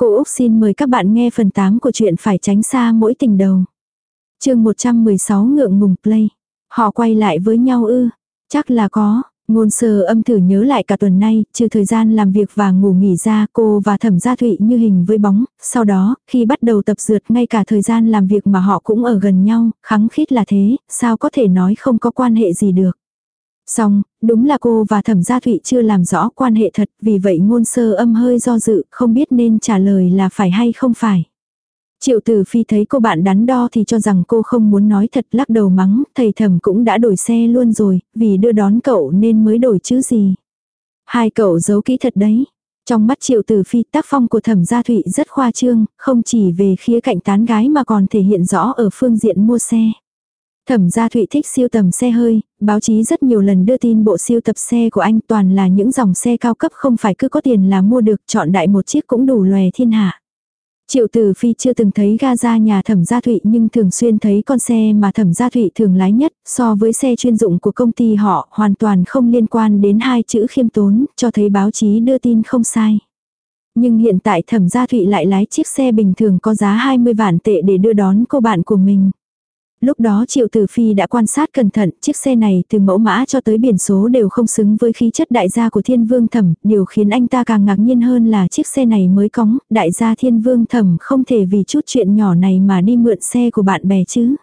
Cô Úc xin mời các bạn nghe phần 8 của chuyện phải tránh xa mỗi tình đầu. chương 116 ngượng ngùng play. Họ quay lại với nhau ư. Chắc là có. Ngôn sơ âm thử nhớ lại cả tuần nay, trừ thời gian làm việc và ngủ nghỉ ra cô và thẩm gia thụy như hình với bóng. Sau đó, khi bắt đầu tập dượt ngay cả thời gian làm việc mà họ cũng ở gần nhau, khắng khít là thế, sao có thể nói không có quan hệ gì được. Xong, đúng là cô và thẩm gia thụy chưa làm rõ quan hệ thật, vì vậy ngôn sơ âm hơi do dự, không biết nên trả lời là phải hay không phải. Triệu tử phi thấy cô bạn đắn đo thì cho rằng cô không muốn nói thật lắc đầu mắng, thầy thẩm cũng đã đổi xe luôn rồi, vì đưa đón cậu nên mới đổi chứ gì. Hai cậu giấu kỹ thật đấy. Trong mắt triệu tử phi tác phong của thẩm gia thụy rất khoa trương, không chỉ về khía cạnh tán gái mà còn thể hiện rõ ở phương diện mua xe. Thẩm gia Thụy thích siêu tầm xe hơi, báo chí rất nhiều lần đưa tin bộ siêu tập xe của anh toàn là những dòng xe cao cấp không phải cứ có tiền là mua được chọn đại một chiếc cũng đủ lòe thiên hạ. Triệu Tử Phi chưa từng thấy ga ra nhà Thẩm Gia Thụy nhưng thường xuyên thấy con xe mà Thẩm Gia Thụy thường lái nhất so với xe chuyên dụng của công ty họ hoàn toàn không liên quan đến hai chữ khiêm tốn, cho thấy báo chí đưa tin không sai. Nhưng hiện tại Thẩm Gia Thụy lại lái chiếc xe bình thường có giá 20 vạn tệ để đưa đón cô bạn của mình. Lúc đó Triệu Tử Phi đã quan sát cẩn thận, chiếc xe này từ mẫu mã cho tới biển số đều không xứng với khí chất đại gia của Thiên Vương Thẩm, điều khiến anh ta càng ngạc nhiên hơn là chiếc xe này mới cóng, đại gia Thiên Vương Thẩm không thể vì chút chuyện nhỏ này mà đi mượn xe của bạn bè chứ.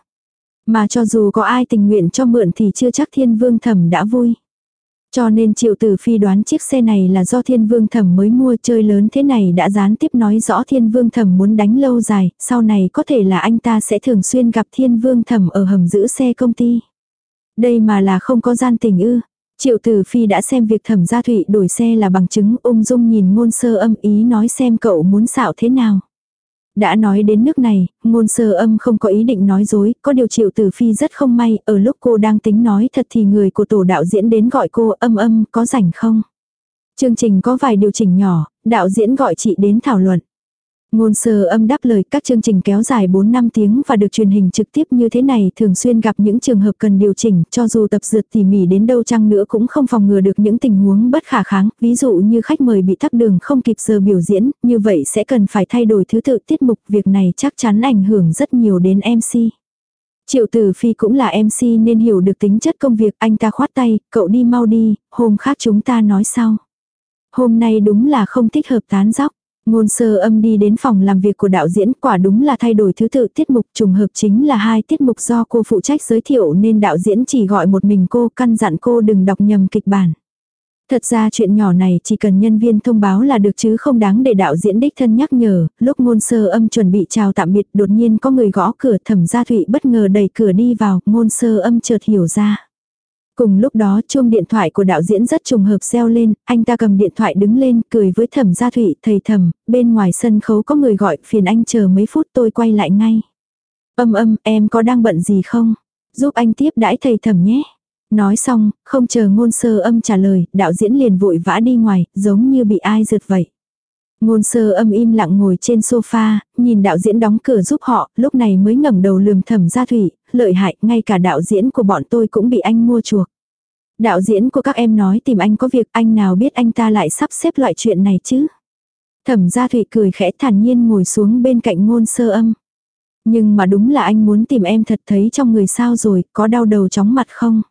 Mà cho dù có ai tình nguyện cho mượn thì chưa chắc Thiên Vương Thẩm đã vui. Cho nên triệu tử phi đoán chiếc xe này là do thiên vương thẩm mới mua chơi lớn thế này đã gián tiếp nói rõ thiên vương thẩm muốn đánh lâu dài, sau này có thể là anh ta sẽ thường xuyên gặp thiên vương thẩm ở hầm giữ xe công ty. Đây mà là không có gian tình ư. Triệu tử phi đã xem việc thẩm gia thụy đổi xe là bằng chứng ung dung nhìn ngôn sơ âm ý nói xem cậu muốn xạo thế nào. Đã nói đến nước này, ngôn sơ âm không có ý định nói dối, có điều triệu tử phi rất không may, ở lúc cô đang tính nói thật thì người của tổ đạo diễn đến gọi cô âm âm, có rảnh không? Chương trình có vài điều chỉnh nhỏ, đạo diễn gọi chị đến thảo luận. Ngôn sơ âm đáp lời các chương trình kéo dài 4 năm tiếng và được truyền hình trực tiếp như thế này thường xuyên gặp những trường hợp cần điều chỉnh cho dù tập dượt tỉ mỉ đến đâu chăng nữa cũng không phòng ngừa được những tình huống bất khả kháng, ví dụ như khách mời bị tắc đường không kịp giờ biểu diễn, như vậy sẽ cần phải thay đổi thứ tự tiết mục, việc này chắc chắn ảnh hưởng rất nhiều đến MC. Triệu Tử Phi cũng là MC nên hiểu được tính chất công việc, anh ta khoát tay, cậu đi mau đi, hôm khác chúng ta nói sau. Hôm nay đúng là không thích hợp tán dóc. Ngôn sơ âm đi đến phòng làm việc của đạo diễn quả đúng là thay đổi thứ tự tiết mục trùng hợp chính là hai tiết mục do cô phụ trách giới thiệu nên đạo diễn chỉ gọi một mình cô căn dặn cô đừng đọc nhầm kịch bản. Thật ra chuyện nhỏ này chỉ cần nhân viên thông báo là được chứ không đáng để đạo diễn đích thân nhắc nhở, lúc ngôn sơ âm chuẩn bị chào tạm biệt đột nhiên có người gõ cửa thẩm gia thụy bất ngờ đẩy cửa đi vào, ngôn sơ âm chợt hiểu ra. Cùng lúc đó chuông điện thoại của đạo diễn rất trùng hợp reo lên, anh ta cầm điện thoại đứng lên cười với thẩm gia thụy, thầy thẩm, bên ngoài sân khấu có người gọi phiền anh chờ mấy phút tôi quay lại ngay. Âm âm, em có đang bận gì không? Giúp anh tiếp đãi thầy thẩm nhé. Nói xong, không chờ ngôn sơ âm trả lời, đạo diễn liền vội vã đi ngoài, giống như bị ai rượt vậy. Ngôn sơ âm im lặng ngồi trên sofa, nhìn đạo diễn đóng cửa giúp họ, lúc này mới ngẩng đầu lườm thẩm gia thủy, lợi hại, ngay cả đạo diễn của bọn tôi cũng bị anh mua chuộc. Đạo diễn của các em nói tìm anh có việc, anh nào biết anh ta lại sắp xếp loại chuyện này chứ. Thẩm gia thủy cười khẽ thản nhiên ngồi xuống bên cạnh ngôn sơ âm. Nhưng mà đúng là anh muốn tìm em thật thấy trong người sao rồi, có đau đầu chóng mặt không?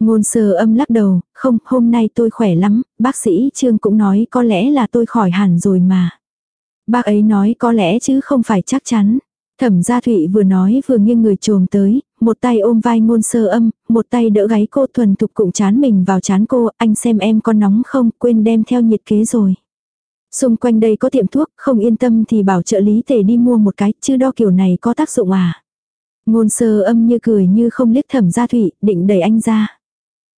Ngôn sơ âm lắc đầu, không, hôm nay tôi khỏe lắm, bác sĩ Trương cũng nói có lẽ là tôi khỏi hẳn rồi mà. Bác ấy nói có lẽ chứ không phải chắc chắn. Thẩm gia thụy vừa nói vừa nghiêng người trồm tới, một tay ôm vai ngôn sơ âm, một tay đỡ gáy cô thuần thục cụng chán mình vào chán cô, anh xem em có nóng không, quên đem theo nhiệt kế rồi. Xung quanh đây có tiệm thuốc, không yên tâm thì bảo trợ lý tề đi mua một cái, chứ đo kiểu này có tác dụng à. Ngôn sơ âm như cười như không liếc thẩm gia thụy, định đẩy anh ra.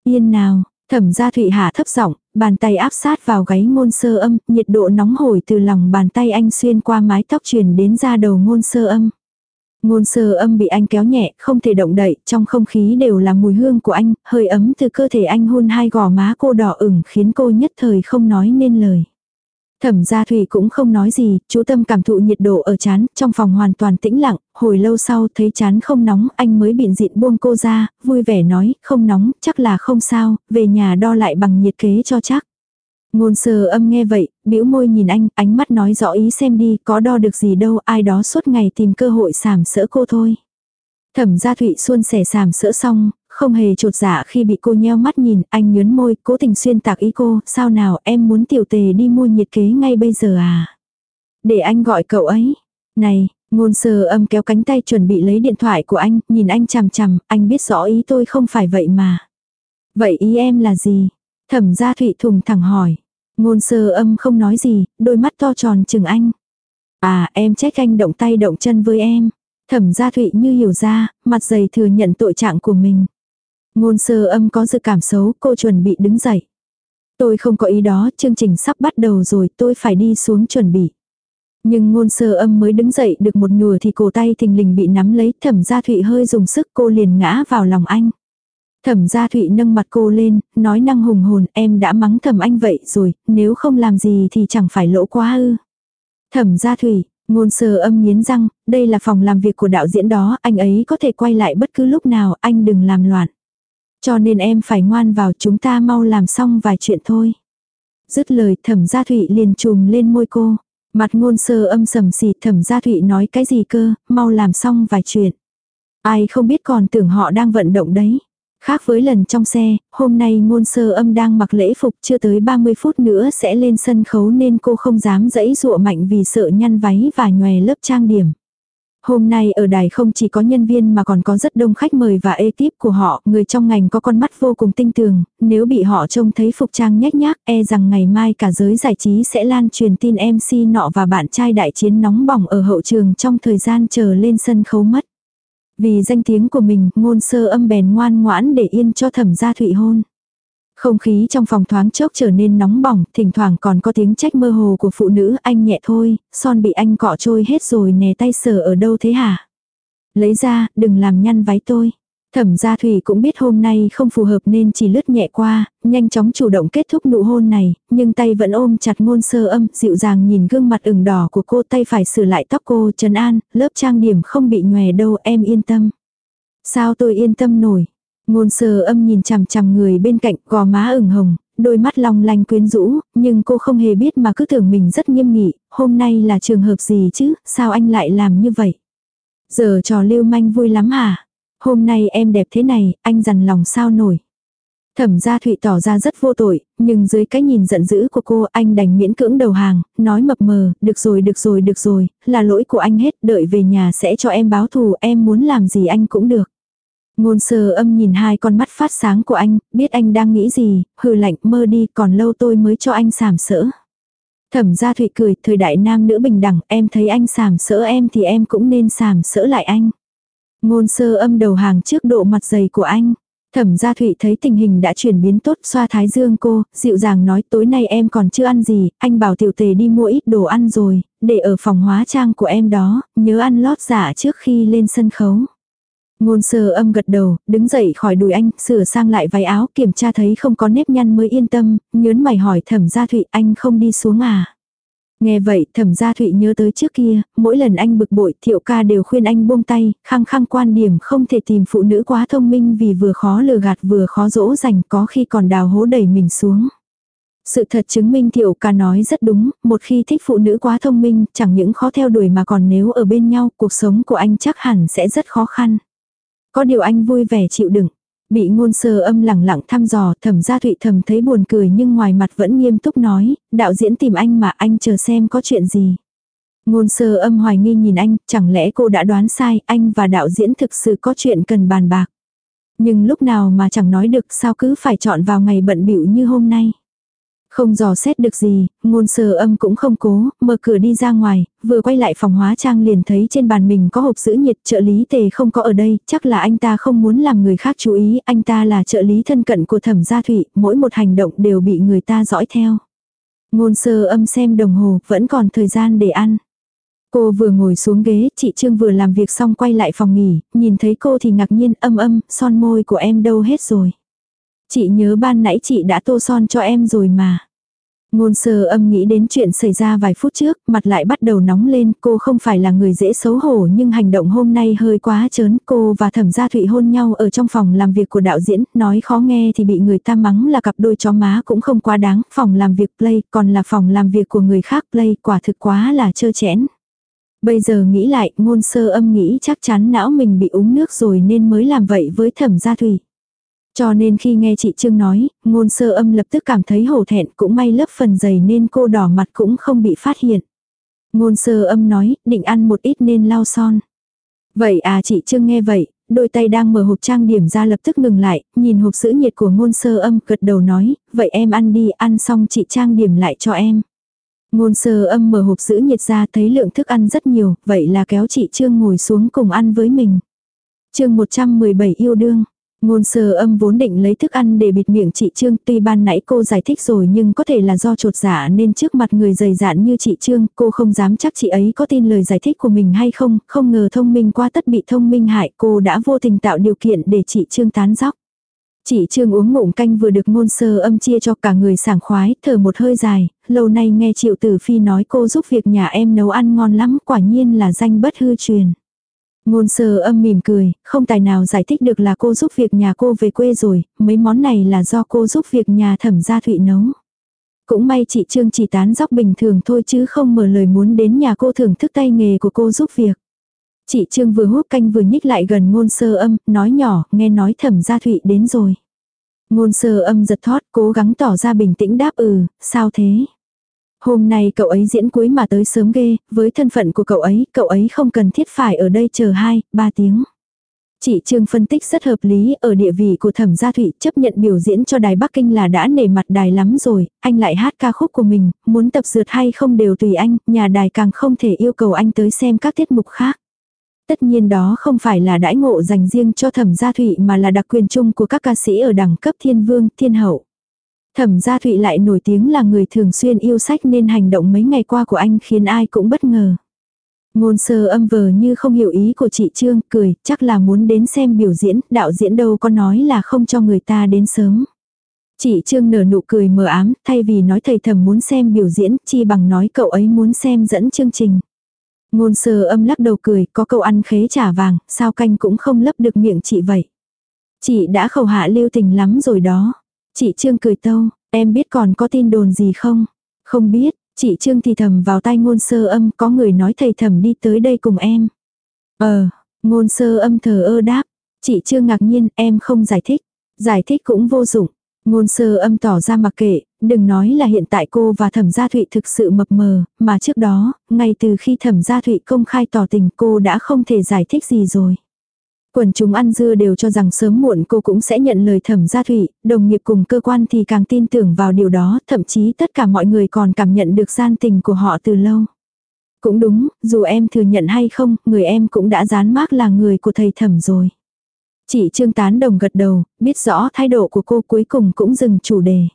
Yên nào, thẩm gia thụy hạ thấp giọng, bàn tay áp sát vào gáy ngôn sơ âm, nhiệt độ nóng hổi từ lòng bàn tay anh xuyên qua mái tóc truyền đến ra đầu ngôn sơ âm. Ngôn sơ âm bị anh kéo nhẹ, không thể động đậy, trong không khí đều là mùi hương của anh, hơi ấm từ cơ thể anh hôn hai gò má cô đỏ ửng khiến cô nhất thời không nói nên lời. Thẩm gia thủy cũng không nói gì, chú tâm cảm thụ nhiệt độ ở chán, trong phòng hoàn toàn tĩnh lặng, hồi lâu sau thấy chán không nóng, anh mới biện diện buông cô ra, vui vẻ nói, không nóng, chắc là không sao, về nhà đo lại bằng nhiệt kế cho chắc. Ngôn sơ âm nghe vậy, bĩu môi nhìn anh, ánh mắt nói rõ ý xem đi, có đo được gì đâu, ai đó suốt ngày tìm cơ hội sàm sỡ cô thôi. Thẩm gia thụy xuân sẻ sàm sỡ xong, không hề trột dạ khi bị cô nheo mắt nhìn, anh nhớn môi, cố tình xuyên tạc ý cô, sao nào em muốn tiểu tề đi mua nhiệt kế ngay bây giờ à? Để anh gọi cậu ấy. Này, ngôn sơ âm kéo cánh tay chuẩn bị lấy điện thoại của anh, nhìn anh chằm chằm, anh biết rõ ý tôi không phải vậy mà. Vậy ý em là gì? Thẩm gia thụy thùng thẳng hỏi. Ngôn sơ âm không nói gì, đôi mắt to tròn chừng anh. À em trách anh động tay động chân với em. Thẩm gia thụy như hiểu ra, mặt dày thừa nhận tội trạng của mình. Ngôn sơ âm có dự cảm xấu, cô chuẩn bị đứng dậy. Tôi không có ý đó, chương trình sắp bắt đầu rồi, tôi phải đi xuống chuẩn bị. Nhưng ngôn sơ âm mới đứng dậy được một nửa thì cổ tay thình lình bị nắm lấy, thẩm gia thụy hơi dùng sức cô liền ngã vào lòng anh. Thẩm gia thụy nâng mặt cô lên, nói năng hùng hồn, em đã mắng thẩm anh vậy rồi, nếu không làm gì thì chẳng phải lỗ quá ư. Thẩm gia thụy, ngôn sơ âm nghiến răng, đây là phòng làm việc của đạo diễn đó, anh ấy có thể quay lại bất cứ lúc nào, anh đừng làm loạn. Cho nên em phải ngoan vào chúng ta mau làm xong vài chuyện thôi. Dứt lời thẩm gia thụy liền chùm lên môi cô. Mặt ngôn sơ âm sầm xì thẩm gia thụy nói cái gì cơ, mau làm xong vài chuyện. Ai không biết còn tưởng họ đang vận động đấy. Khác với lần trong xe, hôm nay ngôn sơ âm đang mặc lễ phục chưa tới 30 phút nữa sẽ lên sân khấu nên cô không dám dẫy dụa mạnh vì sợ nhăn váy và nhòe lớp trang điểm. Hôm nay ở đài không chỉ có nhân viên mà còn có rất đông khách mời và ekip của họ, người trong ngành có con mắt vô cùng tinh tường, nếu bị họ trông thấy phục trang nhếch nhác e rằng ngày mai cả giới giải trí sẽ lan truyền tin MC nọ và bạn trai đại chiến nóng bỏng ở hậu trường trong thời gian chờ lên sân khấu mất. Vì danh tiếng của mình, ngôn sơ âm bèn ngoan ngoãn để yên cho thẩm gia thụy hôn. Không khí trong phòng thoáng chốc trở nên nóng bỏng, thỉnh thoảng còn có tiếng trách mơ hồ của phụ nữ, anh nhẹ thôi, son bị anh cọ trôi hết rồi nè tay sờ ở đâu thế hả? Lấy ra, đừng làm nhăn váy tôi. Thẩm gia thủy cũng biết hôm nay không phù hợp nên chỉ lướt nhẹ qua, nhanh chóng chủ động kết thúc nụ hôn này, nhưng tay vẫn ôm chặt ngôn sơ âm, dịu dàng nhìn gương mặt ửng đỏ của cô tay phải sửa lại tóc cô, Trần an, lớp trang điểm không bị nhòe đâu em yên tâm. Sao tôi yên tâm nổi, Ngôn sơ âm nhìn chằm chằm người bên cạnh, gò má ửng hồng, đôi mắt long lanh quyến rũ, nhưng cô không hề biết mà cứ tưởng mình rất nghiêm nghị, hôm nay là trường hợp gì chứ, sao anh lại làm như vậy? Giờ trò lưu manh vui lắm hả? Hôm nay em đẹp thế này, anh dằn lòng sao nổi. Thẩm gia Thụy tỏ ra rất vô tội, nhưng dưới cái nhìn giận dữ của cô anh đành miễn cưỡng đầu hàng, nói mập mờ, được rồi được rồi được rồi, là lỗi của anh hết, đợi về nhà sẽ cho em báo thù, em muốn làm gì anh cũng được. Ngôn sơ âm nhìn hai con mắt phát sáng của anh, biết anh đang nghĩ gì, hừ lạnh mơ đi còn lâu tôi mới cho anh sàm sỡ. Thẩm gia thụy cười, thời đại nam nữ bình đẳng, em thấy anh sàm sỡ em thì em cũng nên sàm sỡ lại anh. Ngôn sơ âm đầu hàng trước độ mặt dày của anh. Thẩm gia thụy thấy tình hình đã chuyển biến tốt xoa thái dương cô, dịu dàng nói tối nay em còn chưa ăn gì, anh bảo tiểu tề đi mua ít đồ ăn rồi, để ở phòng hóa trang của em đó, nhớ ăn lót giả trước khi lên sân khấu. Ngôn sơ âm gật đầu, đứng dậy khỏi đùi anh, sửa sang lại váy áo, kiểm tra thấy không có nếp nhăn mới yên tâm, nhớn mày hỏi thẩm gia thụy anh không đi xuống à. Nghe vậy thẩm gia thụy nhớ tới trước kia, mỗi lần anh bực bội thiệu ca đều khuyên anh buông tay, khăng khăng quan điểm không thể tìm phụ nữ quá thông minh vì vừa khó lừa gạt vừa khó dỗ dành có khi còn đào hố đẩy mình xuống. Sự thật chứng minh thiệu ca nói rất đúng, một khi thích phụ nữ quá thông minh, chẳng những khó theo đuổi mà còn nếu ở bên nhau, cuộc sống của anh chắc hẳn sẽ rất khó khăn. Có điều anh vui vẻ chịu đựng. Bị ngôn sơ âm lẳng lặng thăm dò, thẩm gia thụy thầm thấy buồn cười nhưng ngoài mặt vẫn nghiêm túc nói, đạo diễn tìm anh mà anh chờ xem có chuyện gì. Ngôn sơ âm hoài nghi nhìn anh, chẳng lẽ cô đã đoán sai, anh và đạo diễn thực sự có chuyện cần bàn bạc. Nhưng lúc nào mà chẳng nói được sao cứ phải chọn vào ngày bận bịu như hôm nay. Không dò xét được gì, ngôn sơ âm cũng không cố, mở cửa đi ra ngoài, vừa quay lại phòng hóa trang liền thấy trên bàn mình có hộp giữ nhiệt trợ lý tề không có ở đây, chắc là anh ta không muốn làm người khác chú ý, anh ta là trợ lý thân cận của thẩm gia thụy, mỗi một hành động đều bị người ta dõi theo. Ngôn sơ âm xem đồng hồ, vẫn còn thời gian để ăn. Cô vừa ngồi xuống ghế, chị Trương vừa làm việc xong quay lại phòng nghỉ, nhìn thấy cô thì ngạc nhiên âm âm, son môi của em đâu hết rồi. Chị nhớ ban nãy chị đã tô son cho em rồi mà. Ngôn sơ âm nghĩ đến chuyện xảy ra vài phút trước, mặt lại bắt đầu nóng lên, cô không phải là người dễ xấu hổ nhưng hành động hôm nay hơi quá chớn. Cô và thẩm gia thụy hôn nhau ở trong phòng làm việc của đạo diễn, nói khó nghe thì bị người ta mắng là cặp đôi chó má cũng không quá đáng. Phòng làm việc play còn là phòng làm việc của người khác play quả thực quá là trơ chẽn. Bây giờ nghĩ lại, ngôn sơ âm nghĩ chắc chắn não mình bị uống nước rồi nên mới làm vậy với thẩm gia thủy. Cho nên khi nghe chị Trương nói, ngôn sơ âm lập tức cảm thấy hổ thẹn cũng may lớp phần dày nên cô đỏ mặt cũng không bị phát hiện. Ngôn sơ âm nói, định ăn một ít nên lau son. Vậy à chị Trương nghe vậy, đôi tay đang mở hộp trang điểm ra lập tức ngừng lại, nhìn hộp sữa nhiệt của ngôn sơ âm gật đầu nói, vậy em ăn đi, ăn xong chị trang điểm lại cho em. Ngôn sơ âm mở hộp sữa nhiệt ra thấy lượng thức ăn rất nhiều, vậy là kéo chị Trương ngồi xuống cùng ăn với mình. chương 117 yêu đương. Ngôn sơ âm vốn định lấy thức ăn để bịt miệng chị Trương, tuy ban nãy cô giải thích rồi nhưng có thể là do trột dạ nên trước mặt người dày dạn như chị Trương, cô không dám chắc chị ấy có tin lời giải thích của mình hay không, không ngờ thông minh qua tất bị thông minh hại cô đã vô tình tạo điều kiện để chị Trương tán dóc. Chị Trương uống ngụm canh vừa được ngôn sơ âm chia cho cả người sảng khoái, thở một hơi dài, lâu nay nghe triệu tử phi nói cô giúp việc nhà em nấu ăn ngon lắm, quả nhiên là danh bất hư truyền. Ngôn sơ âm mỉm cười, không tài nào giải thích được là cô giúp việc nhà cô về quê rồi, mấy món này là do cô giúp việc nhà thẩm gia thụy nấu. Cũng may chị Trương chỉ tán dóc bình thường thôi chứ không mở lời muốn đến nhà cô thưởng thức tay nghề của cô giúp việc. Chị Trương vừa hút canh vừa nhích lại gần ngôn sơ âm, nói nhỏ, nghe nói thẩm gia thụy đến rồi. Ngôn sơ âm giật thoát cố gắng tỏ ra bình tĩnh đáp ừ, sao thế? Hôm nay cậu ấy diễn cuối mà tới sớm ghê, với thân phận của cậu ấy, cậu ấy không cần thiết phải ở đây chờ 2, 3 tiếng. Chị Trương phân tích rất hợp lý ở địa vị của thẩm gia thụy chấp nhận biểu diễn cho đài Bắc Kinh là đã nể mặt đài lắm rồi, anh lại hát ca khúc của mình, muốn tập dượt hay không đều tùy anh, nhà đài càng không thể yêu cầu anh tới xem các tiết mục khác. Tất nhiên đó không phải là đãi ngộ dành riêng cho thẩm gia thụy mà là đặc quyền chung của các ca sĩ ở đẳng cấp thiên vương, thiên hậu. Thẩm gia thụy lại nổi tiếng là người thường xuyên yêu sách nên hành động mấy ngày qua của anh khiến ai cũng bất ngờ. Ngôn sơ âm vờ như không hiểu ý của chị Trương, cười, chắc là muốn đến xem biểu diễn, đạo diễn đâu có nói là không cho người ta đến sớm. Chị Trương nở nụ cười mờ ám, thay vì nói thầy thầm muốn xem biểu diễn, chi bằng nói cậu ấy muốn xem dẫn chương trình. Ngôn sơ âm lắc đầu cười, có câu ăn khế trả vàng, sao canh cũng không lấp được miệng chị vậy. Chị đã khẩu hạ lưu tình lắm rồi đó. Chị Trương cười tâu, em biết còn có tin đồn gì không? Không biết, chị Trương thì thầm vào tai ngôn sơ âm có người nói thầy thầm đi tới đây cùng em. Ờ, ngôn sơ âm thờ ơ đáp. Chị Trương ngạc nhiên em không giải thích. Giải thích cũng vô dụng. Ngôn sơ âm tỏ ra mặc kệ, đừng nói là hiện tại cô và thẩm gia thụy thực sự mập mờ, mà trước đó, ngay từ khi thẩm gia thụy công khai tỏ tình cô đã không thể giải thích gì rồi. Quần chúng ăn dưa đều cho rằng sớm muộn cô cũng sẽ nhận lời thẩm gia thủy đồng nghiệp cùng cơ quan thì càng tin tưởng vào điều đó, thậm chí tất cả mọi người còn cảm nhận được gian tình của họ từ lâu. Cũng đúng, dù em thừa nhận hay không, người em cũng đã dán mác là người của thầy thẩm rồi. Chị Trương Tán Đồng gật đầu, biết rõ thái độ của cô cuối cùng cũng dừng chủ đề.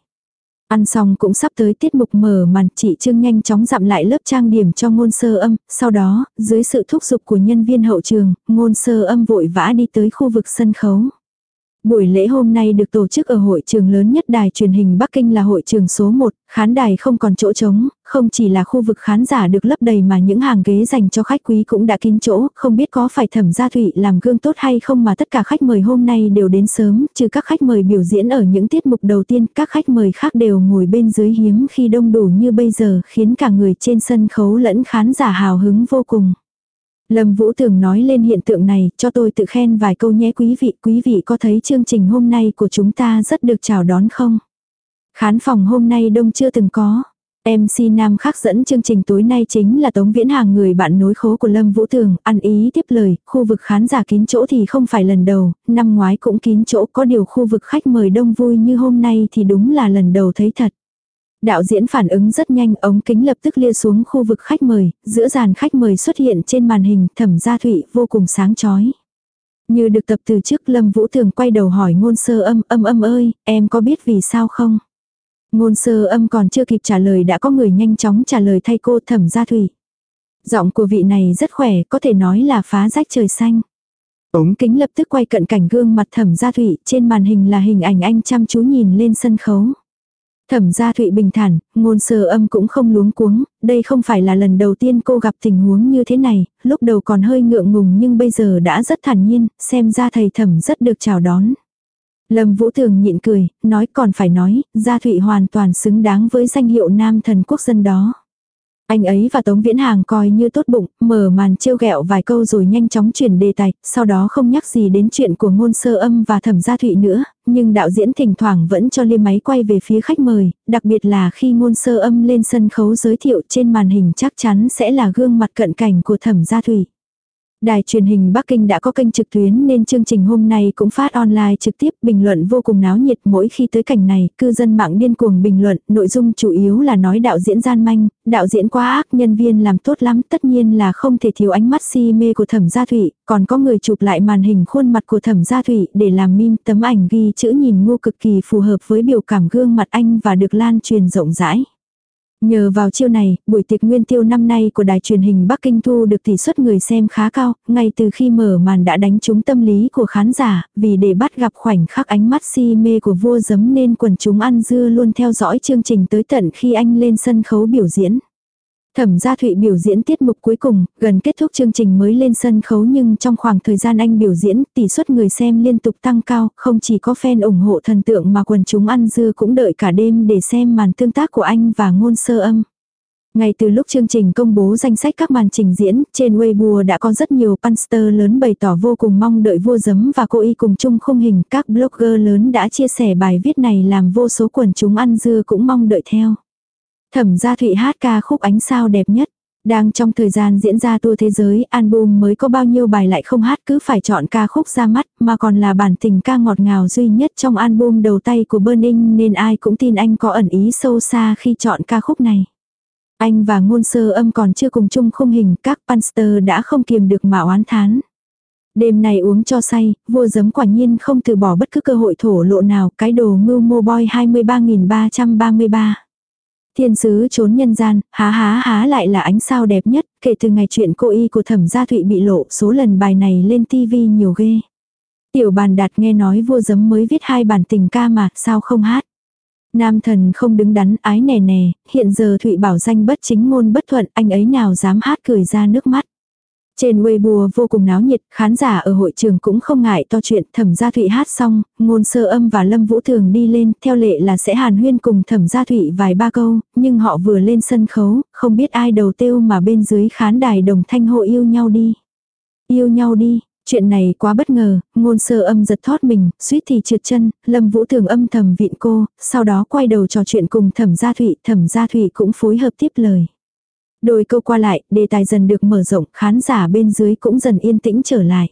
Ăn xong cũng sắp tới tiết mục mở màn, chị Trương nhanh chóng dặm lại lớp trang điểm cho ngôn sơ âm, sau đó, dưới sự thúc giục của nhân viên hậu trường, ngôn sơ âm vội vã đi tới khu vực sân khấu. Buổi lễ hôm nay được tổ chức ở hội trường lớn nhất đài truyền hình Bắc Kinh là hội trường số 1, khán đài không còn chỗ trống, không chỉ là khu vực khán giả được lấp đầy mà những hàng ghế dành cho khách quý cũng đã kín chỗ, không biết có phải thẩm gia thụy làm gương tốt hay không mà tất cả khách mời hôm nay đều đến sớm, trừ các khách mời biểu diễn ở những tiết mục đầu tiên, các khách mời khác đều ngồi bên dưới hiếm khi đông đủ như bây giờ khiến cả người trên sân khấu lẫn khán giả hào hứng vô cùng. Lâm Vũ Tường nói lên hiện tượng này, cho tôi tự khen vài câu nhé quý vị. Quý vị có thấy chương trình hôm nay của chúng ta rất được chào đón không? Khán phòng hôm nay đông chưa từng có. MC Nam khắc dẫn chương trình tối nay chính là Tống Viễn Hàng người bạn nối khố của Lâm Vũ Tường, ăn ý tiếp lời, khu vực khán giả kín chỗ thì không phải lần đầu, năm ngoái cũng kín chỗ có điều khu vực khách mời đông vui như hôm nay thì đúng là lần đầu thấy thật. Đạo diễn phản ứng rất nhanh, ống kính lập tức lia xuống khu vực khách mời, giữa dàn khách mời xuất hiện trên màn hình, thẩm gia thụy vô cùng sáng chói. Như được tập từ trước Lâm Vũ Thường quay đầu hỏi ngôn sơ âm, âm âm ơi, em có biết vì sao không? Ngôn sơ âm còn chưa kịp trả lời đã có người nhanh chóng trả lời thay cô thẩm gia thủy Giọng của vị này rất khỏe, có thể nói là phá rách trời xanh. Ống kính lập tức quay cận cảnh gương mặt thẩm gia thủy trên màn hình là hình ảnh anh chăm chú nhìn lên sân khấu. Thẩm gia Thụy bình thản, ngôn sơ âm cũng không luống cuống, đây không phải là lần đầu tiên cô gặp tình huống như thế này, lúc đầu còn hơi ngượng ngùng nhưng bây giờ đã rất thản nhiên, xem ra thầy thẩm rất được chào đón. Lâm Vũ Thường nhịn cười, nói còn phải nói, Gia Thụy hoàn toàn xứng đáng với danh hiệu nam thần quốc dân đó. Anh ấy và Tống Viễn Hàng coi như tốt bụng, mở màn trêu ghẹo vài câu rồi nhanh chóng chuyển đề tài, sau đó không nhắc gì đến chuyện của ngôn sơ âm và thẩm gia thụy nữa, nhưng đạo diễn thỉnh thoảng vẫn cho liêm máy quay về phía khách mời, đặc biệt là khi ngôn sơ âm lên sân khấu giới thiệu trên màn hình chắc chắn sẽ là gương mặt cận cảnh của thẩm gia thụy. Đài truyền hình Bắc Kinh đã có kênh trực tuyến nên chương trình hôm nay cũng phát online trực tiếp bình luận vô cùng náo nhiệt mỗi khi tới cảnh này, cư dân mạng điên cuồng bình luận, nội dung chủ yếu là nói đạo diễn gian manh, đạo diễn quá ác, nhân viên làm tốt lắm, tất nhiên là không thể thiếu ánh mắt si mê của Thẩm Gia Thụy, còn có người chụp lại màn hình khuôn mặt của Thẩm Gia Thụy để làm meme tấm ảnh ghi chữ nhìn ngu cực kỳ phù hợp với biểu cảm gương mặt anh và được lan truyền rộng rãi. Nhờ vào chiêu này, buổi tiệc nguyên tiêu năm nay của đài truyền hình Bắc Kinh thu được tỷ suất người xem khá cao, ngay từ khi mở màn đã đánh trúng tâm lý của khán giả, vì để bắt gặp khoảnh khắc ánh mắt si mê của vua giấm nên quần chúng ăn dưa luôn theo dõi chương trình tới tận khi anh lên sân khấu biểu diễn. Thẩm gia Thụy biểu diễn tiết mục cuối cùng, gần kết thúc chương trình mới lên sân khấu nhưng trong khoảng thời gian anh biểu diễn, tỷ suất người xem liên tục tăng cao, không chỉ có fan ủng hộ thần tượng mà quần chúng ăn dưa cũng đợi cả đêm để xem màn tương tác của anh và ngôn sơ âm. Ngay từ lúc chương trình công bố danh sách các màn trình diễn, trên Weibo đã có rất nhiều panster lớn bày tỏ vô cùng mong đợi vua giấm và cô y cùng chung khung hình. Các blogger lớn đã chia sẻ bài viết này làm vô số quần chúng ăn dưa cũng mong đợi theo. Thẩm gia Thụy hát ca khúc ánh sao đẹp nhất. Đang trong thời gian diễn ra tour thế giới, album mới có bao nhiêu bài lại không hát cứ phải chọn ca khúc ra mắt, mà còn là bản tình ca ngọt ngào duy nhất trong album đầu tay của Burning nên ai cũng tin anh có ẩn ý sâu xa khi chọn ca khúc này. Anh và ngôn sơ âm còn chưa cùng chung khung hình, các panster đã không kiềm được mà oán thán. Đêm này uống cho say, vua giấm quả nhiên không từ bỏ bất cứ cơ hội thổ lộ nào, cái đồ mưu mô boy 23.333. Thiên sứ trốn nhân gian, há há há lại là ánh sao đẹp nhất, kể từ ngày chuyện cô y của thẩm gia thụy bị lộ số lần bài này lên tivi nhiều ghê. Tiểu bàn đạt nghe nói vua giấm mới viết hai bản tình ca mà, sao không hát. Nam thần không đứng đắn ái nè nè, hiện giờ Thụy bảo danh bất chính ngôn bất thuận, anh ấy nào dám hát cười ra nước mắt. Trên Weibo vô cùng náo nhiệt, khán giả ở hội trường cũng không ngại to chuyện thẩm gia thụy hát xong, ngôn sơ âm và lâm vũ thường đi lên, theo lệ là sẽ hàn huyên cùng thẩm gia thụy vài ba câu, nhưng họ vừa lên sân khấu, không biết ai đầu tiêu mà bên dưới khán đài đồng thanh hộ yêu nhau đi. Yêu nhau đi, Chuyện này quá bất ngờ, ngôn sơ âm giật thoát mình, suýt thì trượt chân, lâm vũ thường âm thầm vịn cô, sau đó quay đầu trò chuyện cùng thẩm gia thụy, thẩm gia thụy cũng phối hợp tiếp lời. Đôi câu qua lại, đề tài dần được mở rộng, khán giả bên dưới cũng dần yên tĩnh trở lại.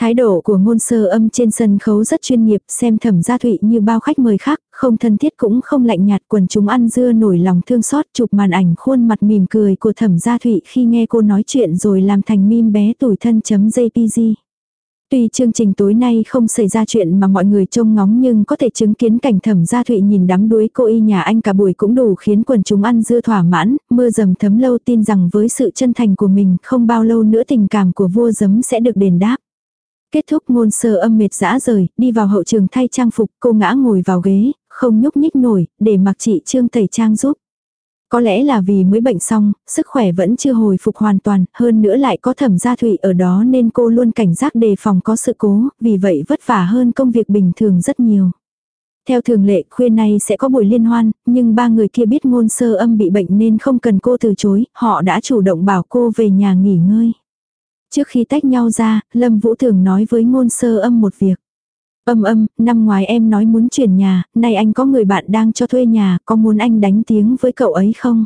Thái độ của ngôn sơ âm trên sân khấu rất chuyên nghiệp, xem thẩm gia thụy như bao khách mời khác, không thân thiết cũng không lạnh nhạt quần chúng ăn dưa nổi lòng thương xót chụp màn ảnh khuôn mặt mỉm cười của thẩm gia thụy khi nghe cô nói chuyện rồi làm thành meme bé tuổi thân chấm jpg. Tuy chương trình tối nay không xảy ra chuyện mà mọi người trông ngóng nhưng có thể chứng kiến cảnh thẩm gia thụy nhìn đắm đuối cô y nhà anh cả buổi cũng đủ khiến quần chúng ăn dưa thỏa mãn, mưa dầm thấm lâu tin rằng với sự chân thành của mình không bao lâu nữa tình cảm của vua dấm sẽ được đền đáp. Kết thúc ngôn sơ âm mệt dã rời, đi vào hậu trường thay trang phục, cô ngã ngồi vào ghế, không nhúc nhích nổi, để mặc chị Trương tẩy trang giúp. Có lẽ là vì mới bệnh xong, sức khỏe vẫn chưa hồi phục hoàn toàn, hơn nữa lại có thẩm gia thủy ở đó nên cô luôn cảnh giác đề phòng có sự cố, vì vậy vất vả hơn công việc bình thường rất nhiều. Theo thường lệ khuya nay sẽ có buổi liên hoan, nhưng ba người kia biết ngôn sơ âm bị bệnh nên không cần cô từ chối, họ đã chủ động bảo cô về nhà nghỉ ngơi. Trước khi tách nhau ra, Lâm Vũ Thường nói với ngôn sơ âm một việc. Âm âm, năm ngoái em nói muốn chuyển nhà, nay anh có người bạn đang cho thuê nhà, có muốn anh đánh tiếng với cậu ấy không?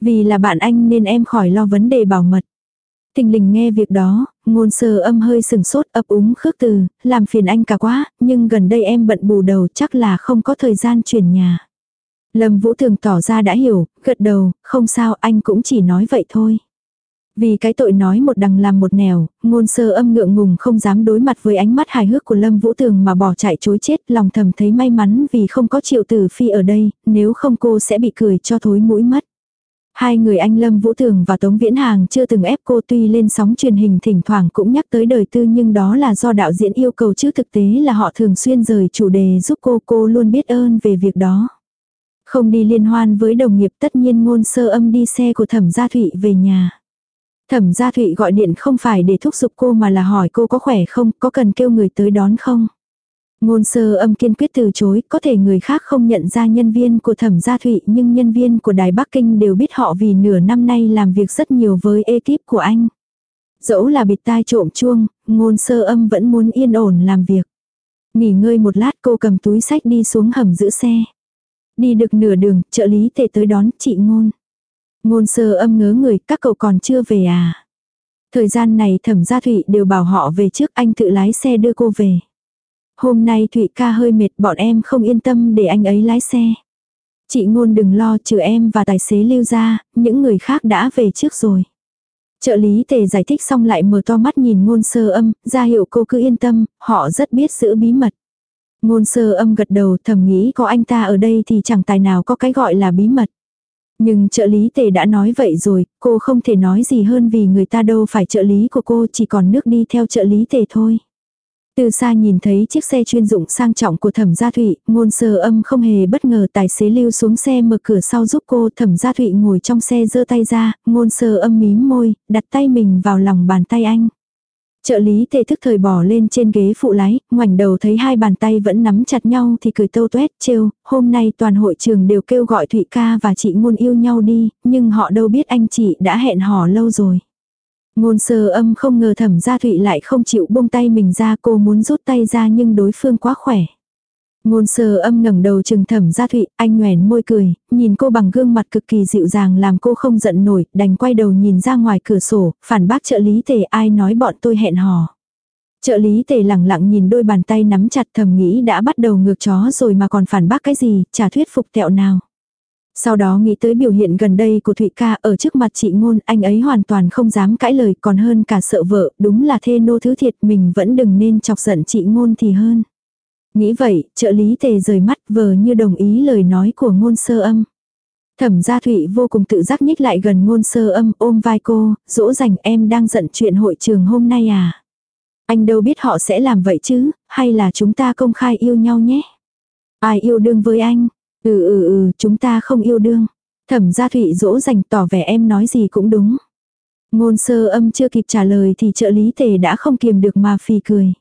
Vì là bạn anh nên em khỏi lo vấn đề bảo mật. Tình lình nghe việc đó, ngôn sơ âm hơi sừng sốt ấp úng khước từ, làm phiền anh cả quá, nhưng gần đây em bận bù đầu chắc là không có thời gian chuyển nhà. Lâm Vũ Thường tỏ ra đã hiểu, gật đầu, không sao anh cũng chỉ nói vậy thôi. Vì cái tội nói một đằng làm một nẻo, ngôn sơ âm ngượng ngùng không dám đối mặt với ánh mắt hài hước của Lâm Vũ Tường mà bỏ chạy chối chết, lòng thầm thấy may mắn vì không có triệu tử phi ở đây, nếu không cô sẽ bị cười cho thối mũi mất. Hai người anh Lâm Vũ Tường và Tống Viễn Hàng chưa từng ép cô tuy lên sóng truyền hình thỉnh thoảng cũng nhắc tới đời tư nhưng đó là do đạo diễn yêu cầu chứ thực tế là họ thường xuyên rời chủ đề giúp cô cô luôn biết ơn về việc đó. Không đi liên hoan với đồng nghiệp tất nhiên ngôn sơ âm đi xe của thẩm gia thụy về nhà. Thẩm gia thụy gọi điện không phải để thúc giục cô mà là hỏi cô có khỏe không, có cần kêu người tới đón không. Ngôn sơ âm kiên quyết từ chối, có thể người khác không nhận ra nhân viên của thẩm gia thụy nhưng nhân viên của Đài Bắc Kinh đều biết họ vì nửa năm nay làm việc rất nhiều với ekip của anh. Dẫu là bịt tai trộm chuông, ngôn sơ âm vẫn muốn yên ổn làm việc. Nghỉ ngơi một lát cô cầm túi sách đi xuống hầm giữ xe. Đi được nửa đường, trợ lý tề tới đón chị ngôn. Ngôn sơ âm ngớ người, các cậu còn chưa về à? Thời gian này thẩm gia Thụy đều bảo họ về trước anh tự lái xe đưa cô về. Hôm nay Thụy ca hơi mệt bọn em không yên tâm để anh ấy lái xe. Chị ngôn đừng lo trừ em và tài xế lưu ra, những người khác đã về trước rồi. Trợ lý tề giải thích xong lại mở to mắt nhìn ngôn sơ âm, ra hiệu cô cứ yên tâm, họ rất biết giữ bí mật. Ngôn sơ âm gật đầu thầm nghĩ có anh ta ở đây thì chẳng tài nào có cái gọi là bí mật. Nhưng trợ lý tề đã nói vậy rồi, cô không thể nói gì hơn vì người ta đâu phải trợ lý của cô chỉ còn nước đi theo trợ lý tề thôi. Từ xa nhìn thấy chiếc xe chuyên dụng sang trọng của thẩm gia thụy, ngôn sơ âm không hề bất ngờ tài xế lưu xuống xe mở cửa sau giúp cô thẩm gia thụy ngồi trong xe giơ tay ra, ngôn sơ âm mím môi, đặt tay mình vào lòng bàn tay anh. Trợ lý tề thức thời bỏ lên trên ghế phụ lái, ngoảnh đầu thấy hai bàn tay vẫn nắm chặt nhau thì cười tâu tuét trêu, hôm nay toàn hội trường đều kêu gọi Thụy ca và chị ngôn yêu nhau đi, nhưng họ đâu biết anh chị đã hẹn hò lâu rồi. Ngôn sơ âm không ngờ thẩm gia Thụy lại không chịu buông tay mình ra cô muốn rút tay ra nhưng đối phương quá khỏe. Ngôn sơ âm ngẩng đầu chừng thẩm gia thụy, anh nhoèn môi cười, nhìn cô bằng gương mặt cực kỳ dịu dàng làm cô không giận nổi, đành quay đầu nhìn ra ngoài cửa sổ, phản bác trợ lý tề ai nói bọn tôi hẹn hò. Trợ lý tề lẳng lặng nhìn đôi bàn tay nắm chặt thầm nghĩ đã bắt đầu ngược chó rồi mà còn phản bác cái gì, chả thuyết phục tẹo nào. Sau đó nghĩ tới biểu hiện gần đây của Thụy ca ở trước mặt chị ngôn, anh ấy hoàn toàn không dám cãi lời còn hơn cả sợ vợ, đúng là thê nô thứ thiệt mình vẫn đừng nên chọc giận chị ngôn thì hơn. Nghĩ vậy, trợ lý tề rời mắt vờ như đồng ý lời nói của ngôn sơ âm. Thẩm gia thụy vô cùng tự giác nhích lại gần ngôn sơ âm ôm vai cô, dỗ dành em đang giận chuyện hội trường hôm nay à. Anh đâu biết họ sẽ làm vậy chứ, hay là chúng ta công khai yêu nhau nhé. Ai yêu đương với anh? Ừ ừ ừ, chúng ta không yêu đương. Thẩm gia thụy dỗ dành tỏ vẻ em nói gì cũng đúng. Ngôn sơ âm chưa kịp trả lời thì trợ lý tề đã không kiềm được mà phì cười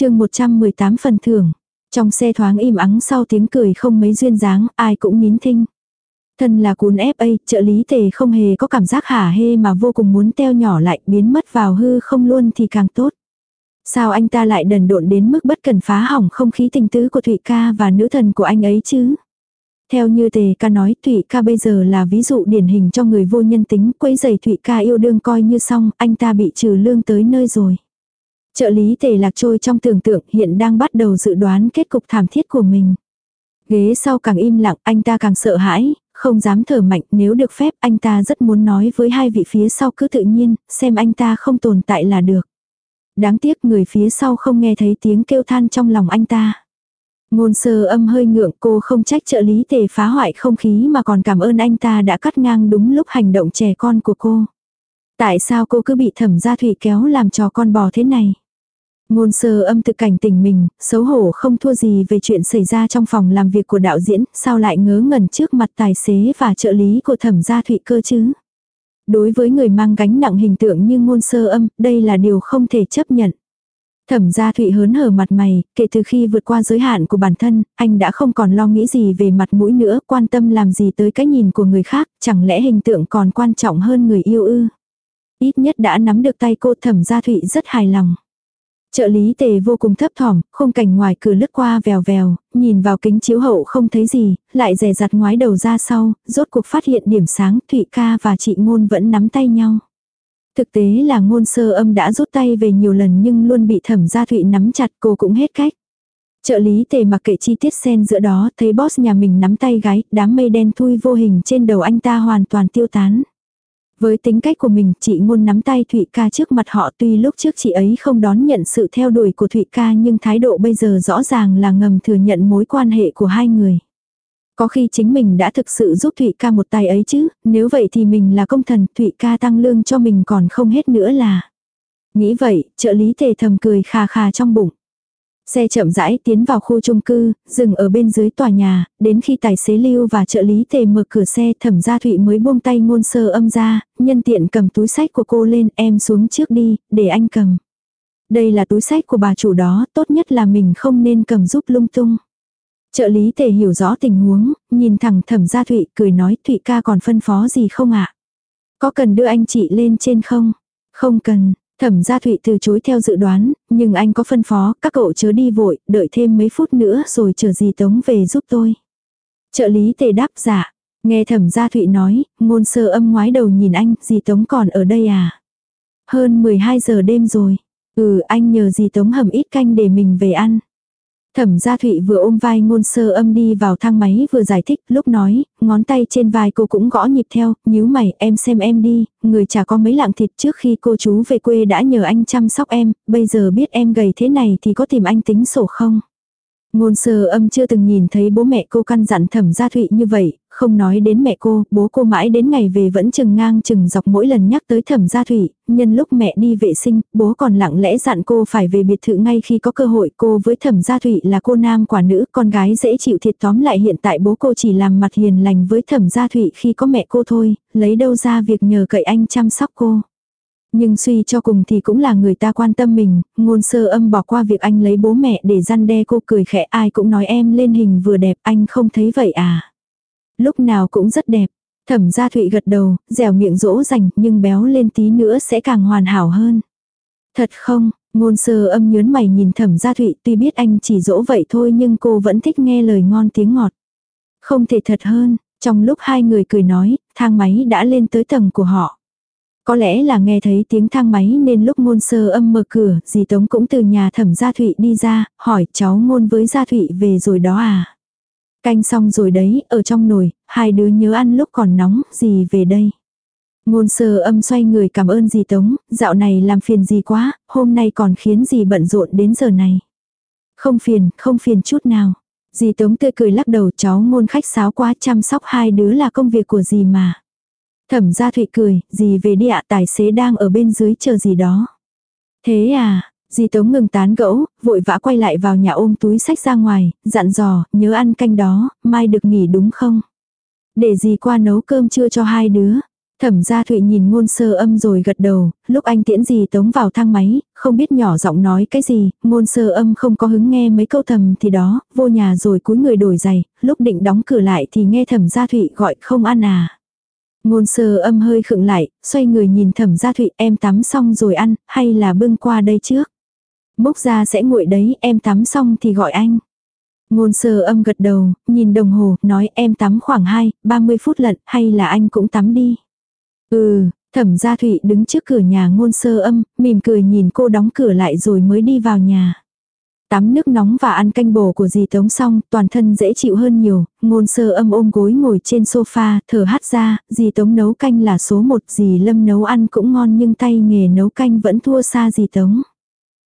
chương 118 phần thưởng. Trong xe thoáng im ắng sau tiếng cười không mấy duyên dáng, ai cũng nín thinh. Thân là cuốn FA, trợ lý tề không hề có cảm giác hả hê mà vô cùng muốn teo nhỏ lại biến mất vào hư không luôn thì càng tốt. Sao anh ta lại đần độn đến mức bất cần phá hỏng không khí tình tứ của Thụy ca và nữ thần của anh ấy chứ? Theo như tề ca nói Thụy ca bây giờ là ví dụ điển hình cho người vô nhân tính quấy giày Thụy ca yêu đương coi như xong anh ta bị trừ lương tới nơi rồi. Trợ lý tề lạc trôi trong tưởng tượng hiện đang bắt đầu dự đoán kết cục thảm thiết của mình. Ghế sau càng im lặng anh ta càng sợ hãi, không dám thở mạnh nếu được phép anh ta rất muốn nói với hai vị phía sau cứ tự nhiên, xem anh ta không tồn tại là được. Đáng tiếc người phía sau không nghe thấy tiếng kêu than trong lòng anh ta. Ngôn sơ âm hơi ngượng cô không trách trợ lý tề phá hoại không khí mà còn cảm ơn anh ta đã cắt ngang đúng lúc hành động trẻ con của cô. Tại sao cô cứ bị thẩm gia thủy kéo làm trò con bò thế này? Ngôn sơ âm tự cảnh tỉnh mình, xấu hổ không thua gì về chuyện xảy ra trong phòng làm việc của đạo diễn, sao lại ngớ ngẩn trước mặt tài xế và trợ lý của thẩm gia thụy cơ chứ. Đối với người mang gánh nặng hình tượng như ngôn sơ âm, đây là điều không thể chấp nhận. Thẩm gia thụy hớn hở mặt mày, kể từ khi vượt qua giới hạn của bản thân, anh đã không còn lo nghĩ gì về mặt mũi nữa, quan tâm làm gì tới cái nhìn của người khác, chẳng lẽ hình tượng còn quan trọng hơn người yêu ư. Ít nhất đã nắm được tay cô thẩm gia thụy rất hài lòng. Trợ lý tề vô cùng thấp thỏm, khung cảnh ngoài cửa lướt qua vèo vèo, nhìn vào kính chiếu hậu không thấy gì, lại rè rặt ngoái đầu ra sau, rốt cuộc phát hiện điểm sáng Thụy ca và chị Ngôn vẫn nắm tay nhau. Thực tế là ngôn sơ âm đã rút tay về nhiều lần nhưng luôn bị thẩm gia Thụy nắm chặt cô cũng hết cách. Trợ lý tề mặc kệ chi tiết xen giữa đó thấy boss nhà mình nắm tay gái, đám mây đen thui vô hình trên đầu anh ta hoàn toàn tiêu tán. Với tính cách của mình, chị ngôn nắm tay Thụy ca trước mặt họ tuy lúc trước chị ấy không đón nhận sự theo đuổi của Thụy ca nhưng thái độ bây giờ rõ ràng là ngầm thừa nhận mối quan hệ của hai người. Có khi chính mình đã thực sự giúp Thụy ca một tay ấy chứ, nếu vậy thì mình là công thần, Thụy ca tăng lương cho mình còn không hết nữa là. Nghĩ vậy, trợ lý tề thầm cười khà khà trong bụng. Xe chậm rãi tiến vào khu chung cư, dừng ở bên dưới tòa nhà, đến khi tài xế lưu và trợ lý tề mở cửa xe thẩm gia thụy mới buông tay ngôn sơ âm ra, nhân tiện cầm túi sách của cô lên em xuống trước đi, để anh cầm. Đây là túi sách của bà chủ đó, tốt nhất là mình không nên cầm giúp lung tung. Trợ lý tề hiểu rõ tình huống, nhìn thẳng thẩm gia thụy cười nói thụy ca còn phân phó gì không ạ? Có cần đưa anh chị lên trên không? Không cần, Thẩm gia Thụy từ chối theo dự đoán, nhưng anh có phân phó, các cậu chớ đi vội, đợi thêm mấy phút nữa rồi chờ dì Tống về giúp tôi. Trợ lý tề đáp giả, dạ. nghe thẩm gia Thụy nói, ngôn sơ âm ngoái đầu nhìn anh, dì Tống còn ở đây à? Hơn 12 giờ đêm rồi. Ừ anh nhờ dì Tống hầm ít canh để mình về ăn. Thẩm gia Thụy vừa ôm vai ngôn sơ âm đi vào thang máy vừa giải thích, lúc nói, ngón tay trên vai cô cũng gõ nhịp theo, nhíu mày, em xem em đi, người chả có mấy lạng thịt trước khi cô chú về quê đã nhờ anh chăm sóc em, bây giờ biết em gầy thế này thì có tìm anh tính sổ không? Ngôn sơ âm chưa từng nhìn thấy bố mẹ cô căn dặn thẩm gia thụy như vậy, không nói đến mẹ cô, bố cô mãi đến ngày về vẫn chừng ngang chừng dọc mỗi lần nhắc tới thẩm gia thụy, nhân lúc mẹ đi vệ sinh, bố còn lặng lẽ dặn cô phải về biệt thự ngay khi có cơ hội cô với thẩm gia thụy là cô nam quả nữ, con gái dễ chịu thiệt tóm lại hiện tại bố cô chỉ làm mặt hiền lành với thẩm gia thụy khi có mẹ cô thôi, lấy đâu ra việc nhờ cậy anh chăm sóc cô. Nhưng suy cho cùng thì cũng là người ta quan tâm mình, ngôn sơ âm bỏ qua việc anh lấy bố mẹ để răn đe cô cười khẽ ai cũng nói em lên hình vừa đẹp anh không thấy vậy à. Lúc nào cũng rất đẹp. Thẩm gia thụy gật đầu, dẻo miệng dỗ dành nhưng béo lên tí nữa sẽ càng hoàn hảo hơn. Thật không, ngôn sơ âm nhớn mày nhìn thẩm gia thụy tuy biết anh chỉ dỗ vậy thôi nhưng cô vẫn thích nghe lời ngon tiếng ngọt. Không thể thật hơn, trong lúc hai người cười nói, thang máy đã lên tới tầng của họ. Có lẽ là nghe thấy tiếng thang máy nên lúc ngôn sơ âm mở cửa, dì Tống cũng từ nhà thẩm gia thụy đi ra, hỏi cháu ngôn với gia thụy về rồi đó à. Canh xong rồi đấy, ở trong nồi, hai đứa nhớ ăn lúc còn nóng, gì về đây. Ngôn sơ âm xoay người cảm ơn dì Tống, dạo này làm phiền gì quá, hôm nay còn khiến dì bận rộn đến giờ này. Không phiền, không phiền chút nào. Dì Tống tươi cười lắc đầu cháu ngôn khách sáo quá chăm sóc hai đứa là công việc của dì mà. Thẩm gia thụy cười, dì về đi ạ tài xế đang ở bên dưới chờ gì đó. Thế à, dì tống ngừng tán gẫu, vội vã quay lại vào nhà ôm túi sách ra ngoài, dặn dò, nhớ ăn canh đó, mai được nghỉ đúng không? Để dì qua nấu cơm trưa cho hai đứa. Thẩm gia Thụy nhìn ngôn sơ âm rồi gật đầu, lúc anh tiễn dì tống vào thang máy, không biết nhỏ giọng nói cái gì, ngôn sơ âm không có hứng nghe mấy câu thầm thì đó, vô nhà rồi cúi người đổi giày, lúc định đóng cửa lại thì nghe thẩm gia Thụy gọi không ăn à. Ngôn sơ âm hơi khựng lại, xoay người nhìn thẩm gia thụy em tắm xong rồi ăn, hay là bưng qua đây trước. Bốc ra sẽ nguội đấy, em tắm xong thì gọi anh. Ngôn sơ âm gật đầu, nhìn đồng hồ, nói em tắm khoảng 2, 30 phút lận, hay là anh cũng tắm đi. Ừ, thẩm gia thụy đứng trước cửa nhà ngôn sơ âm, mỉm cười nhìn cô đóng cửa lại rồi mới đi vào nhà. Tắm nước nóng và ăn canh bổ của dì Tống xong, toàn thân dễ chịu hơn nhiều, ngôn sơ âm ôm gối ngồi trên sofa, thở hắt ra, dì Tống nấu canh là số một, dì Lâm nấu ăn cũng ngon nhưng tay nghề nấu canh vẫn thua xa dì Tống.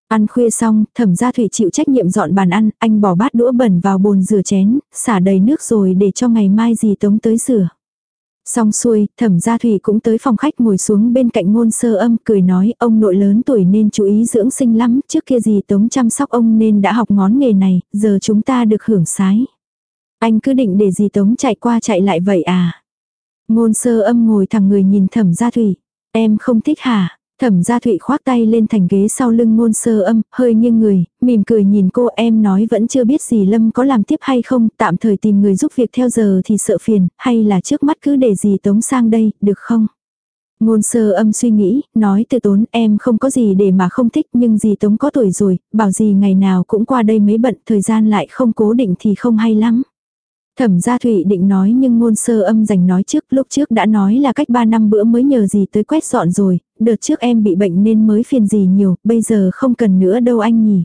Ăn khuya xong, thẩm gia thủy chịu trách nhiệm dọn bàn ăn, anh bỏ bát đũa bẩn vào bồn rửa chén, xả đầy nước rồi để cho ngày mai dì Tống tới rửa. Xong xuôi, thẩm gia thủy cũng tới phòng khách ngồi xuống bên cạnh ngôn sơ âm cười nói ông nội lớn tuổi nên chú ý dưỡng sinh lắm, trước kia gì tống chăm sóc ông nên đã học ngón nghề này, giờ chúng ta được hưởng sái. Anh cứ định để gì tống chạy qua chạy lại vậy à? Ngôn sơ âm ngồi thẳng người nhìn thẩm gia thủy. Em không thích hả? Thẩm gia thụy khoác tay lên thành ghế sau lưng ngôn sơ âm, hơi nghiêng người, mỉm cười nhìn cô em nói vẫn chưa biết gì Lâm có làm tiếp hay không, tạm thời tìm người giúp việc theo giờ thì sợ phiền, hay là trước mắt cứ để gì tống sang đây, được không? Ngôn sơ âm suy nghĩ, nói từ tốn em không có gì để mà không thích nhưng gì tống có tuổi rồi, bảo gì ngày nào cũng qua đây mấy bận, thời gian lại không cố định thì không hay lắm. Thẩm gia Thụy định nói nhưng ngôn sơ âm dành nói trước, lúc trước đã nói là cách 3 năm bữa mới nhờ gì tới quét dọn rồi, đợt trước em bị bệnh nên mới phiền gì nhiều, bây giờ không cần nữa đâu anh nhỉ.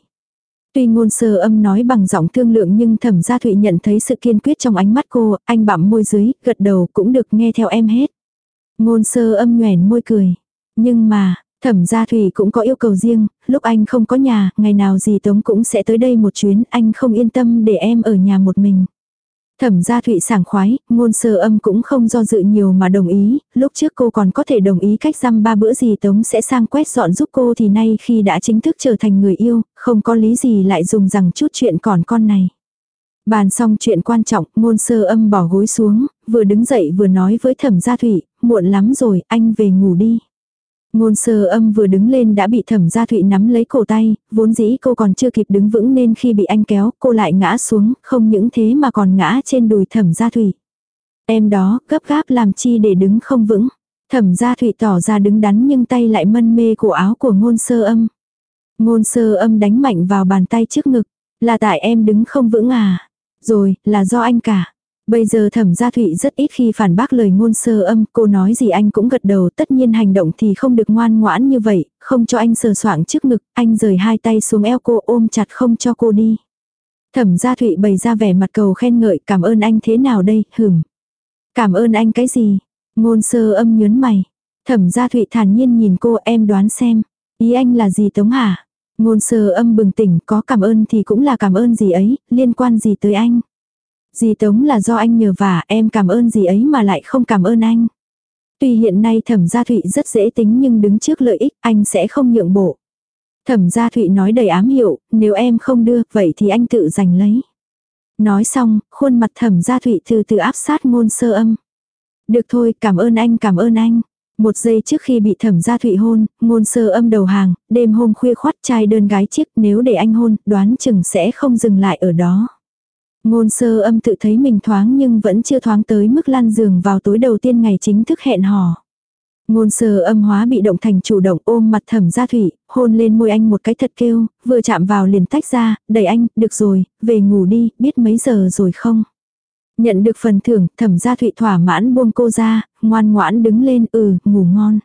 Tuy ngôn sơ âm nói bằng giọng thương lượng nhưng thẩm gia Thụy nhận thấy sự kiên quyết trong ánh mắt cô, anh bặm môi dưới, gật đầu cũng được nghe theo em hết. Ngôn sơ âm nhoẻn môi cười. Nhưng mà, thẩm gia Thụy cũng có yêu cầu riêng, lúc anh không có nhà, ngày nào gì Tống cũng sẽ tới đây một chuyến, anh không yên tâm để em ở nhà một mình. Thẩm gia thụy sảng khoái, ngôn sơ âm cũng không do dự nhiều mà đồng ý, lúc trước cô còn có thể đồng ý cách dăm ba bữa gì Tống sẽ sang quét dọn giúp cô thì nay khi đã chính thức trở thành người yêu, không có lý gì lại dùng rằng chút chuyện còn con này. Bàn xong chuyện quan trọng, ngôn sơ âm bỏ gối xuống, vừa đứng dậy vừa nói với thẩm gia thụy, muộn lắm rồi, anh về ngủ đi. Ngôn sơ âm vừa đứng lên đã bị thẩm gia thụy nắm lấy cổ tay, vốn dĩ cô còn chưa kịp đứng vững nên khi bị anh kéo cô lại ngã xuống, không những thế mà còn ngã trên đùi thẩm gia thụy. Em đó, gấp gáp làm chi để đứng không vững. Thẩm gia thụy tỏ ra đứng đắn nhưng tay lại mân mê cổ áo của ngôn sơ âm. Ngôn sơ âm đánh mạnh vào bàn tay trước ngực. Là tại em đứng không vững à? Rồi, là do anh cả. Bây giờ thẩm gia thụy rất ít khi phản bác lời ngôn sơ âm, cô nói gì anh cũng gật đầu, tất nhiên hành động thì không được ngoan ngoãn như vậy, không cho anh sờ soạng trước ngực, anh rời hai tay xuống eo cô ôm chặt không cho cô đi. Thẩm gia thụy bày ra vẻ mặt cầu khen ngợi, cảm ơn anh thế nào đây, hửm. Cảm ơn anh cái gì? Ngôn sơ âm nhớn mày. Thẩm gia thụy thản nhiên nhìn cô em đoán xem. Ý anh là gì Tống hả? Ngôn sơ âm bừng tỉnh có cảm ơn thì cũng là cảm ơn gì ấy, liên quan gì tới anh. Dì Tống là do anh nhờ vả em cảm ơn gì ấy mà lại không cảm ơn anh. Tuy hiện nay thẩm gia thụy rất dễ tính nhưng đứng trước lợi ích anh sẽ không nhượng bộ. Thẩm gia thụy nói đầy ám hiệu, nếu em không đưa vậy thì anh tự giành lấy. Nói xong, khuôn mặt thẩm gia thụy từ từ áp sát ngôn sơ âm. Được thôi, cảm ơn anh, cảm ơn anh. Một giây trước khi bị thẩm gia thụy hôn, ngôn sơ âm đầu hàng, đêm hôm khuya khoát trai đơn gái chiếc nếu để anh hôn, đoán chừng sẽ không dừng lại ở đó. Ngôn sơ âm tự thấy mình thoáng nhưng vẫn chưa thoáng tới mức lăn giường vào tối đầu tiên ngày chính thức hẹn hò. Ngôn sơ âm hóa bị động thành chủ động ôm mặt thẩm gia thủy, hôn lên môi anh một cái thật kêu, vừa chạm vào liền tách ra, đẩy anh, được rồi, về ngủ đi, biết mấy giờ rồi không? Nhận được phần thưởng, thẩm gia thụy thỏa mãn buông cô ra, ngoan ngoãn đứng lên, ừ, ngủ ngon.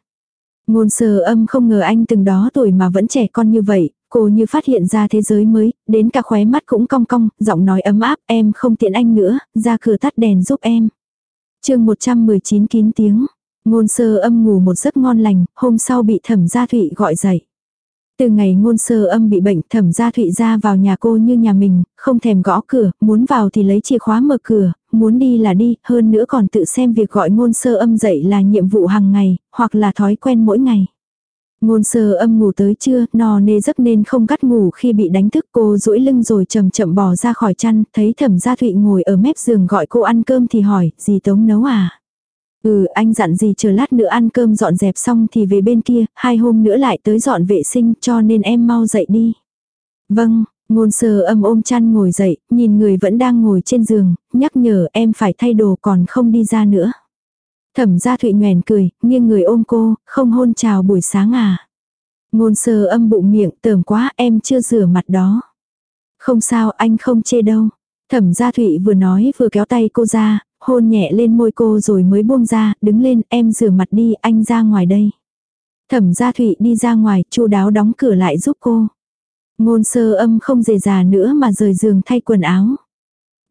Ngôn sơ âm không ngờ anh từng đó tuổi mà vẫn trẻ con như vậy, cô như phát hiện ra thế giới mới, đến cả khóe mắt cũng cong cong, giọng nói ấm áp, em không tiện anh nữa, ra cửa tắt đèn giúp em. chương 119 kín tiếng, ngôn sơ âm ngủ một giấc ngon lành, hôm sau bị thẩm gia thụy gọi dậy. Từ ngày ngôn sơ âm bị bệnh thẩm gia thụy ra vào nhà cô như nhà mình, không thèm gõ cửa, muốn vào thì lấy chìa khóa mở cửa, muốn đi là đi, hơn nữa còn tự xem việc gọi ngôn sơ âm dậy là nhiệm vụ hàng ngày, hoặc là thói quen mỗi ngày. Ngôn sơ âm ngủ tới trưa, no nê giấc nên không cắt ngủ khi bị đánh thức cô duỗi lưng rồi chậm chậm bò ra khỏi chăn, thấy thẩm gia thụy ngồi ở mép giường gọi cô ăn cơm thì hỏi, gì tống nấu à? Ừ, anh dặn gì chờ lát nữa ăn cơm dọn dẹp xong thì về bên kia, hai hôm nữa lại tới dọn vệ sinh cho nên em mau dậy đi. Vâng, ngôn sơ âm ôm chăn ngồi dậy, nhìn người vẫn đang ngồi trên giường, nhắc nhở em phải thay đồ còn không đi ra nữa. Thẩm gia Thụy nhoèn cười, nghiêng người ôm cô, không hôn chào buổi sáng à. Ngôn sơ âm bụng miệng, tởm quá em chưa rửa mặt đó. Không sao anh không chê đâu. Thẩm gia Thụy vừa nói vừa kéo tay cô ra, hôn nhẹ lên môi cô rồi mới buông ra, đứng lên em rửa mặt đi anh ra ngoài đây. Thẩm gia Thụy đi ra ngoài, chu đáo đóng cửa lại giúp cô. Ngôn sơ âm không dề già nữa mà rời giường thay quần áo.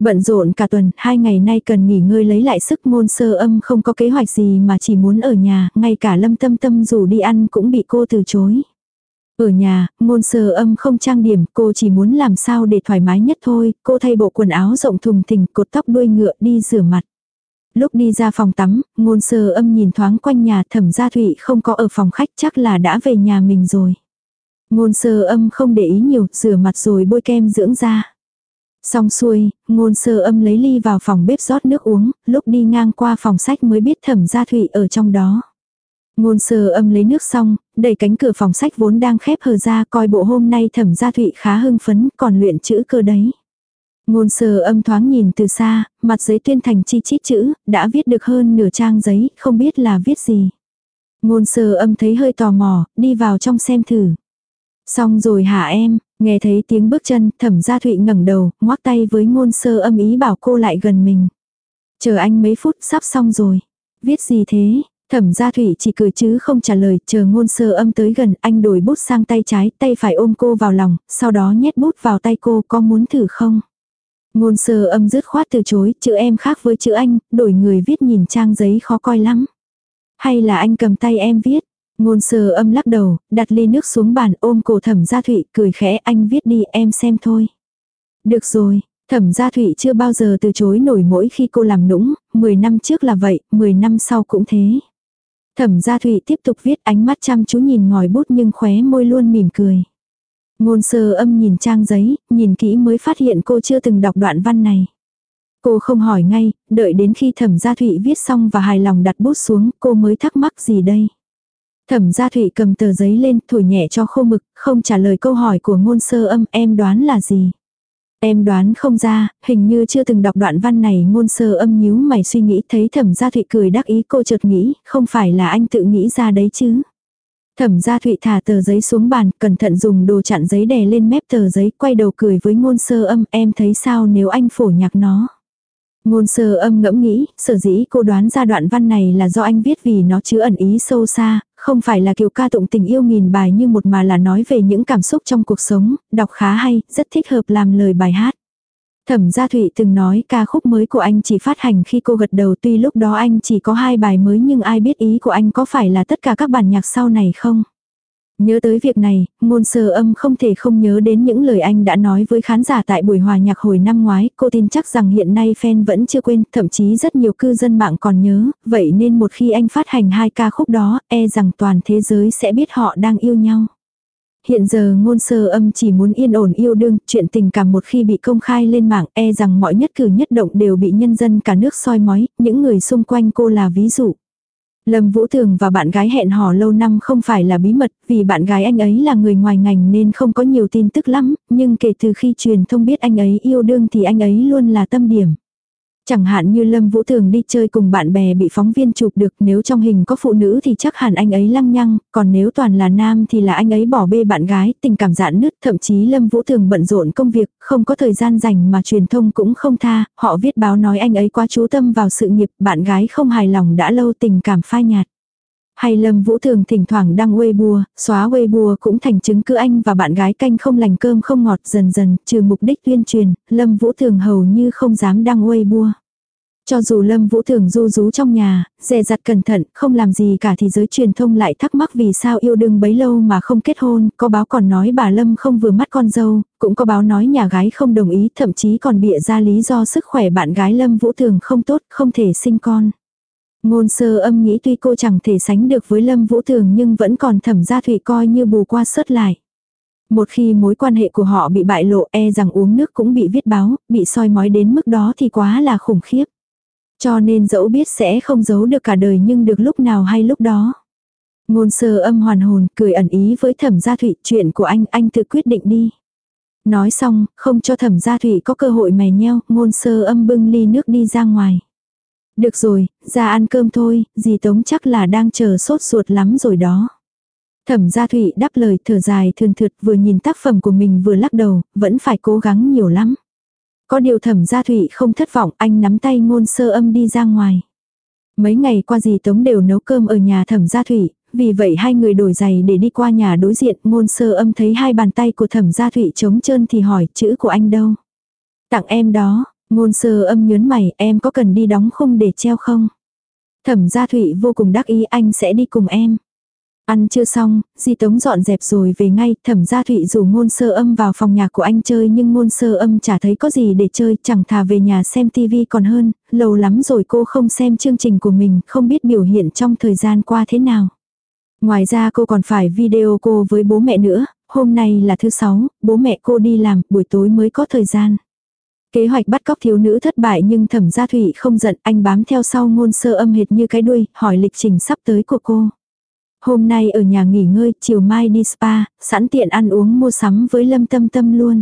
Bận rộn cả tuần, hai ngày nay cần nghỉ ngơi lấy lại sức môn sơ âm không có kế hoạch gì mà chỉ muốn ở nhà, ngay cả lâm tâm tâm dù đi ăn cũng bị cô từ chối. Ở nhà, môn sơ âm không trang điểm, cô chỉ muốn làm sao để thoải mái nhất thôi, cô thay bộ quần áo rộng thùng thình, cột tóc đuôi ngựa đi rửa mặt. Lúc đi ra phòng tắm, ngôn sơ âm nhìn thoáng quanh nhà thẩm gia thụy không có ở phòng khách chắc là đã về nhà mình rồi. Ngôn sơ âm không để ý nhiều, rửa mặt rồi bôi kem dưỡng da. Xong xuôi, ngôn sơ âm lấy ly vào phòng bếp rót nước uống, lúc đi ngang qua phòng sách mới biết thẩm gia thụy ở trong đó. Ngôn sơ âm lấy nước xong, đẩy cánh cửa phòng sách vốn đang khép hờ ra coi bộ hôm nay thẩm gia thụy khá hưng phấn còn luyện chữ cơ đấy. Ngôn sơ âm thoáng nhìn từ xa, mặt giấy tuyên thành chi chít chữ, đã viết được hơn nửa trang giấy, không biết là viết gì. Ngôn sơ âm thấy hơi tò mò, đi vào trong xem thử. Xong rồi hả em, nghe thấy tiếng bước chân, thẩm gia thụy ngẩng đầu, ngoắc tay với ngôn sơ âm ý bảo cô lại gần mình. Chờ anh mấy phút, sắp xong rồi. Viết gì thế? Thẩm gia thụy chỉ cười chứ không trả lời, chờ ngôn sơ âm tới gần, anh đổi bút sang tay trái, tay phải ôm cô vào lòng, sau đó nhét bút vào tay cô, có muốn thử không? Ngôn sơ âm dứt khoát từ chối, chữ em khác với chữ anh, đổi người viết nhìn trang giấy khó coi lắm. Hay là anh cầm tay em viết? Ngôn sơ âm lắc đầu, đặt ly nước xuống bàn ôm cổ thẩm gia thụy, cười khẽ anh viết đi em xem thôi. Được rồi, Thẩm gia thụy chưa bao giờ từ chối nổi mỗi khi cô làm nũng, 10 năm trước là vậy, 10 năm sau cũng thế. Thẩm gia thụy tiếp tục viết ánh mắt chăm chú nhìn ngòi bút nhưng khóe môi luôn mỉm cười. Ngôn sơ âm nhìn trang giấy, nhìn kỹ mới phát hiện cô chưa từng đọc đoạn văn này. Cô không hỏi ngay, đợi đến khi thẩm gia thụy viết xong và hài lòng đặt bút xuống, cô mới thắc mắc gì đây. Thẩm gia thủy cầm tờ giấy lên, thổi nhẹ cho khô mực, không trả lời câu hỏi của ngôn sơ âm, em đoán là gì. Em đoán không ra, hình như chưa từng đọc đoạn văn này ngôn sơ âm nhíu mày suy nghĩ thấy thẩm gia thụy cười đắc ý cô chợt nghĩ, không phải là anh tự nghĩ ra đấy chứ. Thẩm gia thụy thả tờ giấy xuống bàn, cẩn thận dùng đồ chặn giấy đè lên mép tờ giấy, quay đầu cười với ngôn sơ âm, em thấy sao nếu anh phổ nhạc nó. Ngôn sơ âm ngẫm nghĩ, sở dĩ cô đoán ra đoạn văn này là do anh viết vì nó chứa ẩn ý sâu xa, không phải là kiểu ca tụng tình yêu nghìn bài như một mà là nói về những cảm xúc trong cuộc sống, đọc khá hay, rất thích hợp làm lời bài hát. Thẩm Gia Thụy từng nói ca khúc mới của anh chỉ phát hành khi cô gật đầu tuy lúc đó anh chỉ có hai bài mới nhưng ai biết ý của anh có phải là tất cả các bản nhạc sau này không? Nhớ tới việc này, ngôn sơ âm không thể không nhớ đến những lời anh đã nói với khán giả tại buổi hòa nhạc hồi năm ngoái. Cô tin chắc rằng hiện nay fan vẫn chưa quên, thậm chí rất nhiều cư dân mạng còn nhớ. Vậy nên một khi anh phát hành hai ca khúc đó, e rằng toàn thế giới sẽ biết họ đang yêu nhau. Hiện giờ ngôn sơ âm chỉ muốn yên ổn yêu đương, chuyện tình cảm một khi bị công khai lên mạng e rằng mọi nhất cử nhất động đều bị nhân dân cả nước soi mói, những người xung quanh cô là ví dụ. Lâm Vũ Thường và bạn gái hẹn hò lâu năm không phải là bí mật, vì bạn gái anh ấy là người ngoài ngành nên không có nhiều tin tức lắm, nhưng kể từ khi truyền thông biết anh ấy yêu đương thì anh ấy luôn là tâm điểm. Chẳng hạn như Lâm Vũ Thường đi chơi cùng bạn bè bị phóng viên chụp được nếu trong hình có phụ nữ thì chắc hẳn anh ấy lăng nhăng, còn nếu toàn là nam thì là anh ấy bỏ bê bạn gái, tình cảm giãn nứt, thậm chí Lâm Vũ Thường bận rộn công việc, không có thời gian dành mà truyền thông cũng không tha, họ viết báo nói anh ấy quá chú tâm vào sự nghiệp, bạn gái không hài lòng đã lâu tình cảm phai nhạt. Hay Lâm Vũ Thường thỉnh thoảng đăng Weibo, xóa Weibo cũng thành chứng cứ anh và bạn gái canh không lành cơm không ngọt dần dần, trừ mục đích tuyên truyền, Lâm Vũ Thường hầu như không dám đăng Weibo. Cho dù Lâm Vũ Thường du rú trong nhà, dè dặt cẩn thận, không làm gì cả thì giới truyền thông lại thắc mắc vì sao yêu đương bấy lâu mà không kết hôn, có báo còn nói bà Lâm không vừa mắt con dâu, cũng có báo nói nhà gái không đồng ý, thậm chí còn bịa ra lý do sức khỏe bạn gái Lâm Vũ Thường không tốt, không thể sinh con. Ngôn sơ âm nghĩ tuy cô chẳng thể sánh được với Lâm Vũ Thường nhưng vẫn còn thẩm gia thủy coi như bù qua sớt lại. Một khi mối quan hệ của họ bị bại lộ e rằng uống nước cũng bị viết báo, bị soi mói đến mức đó thì quá là khủng khiếp. Cho nên dẫu biết sẽ không giấu được cả đời nhưng được lúc nào hay lúc đó. Ngôn sơ âm hoàn hồn, cười ẩn ý với thẩm gia thủy, chuyện của anh, anh tự quyết định đi. Nói xong, không cho thẩm gia thủy có cơ hội mè nheo, ngôn sơ âm bưng ly nước đi ra ngoài. Được rồi, ra ăn cơm thôi, dì Tống chắc là đang chờ sốt ruột lắm rồi đó. Thẩm gia thụy đáp lời thở dài thường thượt vừa nhìn tác phẩm của mình vừa lắc đầu, vẫn phải cố gắng nhiều lắm. Có điều thẩm gia thụy không thất vọng, anh nắm tay ngôn sơ âm đi ra ngoài. Mấy ngày qua dì Tống đều nấu cơm ở nhà thẩm gia thụy vì vậy hai người đổi giày để đi qua nhà đối diện, ngôn sơ âm thấy hai bàn tay của thẩm gia thụy trống trơn thì hỏi chữ của anh đâu. Tặng em đó, ngôn sơ âm nhớn mày, em có cần đi đóng khung để treo không? Thẩm gia thụy vô cùng đắc ý anh sẽ đi cùng em. Ăn chưa xong, di tống dọn dẹp rồi về ngay, thẩm gia thụy rủ ngôn sơ âm vào phòng nhà của anh chơi nhưng ngôn sơ âm chả thấy có gì để chơi, chẳng thà về nhà xem tivi còn hơn, lâu lắm rồi cô không xem chương trình của mình, không biết biểu hiện trong thời gian qua thế nào. Ngoài ra cô còn phải video cô với bố mẹ nữa, hôm nay là thứ sáu, bố mẹ cô đi làm, buổi tối mới có thời gian. Kế hoạch bắt cóc thiếu nữ thất bại nhưng thẩm gia thủy không giận, anh bám theo sau ngôn sơ âm hệt như cái đuôi, hỏi lịch trình sắp tới của cô. Hôm nay ở nhà nghỉ ngơi, chiều mai đi spa, sẵn tiện ăn uống mua sắm với lâm tâm tâm luôn.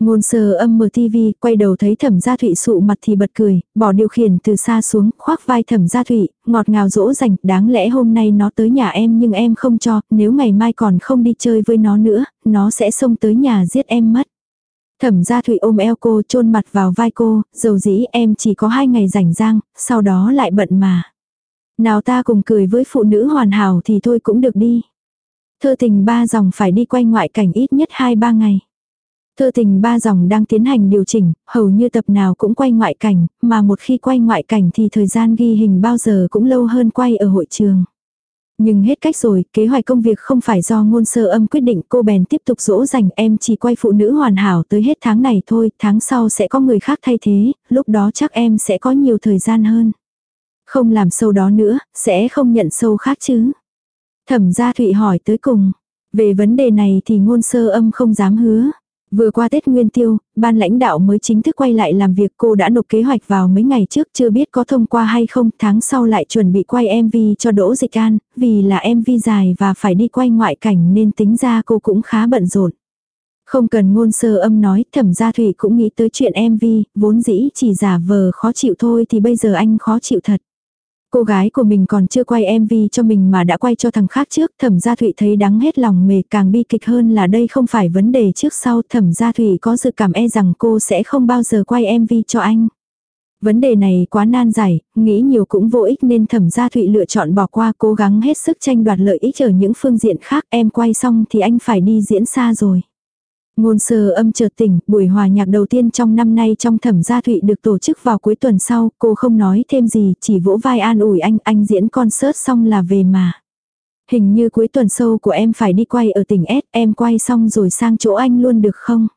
Ngôn sơ âm mở tivi, quay đầu thấy thẩm gia thụy sụ mặt thì bật cười, bỏ điều khiển từ xa xuống, khoác vai thẩm gia thụy, ngọt ngào dỗ dành, đáng lẽ hôm nay nó tới nhà em nhưng em không cho, nếu ngày mai còn không đi chơi với nó nữa, nó sẽ xông tới nhà giết em mất. Thẩm gia thụy ôm eo cô chôn mặt vào vai cô, dầu dĩ em chỉ có hai ngày rảnh rang, sau đó lại bận mà. Nào ta cùng cười với phụ nữ hoàn hảo thì thôi cũng được đi. Thơ tình ba dòng phải đi quay ngoại cảnh ít nhất 2-3 ngày. Thơ tình ba dòng đang tiến hành điều chỉnh, hầu như tập nào cũng quay ngoại cảnh, mà một khi quay ngoại cảnh thì thời gian ghi hình bao giờ cũng lâu hơn quay ở hội trường. Nhưng hết cách rồi, kế hoạch công việc không phải do ngôn sơ âm quyết định cô bèn tiếp tục dỗ dành em chỉ quay phụ nữ hoàn hảo tới hết tháng này thôi, tháng sau sẽ có người khác thay thế, lúc đó chắc em sẽ có nhiều thời gian hơn. Không làm sâu đó nữa, sẽ không nhận sâu khác chứ. Thẩm gia Thụy hỏi tới cùng. Về vấn đề này thì ngôn sơ âm không dám hứa. Vừa qua Tết Nguyên Tiêu, ban lãnh đạo mới chính thức quay lại làm việc cô đã nộp kế hoạch vào mấy ngày trước chưa biết có thông qua hay không. Tháng sau lại chuẩn bị quay MV cho Đỗ Dịch An, vì là MV dài và phải đi quay ngoại cảnh nên tính ra cô cũng khá bận rộn. Không cần ngôn sơ âm nói, thẩm gia thủy cũng nghĩ tới chuyện MV, vốn dĩ chỉ giả vờ khó chịu thôi thì bây giờ anh khó chịu thật. Cô gái của mình còn chưa quay MV cho mình mà đã quay cho thằng khác trước, thẩm gia thụy thấy đắng hết lòng mề càng bi kịch hơn là đây không phải vấn đề trước sau, thẩm gia thụy có dự cảm e rằng cô sẽ không bao giờ quay MV cho anh. Vấn đề này quá nan giải, nghĩ nhiều cũng vô ích nên thẩm gia thụy lựa chọn bỏ qua cố gắng hết sức tranh đoạt lợi ích ở những phương diện khác em quay xong thì anh phải đi diễn xa rồi. Ngôn sơ âm chợt tỉnh, buổi hòa nhạc đầu tiên trong năm nay trong thẩm gia thụy được tổ chức vào cuối tuần sau, cô không nói thêm gì, chỉ vỗ vai an ủi anh, anh diễn concert xong là về mà. Hình như cuối tuần sâu của em phải đi quay ở tỉnh S, em quay xong rồi sang chỗ anh luôn được không?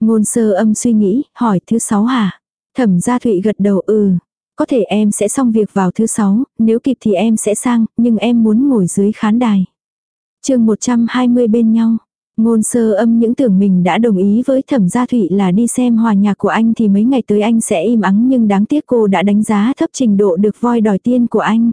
Ngôn sơ âm suy nghĩ, hỏi thứ sáu hả? Thẩm gia thụy gật đầu ừ. Có thể em sẽ xong việc vào thứ sáu, nếu kịp thì em sẽ sang, nhưng em muốn ngồi dưới khán đài. chương 120 bên nhau. Ngôn sơ âm những tưởng mình đã đồng ý với thẩm gia thụy là đi xem hòa nhạc của anh thì mấy ngày tới anh sẽ im ắng nhưng đáng tiếc cô đã đánh giá thấp trình độ được voi đòi tiên của anh.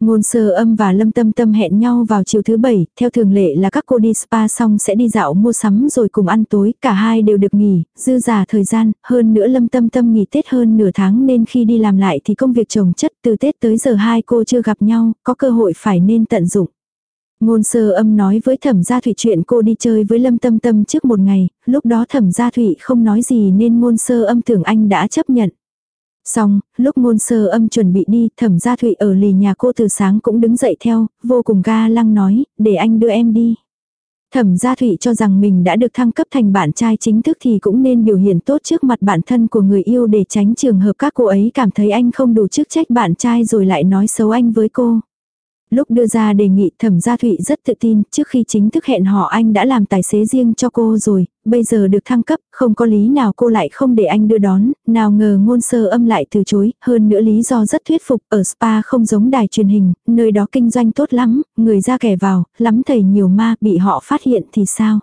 Ngôn sơ âm và lâm tâm tâm hẹn nhau vào chiều thứ bảy, theo thường lệ là các cô đi spa xong sẽ đi dạo mua sắm rồi cùng ăn tối, cả hai đều được nghỉ, dư giả thời gian, hơn nữa lâm tâm tâm nghỉ Tết hơn nửa tháng nên khi đi làm lại thì công việc chồng chất từ Tết tới giờ hai cô chưa gặp nhau, có cơ hội phải nên tận dụng. Ngôn sơ âm nói với thẩm gia thủy chuyện cô đi chơi với lâm tâm tâm trước một ngày, lúc đó thẩm gia thủy không nói gì nên ngôn sơ âm tưởng anh đã chấp nhận. Xong, lúc ngôn sơ âm chuẩn bị đi, thẩm gia thủy ở lì nhà cô từ sáng cũng đứng dậy theo, vô cùng ga lăng nói, để anh đưa em đi. Thẩm gia thủy cho rằng mình đã được thăng cấp thành bạn trai chính thức thì cũng nên biểu hiện tốt trước mặt bản thân của người yêu để tránh trường hợp các cô ấy cảm thấy anh không đủ chức trách bạn trai rồi lại nói xấu anh với cô. Lúc đưa ra đề nghị thẩm gia thụy rất tự tin, trước khi chính thức hẹn họ anh đã làm tài xế riêng cho cô rồi, bây giờ được thăng cấp, không có lý nào cô lại không để anh đưa đón, nào ngờ ngôn sơ âm lại từ chối, hơn nữa lý do rất thuyết phục, ở spa không giống đài truyền hình, nơi đó kinh doanh tốt lắm, người ra kẻ vào, lắm thầy nhiều ma, bị họ phát hiện thì sao?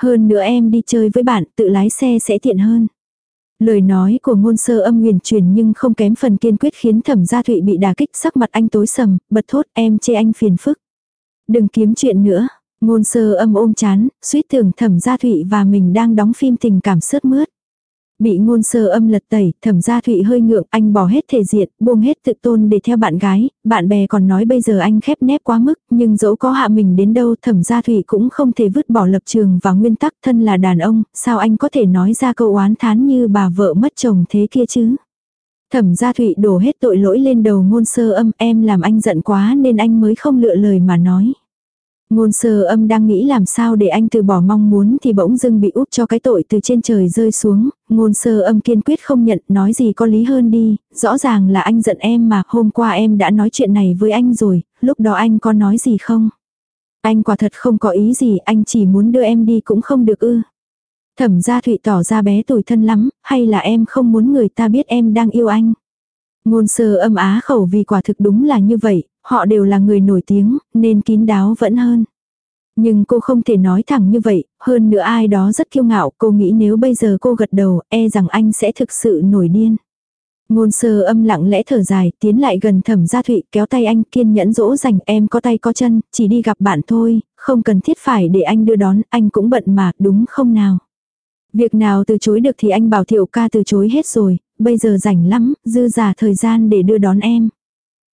Hơn nữa em đi chơi với bạn, tự lái xe sẽ tiện hơn. Lời nói của ngôn sơ âm huyền truyền nhưng không kém phần kiên quyết khiến thẩm gia thụy bị đả kích sắc mặt anh tối sầm, bật thốt em chê anh phiền phức. Đừng kiếm chuyện nữa, ngôn sơ âm ôm chán, suýt tưởng thẩm gia thụy và mình đang đóng phim tình cảm sướt mướt. Bị ngôn sơ âm lật tẩy, thẩm gia thụy hơi ngượng, anh bỏ hết thể diện, buông hết tự tôn để theo bạn gái, bạn bè còn nói bây giờ anh khép nép quá mức, nhưng dẫu có hạ mình đến đâu thẩm gia thụy cũng không thể vứt bỏ lập trường và nguyên tắc thân là đàn ông, sao anh có thể nói ra câu oán thán như bà vợ mất chồng thế kia chứ. Thẩm gia thụy đổ hết tội lỗi lên đầu ngôn sơ âm em làm anh giận quá nên anh mới không lựa lời mà nói. Ngôn sơ âm đang nghĩ làm sao để anh từ bỏ mong muốn thì bỗng dưng bị úp cho cái tội từ trên trời rơi xuống, ngôn sơ âm kiên quyết không nhận nói gì có lý hơn đi, rõ ràng là anh giận em mà hôm qua em đã nói chuyện này với anh rồi, lúc đó anh có nói gì không? Anh quả thật không có ý gì, anh chỉ muốn đưa em đi cũng không được ư. Thẩm gia thụy tỏ ra bé tuổi thân lắm, hay là em không muốn người ta biết em đang yêu anh? Ngôn sơ âm á khẩu vì quả thực đúng là như vậy, họ đều là người nổi tiếng, nên kín đáo vẫn hơn. Nhưng cô không thể nói thẳng như vậy, hơn nữa ai đó rất kiêu ngạo, cô nghĩ nếu bây giờ cô gật đầu, e rằng anh sẽ thực sự nổi điên. Ngôn sơ âm lặng lẽ thở dài, tiến lại gần thẩm gia thụy, kéo tay anh kiên nhẫn dỗ dành em có tay có chân, chỉ đi gặp bạn thôi, không cần thiết phải để anh đưa đón, anh cũng bận mà, đúng không nào. Việc nào từ chối được thì anh bảo thiệu ca từ chối hết rồi, bây giờ rảnh lắm, dư giả thời gian để đưa đón em.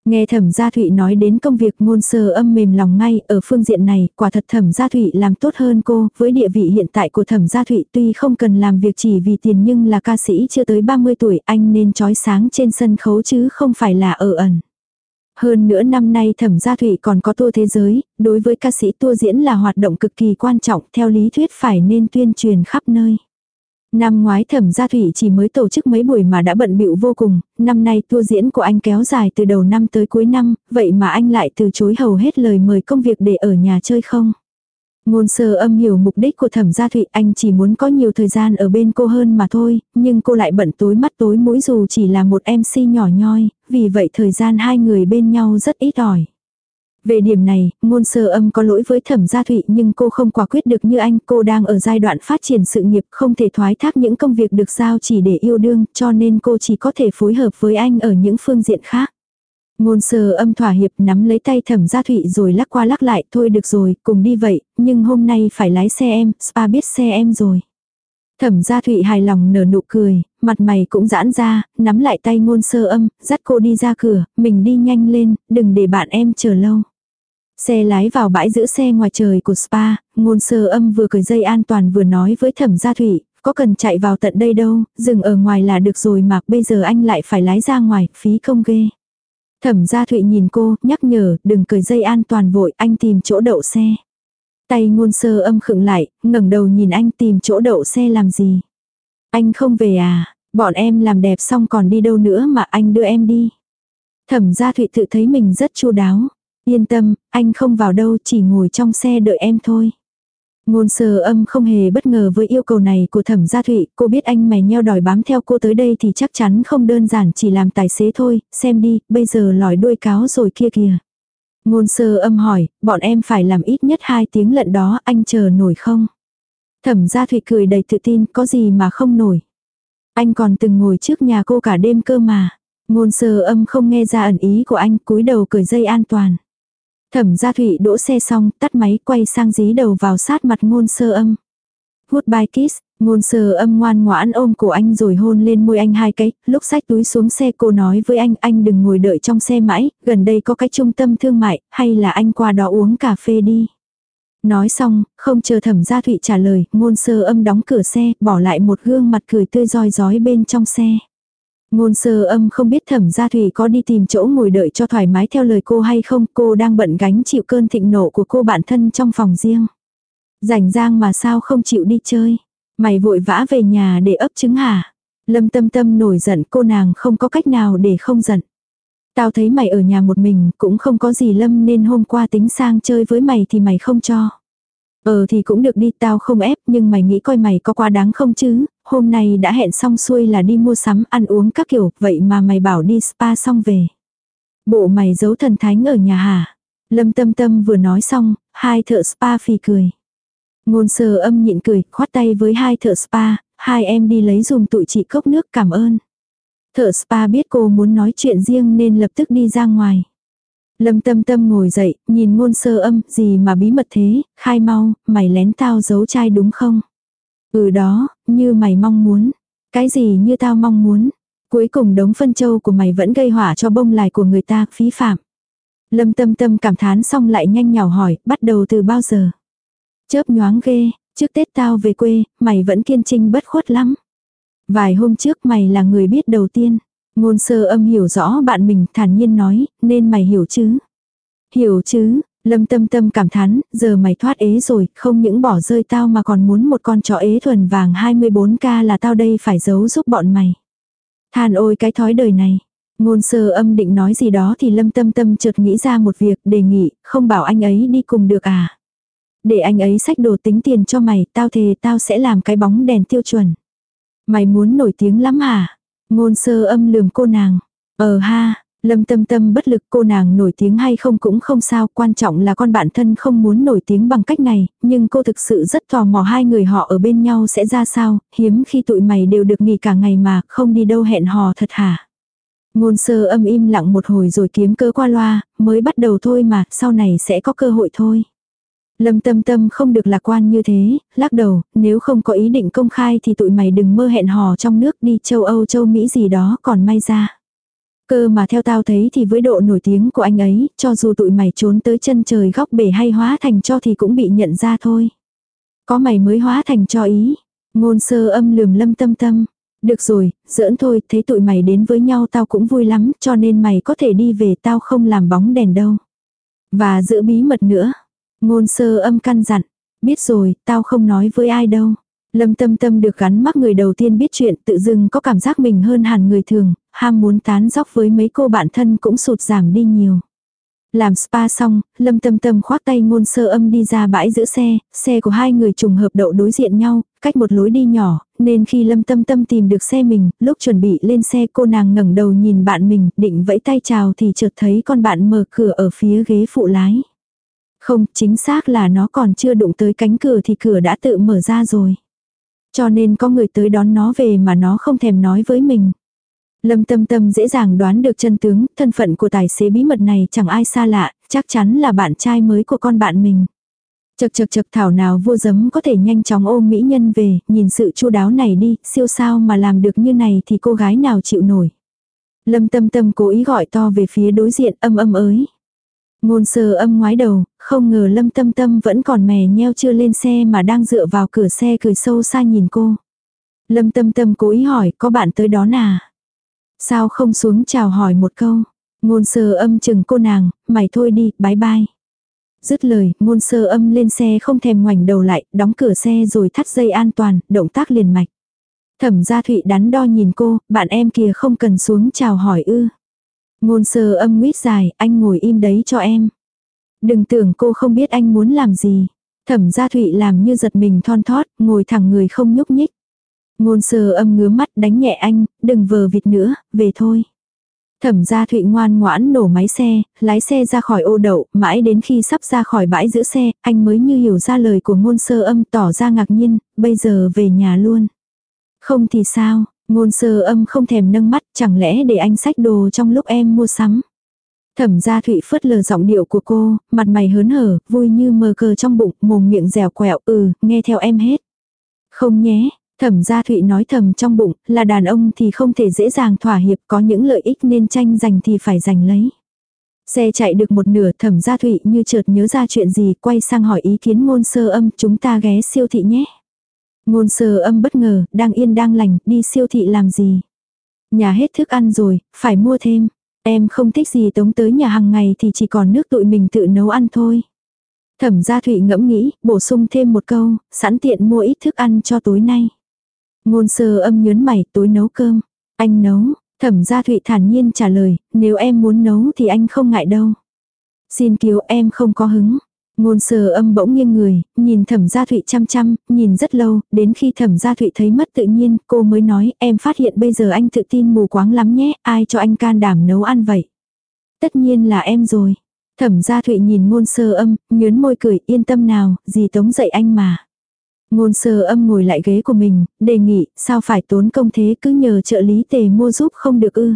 Nghe thẩm gia thụy nói đến công việc ngôn sơ âm mềm lòng ngay, ở phương diện này, quả thật thẩm gia thụy làm tốt hơn cô, với địa vị hiện tại của thẩm gia thụy tuy không cần làm việc chỉ vì tiền nhưng là ca sĩ chưa tới 30 tuổi, anh nên trói sáng trên sân khấu chứ không phải là ở ẩn. Hơn nữa năm nay thẩm gia thụy còn có tour thế giới, đối với ca sĩ tour diễn là hoạt động cực kỳ quan trọng, theo lý thuyết phải nên tuyên truyền khắp nơi. Năm ngoái thẩm gia thủy chỉ mới tổ chức mấy buổi mà đã bận bịu vô cùng, năm nay tour diễn của anh kéo dài từ đầu năm tới cuối năm, vậy mà anh lại từ chối hầu hết lời mời công việc để ở nhà chơi không. Ngôn sơ âm hiểu mục đích của thẩm gia thụy anh chỉ muốn có nhiều thời gian ở bên cô hơn mà thôi, nhưng cô lại bận tối mắt tối mũi dù chỉ là một MC nhỏ nhoi, vì vậy thời gian hai người bên nhau rất ít ỏi. Về điểm này, ngôn sơ âm có lỗi với thẩm gia thụy nhưng cô không quả quyết được như anh. Cô đang ở giai đoạn phát triển sự nghiệp không thể thoái thác những công việc được giao chỉ để yêu đương cho nên cô chỉ có thể phối hợp với anh ở những phương diện khác. Ngôn sơ âm thỏa hiệp nắm lấy tay thẩm gia thụy rồi lắc qua lắc lại. Thôi được rồi, cùng đi vậy, nhưng hôm nay phải lái xe em, spa biết xe em rồi. Thẩm gia thụy hài lòng nở nụ cười, mặt mày cũng giãn ra, nắm lại tay ngôn sơ âm, dắt cô đi ra cửa, mình đi nhanh lên, đừng để bạn em chờ lâu. Xe lái vào bãi giữ xe ngoài trời của spa, ngôn sơ âm vừa cởi dây an toàn vừa nói với thẩm gia thủy, có cần chạy vào tận đây đâu, dừng ở ngoài là được rồi mà bây giờ anh lại phải lái ra ngoài, phí không ghê. Thẩm gia thụy nhìn cô, nhắc nhở, đừng cởi dây an toàn vội, anh tìm chỗ đậu xe. Tay ngôn sơ âm khựng lại, ngẩng đầu nhìn anh tìm chỗ đậu xe làm gì. Anh không về à, bọn em làm đẹp xong còn đi đâu nữa mà anh đưa em đi. Thẩm gia thụy tự thấy mình rất chu đáo. Yên tâm, anh không vào đâu chỉ ngồi trong xe đợi em thôi. Ngôn sơ âm không hề bất ngờ với yêu cầu này của thẩm gia thụy, cô biết anh mày nheo đòi bám theo cô tới đây thì chắc chắn không đơn giản chỉ làm tài xế thôi, xem đi, bây giờ lòi đuôi cáo rồi kia kìa. Ngôn sơ âm hỏi, bọn em phải làm ít nhất 2 tiếng lận đó, anh chờ nổi không? Thẩm gia thụy cười đầy tự tin, có gì mà không nổi. Anh còn từng ngồi trước nhà cô cả đêm cơ mà. Ngôn sơ âm không nghe ra ẩn ý của anh, cúi đầu cởi dây an toàn. Thẩm gia thụy đỗ xe xong, tắt máy quay sang dí đầu vào sát mặt ngôn sơ âm. Goodbye kiss, ngôn sơ âm ngoan ngoãn ôm cổ anh rồi hôn lên môi anh hai cái, lúc xách túi xuống xe cô nói với anh, anh đừng ngồi đợi trong xe mãi, gần đây có cái trung tâm thương mại, hay là anh qua đó uống cà phê đi. Nói xong, không chờ thẩm gia thụy trả lời, ngôn sơ âm đóng cửa xe, bỏ lại một gương mặt cười tươi roi rói bên trong xe. Ngôn sơ âm không biết thẩm gia thủy có đi tìm chỗ ngồi đợi cho thoải mái theo lời cô hay không, cô đang bận gánh chịu cơn thịnh nộ của cô bản thân trong phòng riêng. Rảnh rang mà sao không chịu đi chơi. Mày vội vã về nhà để ấp trứng hả? Lâm tâm tâm nổi giận cô nàng không có cách nào để không giận. Tao thấy mày ở nhà một mình cũng không có gì Lâm nên hôm qua tính sang chơi với mày thì mày không cho. Ờ thì cũng được đi tao không ép nhưng mày nghĩ coi mày có quá đáng không chứ, hôm nay đã hẹn xong xuôi là đi mua sắm ăn uống các kiểu, vậy mà mày bảo đi spa xong về. Bộ mày giấu thần thánh ở nhà hả? Lâm tâm tâm vừa nói xong, hai thợ spa phì cười. Ngôn sơ âm nhịn cười, khoát tay với hai thợ spa, hai em đi lấy dùm tụi chị cốc nước cảm ơn. Thợ spa biết cô muốn nói chuyện riêng nên lập tức đi ra ngoài. Lâm tâm tâm ngồi dậy, nhìn ngôn sơ âm, gì mà bí mật thế, khai mau, mày lén tao giấu trai đúng không? Ừ đó, như mày mong muốn. Cái gì như tao mong muốn. Cuối cùng đống phân châu của mày vẫn gây hỏa cho bông lại của người ta, phí phạm. Lâm tâm tâm cảm thán xong lại nhanh nhào hỏi, bắt đầu từ bao giờ? Chớp nhoáng ghê, trước Tết tao về quê, mày vẫn kiên trinh bất khuất lắm. Vài hôm trước mày là người biết đầu tiên. Ngôn sơ âm hiểu rõ bạn mình thản nhiên nói, nên mày hiểu chứ. Hiểu chứ, lâm tâm tâm cảm thán, giờ mày thoát ế rồi, không những bỏ rơi tao mà còn muốn một con chó ế thuần vàng 24k là tao đây phải giấu giúp bọn mày. Than ôi cái thói đời này. Ngôn sơ âm định nói gì đó thì lâm tâm tâm chợt nghĩ ra một việc đề nghị, không bảo anh ấy đi cùng được à. Để anh ấy sách đồ tính tiền cho mày, tao thề tao sẽ làm cái bóng đèn tiêu chuẩn. Mày muốn nổi tiếng lắm hả? Ngôn sơ âm lườm cô nàng. Ờ ha, lâm tâm tâm bất lực cô nàng nổi tiếng hay không cũng không sao, quan trọng là con bạn thân không muốn nổi tiếng bằng cách này, nhưng cô thực sự rất tò mò hai người họ ở bên nhau sẽ ra sao, hiếm khi tụi mày đều được nghỉ cả ngày mà, không đi đâu hẹn hò thật hả. Ngôn sơ âm im lặng một hồi rồi kiếm cơ qua loa, mới bắt đầu thôi mà, sau này sẽ có cơ hội thôi. Lâm tâm tâm không được lạc quan như thế, lắc đầu, nếu không có ý định công khai thì tụi mày đừng mơ hẹn hò trong nước đi châu Âu châu Mỹ gì đó còn may ra. Cơ mà theo tao thấy thì với độ nổi tiếng của anh ấy, cho dù tụi mày trốn tới chân trời góc bể hay hóa thành cho thì cũng bị nhận ra thôi. Có mày mới hóa thành cho ý. Ngôn sơ âm lườm lâm tâm tâm. Được rồi, giỡn thôi, thấy tụi mày đến với nhau tao cũng vui lắm, cho nên mày có thể đi về tao không làm bóng đèn đâu. Và giữ bí mật nữa. Ngôn sơ âm căn dặn. Biết rồi, tao không nói với ai đâu. Lâm tâm tâm được gắn mắc người đầu tiên biết chuyện tự dưng có cảm giác mình hơn hẳn người thường, ham muốn tán dóc với mấy cô bạn thân cũng sụt giảm đi nhiều. Làm spa xong, Lâm Tâm Tâm khoác tay ngôn sơ âm đi ra bãi giữ xe, xe của hai người trùng hợp đậu đối diện nhau, cách một lối đi nhỏ, nên khi Lâm Tâm Tâm tìm được xe mình, lúc chuẩn bị lên xe cô nàng ngẩng đầu nhìn bạn mình, định vẫy tay chào thì chợt thấy con bạn mở cửa ở phía ghế phụ lái. Không, chính xác là nó còn chưa đụng tới cánh cửa thì cửa đã tự mở ra rồi. Cho nên có người tới đón nó về mà nó không thèm nói với mình. Lâm Tâm Tâm dễ dàng đoán được chân tướng, thân phận của tài xế bí mật này chẳng ai xa lạ, chắc chắn là bạn trai mới của con bạn mình. Chật chật chật thảo nào vua dấm có thể nhanh chóng ôm mỹ nhân về, nhìn sự chu đáo này đi, siêu sao mà làm được như này thì cô gái nào chịu nổi. Lâm Tâm Tâm cố ý gọi to về phía đối diện âm âm ới. Ngôn sơ âm ngoái đầu, không ngờ Lâm Tâm Tâm vẫn còn mè nheo chưa lên xe mà đang dựa vào cửa xe cười sâu xa nhìn cô. Lâm Tâm Tâm cố ý hỏi có bạn tới đó nà? Sao không xuống chào hỏi một câu. Ngôn sơ âm chừng cô nàng, mày thôi đi, bye bye. Dứt lời, ngôn sơ âm lên xe không thèm ngoảnh đầu lại, đóng cửa xe rồi thắt dây an toàn, động tác liền mạch. Thẩm gia thụy đắn đo nhìn cô, bạn em kia không cần xuống chào hỏi ư. Ngôn sơ âm nguyết dài, anh ngồi im đấy cho em. Đừng tưởng cô không biết anh muốn làm gì. Thẩm gia thụy làm như giật mình thon thót, ngồi thẳng người không nhúc nhích. Ngôn sơ âm ngứa mắt đánh nhẹ anh, đừng vờ vịt nữa, về thôi. Thẩm gia thụy ngoan ngoãn nổ máy xe, lái xe ra khỏi ô đậu, mãi đến khi sắp ra khỏi bãi giữ xe, anh mới như hiểu ra lời của ngôn sơ âm tỏ ra ngạc nhiên, bây giờ về nhà luôn. Không thì sao, ngôn sơ âm không thèm nâng mắt, chẳng lẽ để anh sách đồ trong lúc em mua sắm. Thẩm gia thụy phớt lờ giọng điệu của cô, mặt mày hớn hở, vui như mờ cờ trong bụng, mồm miệng dẻo quẹo, ừ, nghe theo em hết. Không nhé, Thẩm gia Thụy nói thầm trong bụng, là đàn ông thì không thể dễ dàng thỏa hiệp có những lợi ích nên tranh giành thì phải giành lấy. Xe chạy được một nửa thẩm gia Thụy như chợt nhớ ra chuyện gì quay sang hỏi ý kiến ngôn sơ âm chúng ta ghé siêu thị nhé. Ngôn sơ âm bất ngờ, đang yên đang lành, đi siêu thị làm gì. Nhà hết thức ăn rồi, phải mua thêm. Em không thích gì tống tới nhà hàng ngày thì chỉ còn nước tụi mình tự nấu ăn thôi. Thẩm gia Thụy ngẫm nghĩ, bổ sung thêm một câu, sẵn tiện mua ít thức ăn cho tối nay. Ngôn sơ âm nhớn mày tối nấu cơm. Anh nấu, thẩm gia thụy thản nhiên trả lời, nếu em muốn nấu thì anh không ngại đâu. Xin cứu em không có hứng. Ngôn sơ âm bỗng nghiêng người, nhìn thẩm gia thụy chăm chăm, nhìn rất lâu, đến khi thẩm gia thụy thấy mất tự nhiên, cô mới nói, em phát hiện bây giờ anh tự tin mù quáng lắm nhé, ai cho anh can đảm nấu ăn vậy. Tất nhiên là em rồi. Thẩm gia thụy nhìn ngôn sơ âm, nhớn môi cười, yên tâm nào, gì tống dậy anh mà. Ngôn sơ âm ngồi lại ghế của mình, đề nghị, sao phải tốn công thế cứ nhờ trợ lý tề mua giúp không được ư.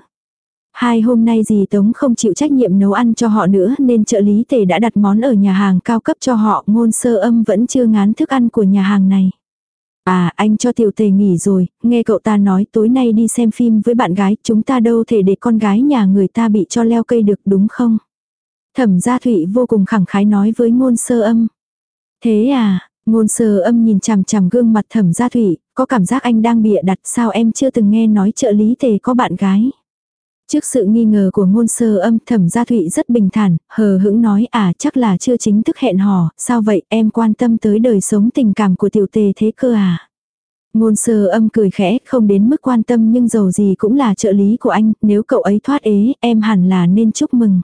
Hai hôm nay dì Tống không chịu trách nhiệm nấu ăn cho họ nữa nên trợ lý tề đã đặt món ở nhà hàng cao cấp cho họ ngôn sơ âm vẫn chưa ngán thức ăn của nhà hàng này. À anh cho tiểu tề nghỉ rồi, nghe cậu ta nói tối nay đi xem phim với bạn gái chúng ta đâu thể để con gái nhà người ta bị cho leo cây được đúng không? Thẩm gia thụy vô cùng khẳng khái nói với ngôn sơ âm. Thế à, Ngôn sơ âm nhìn chằm chằm gương mặt thẩm gia thụy có cảm giác anh đang bịa đặt sao em chưa từng nghe nói trợ lý tề có bạn gái. Trước sự nghi ngờ của ngôn sơ âm thẩm gia thụy rất bình thản, hờ hững nói à chắc là chưa chính thức hẹn hò, sao vậy em quan tâm tới đời sống tình cảm của tiểu tề thế cơ à. Ngôn sơ âm cười khẽ không đến mức quan tâm nhưng dầu gì cũng là trợ lý của anh, nếu cậu ấy thoát ế em hẳn là nên chúc mừng.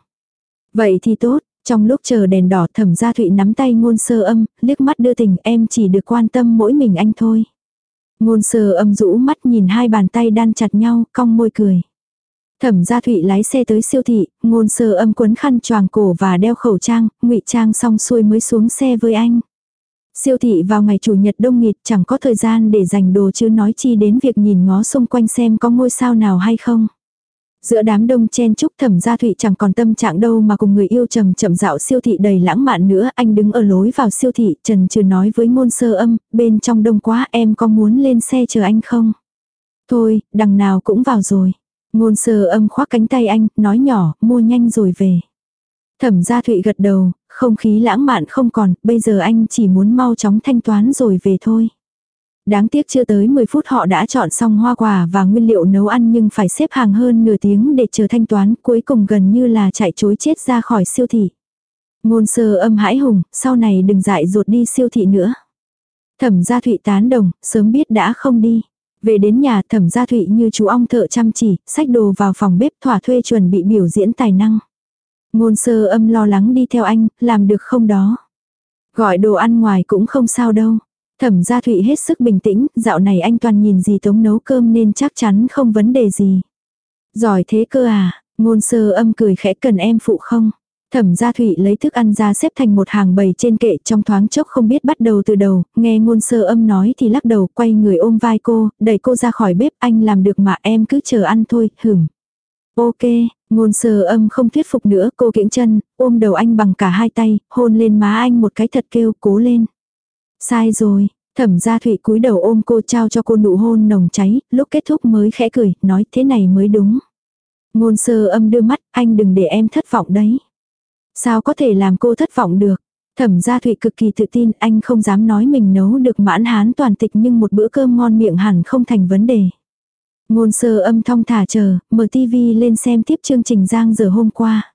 Vậy thì tốt, trong lúc chờ đèn đỏ thẩm gia thụy nắm tay ngôn sơ âm, liếc mắt đưa tình em chỉ được quan tâm mỗi mình anh thôi. Ngôn sơ âm rũ mắt nhìn hai bàn tay đan chặt nhau, cong môi cười. Thẩm gia thụy lái xe tới siêu thị, ngôn sơ âm quấn khăn choàng cổ và đeo khẩu trang, ngụy trang xong xuôi mới xuống xe với anh. Siêu thị vào ngày chủ nhật đông nghịt chẳng có thời gian để dành đồ chứ nói chi đến việc nhìn ngó xung quanh xem có ngôi sao nào hay không. Giữa đám đông chen chúc thẩm gia thụy chẳng còn tâm trạng đâu mà cùng người yêu trầm chậm dạo siêu thị đầy lãng mạn nữa. Anh đứng ở lối vào siêu thị trần trừ nói với ngôn sơ âm, bên trong đông quá em có muốn lên xe chờ anh không? Thôi, đằng nào cũng vào rồi. Ngôn sơ âm khoác cánh tay anh, nói nhỏ, mua nhanh rồi về. Thẩm gia thụy gật đầu, không khí lãng mạn không còn, bây giờ anh chỉ muốn mau chóng thanh toán rồi về thôi. Đáng tiếc chưa tới 10 phút họ đã chọn xong hoa quả và nguyên liệu nấu ăn nhưng phải xếp hàng hơn nửa tiếng để chờ thanh toán, cuối cùng gần như là chạy chối chết ra khỏi siêu thị. Ngôn sơ âm hãi hùng, sau này đừng dại ruột đi siêu thị nữa. Thẩm gia thụy tán đồng, sớm biết đã không đi. Về đến nhà thẩm gia thụy như chú ong thợ chăm chỉ, sách đồ vào phòng bếp thỏa thuê chuẩn bị biểu diễn tài năng. Ngôn sơ âm lo lắng đi theo anh, làm được không đó. Gọi đồ ăn ngoài cũng không sao đâu. Thẩm gia thụy hết sức bình tĩnh, dạo này anh toàn nhìn gì tống nấu cơm nên chắc chắn không vấn đề gì. Giỏi thế cơ à, ngôn sơ âm cười khẽ cần em phụ không? Thẩm gia thụy lấy thức ăn ra xếp thành một hàng bầy trên kệ trong thoáng chốc không biết bắt đầu từ đầu, nghe ngôn sơ âm nói thì lắc đầu quay người ôm vai cô, đẩy cô ra khỏi bếp anh làm được mà em cứ chờ ăn thôi, hửm. Ok, ngôn sơ âm không thuyết phục nữa, cô kiễng chân, ôm đầu anh bằng cả hai tay, hôn lên má anh một cái thật kêu cố lên. Sai rồi, thẩm gia thụy cúi đầu ôm cô trao cho cô nụ hôn nồng cháy, lúc kết thúc mới khẽ cười, nói thế này mới đúng. Ngôn sơ âm đưa mắt, anh đừng để em thất vọng đấy. Sao có thể làm cô thất vọng được? Thẩm gia thụy cực kỳ tự tin, anh không dám nói mình nấu được mãn hán toàn tịch nhưng một bữa cơm ngon miệng hẳn không thành vấn đề. Ngôn sơ âm thong thả chờ, mở tivi lên xem tiếp chương trình giang giờ hôm qua.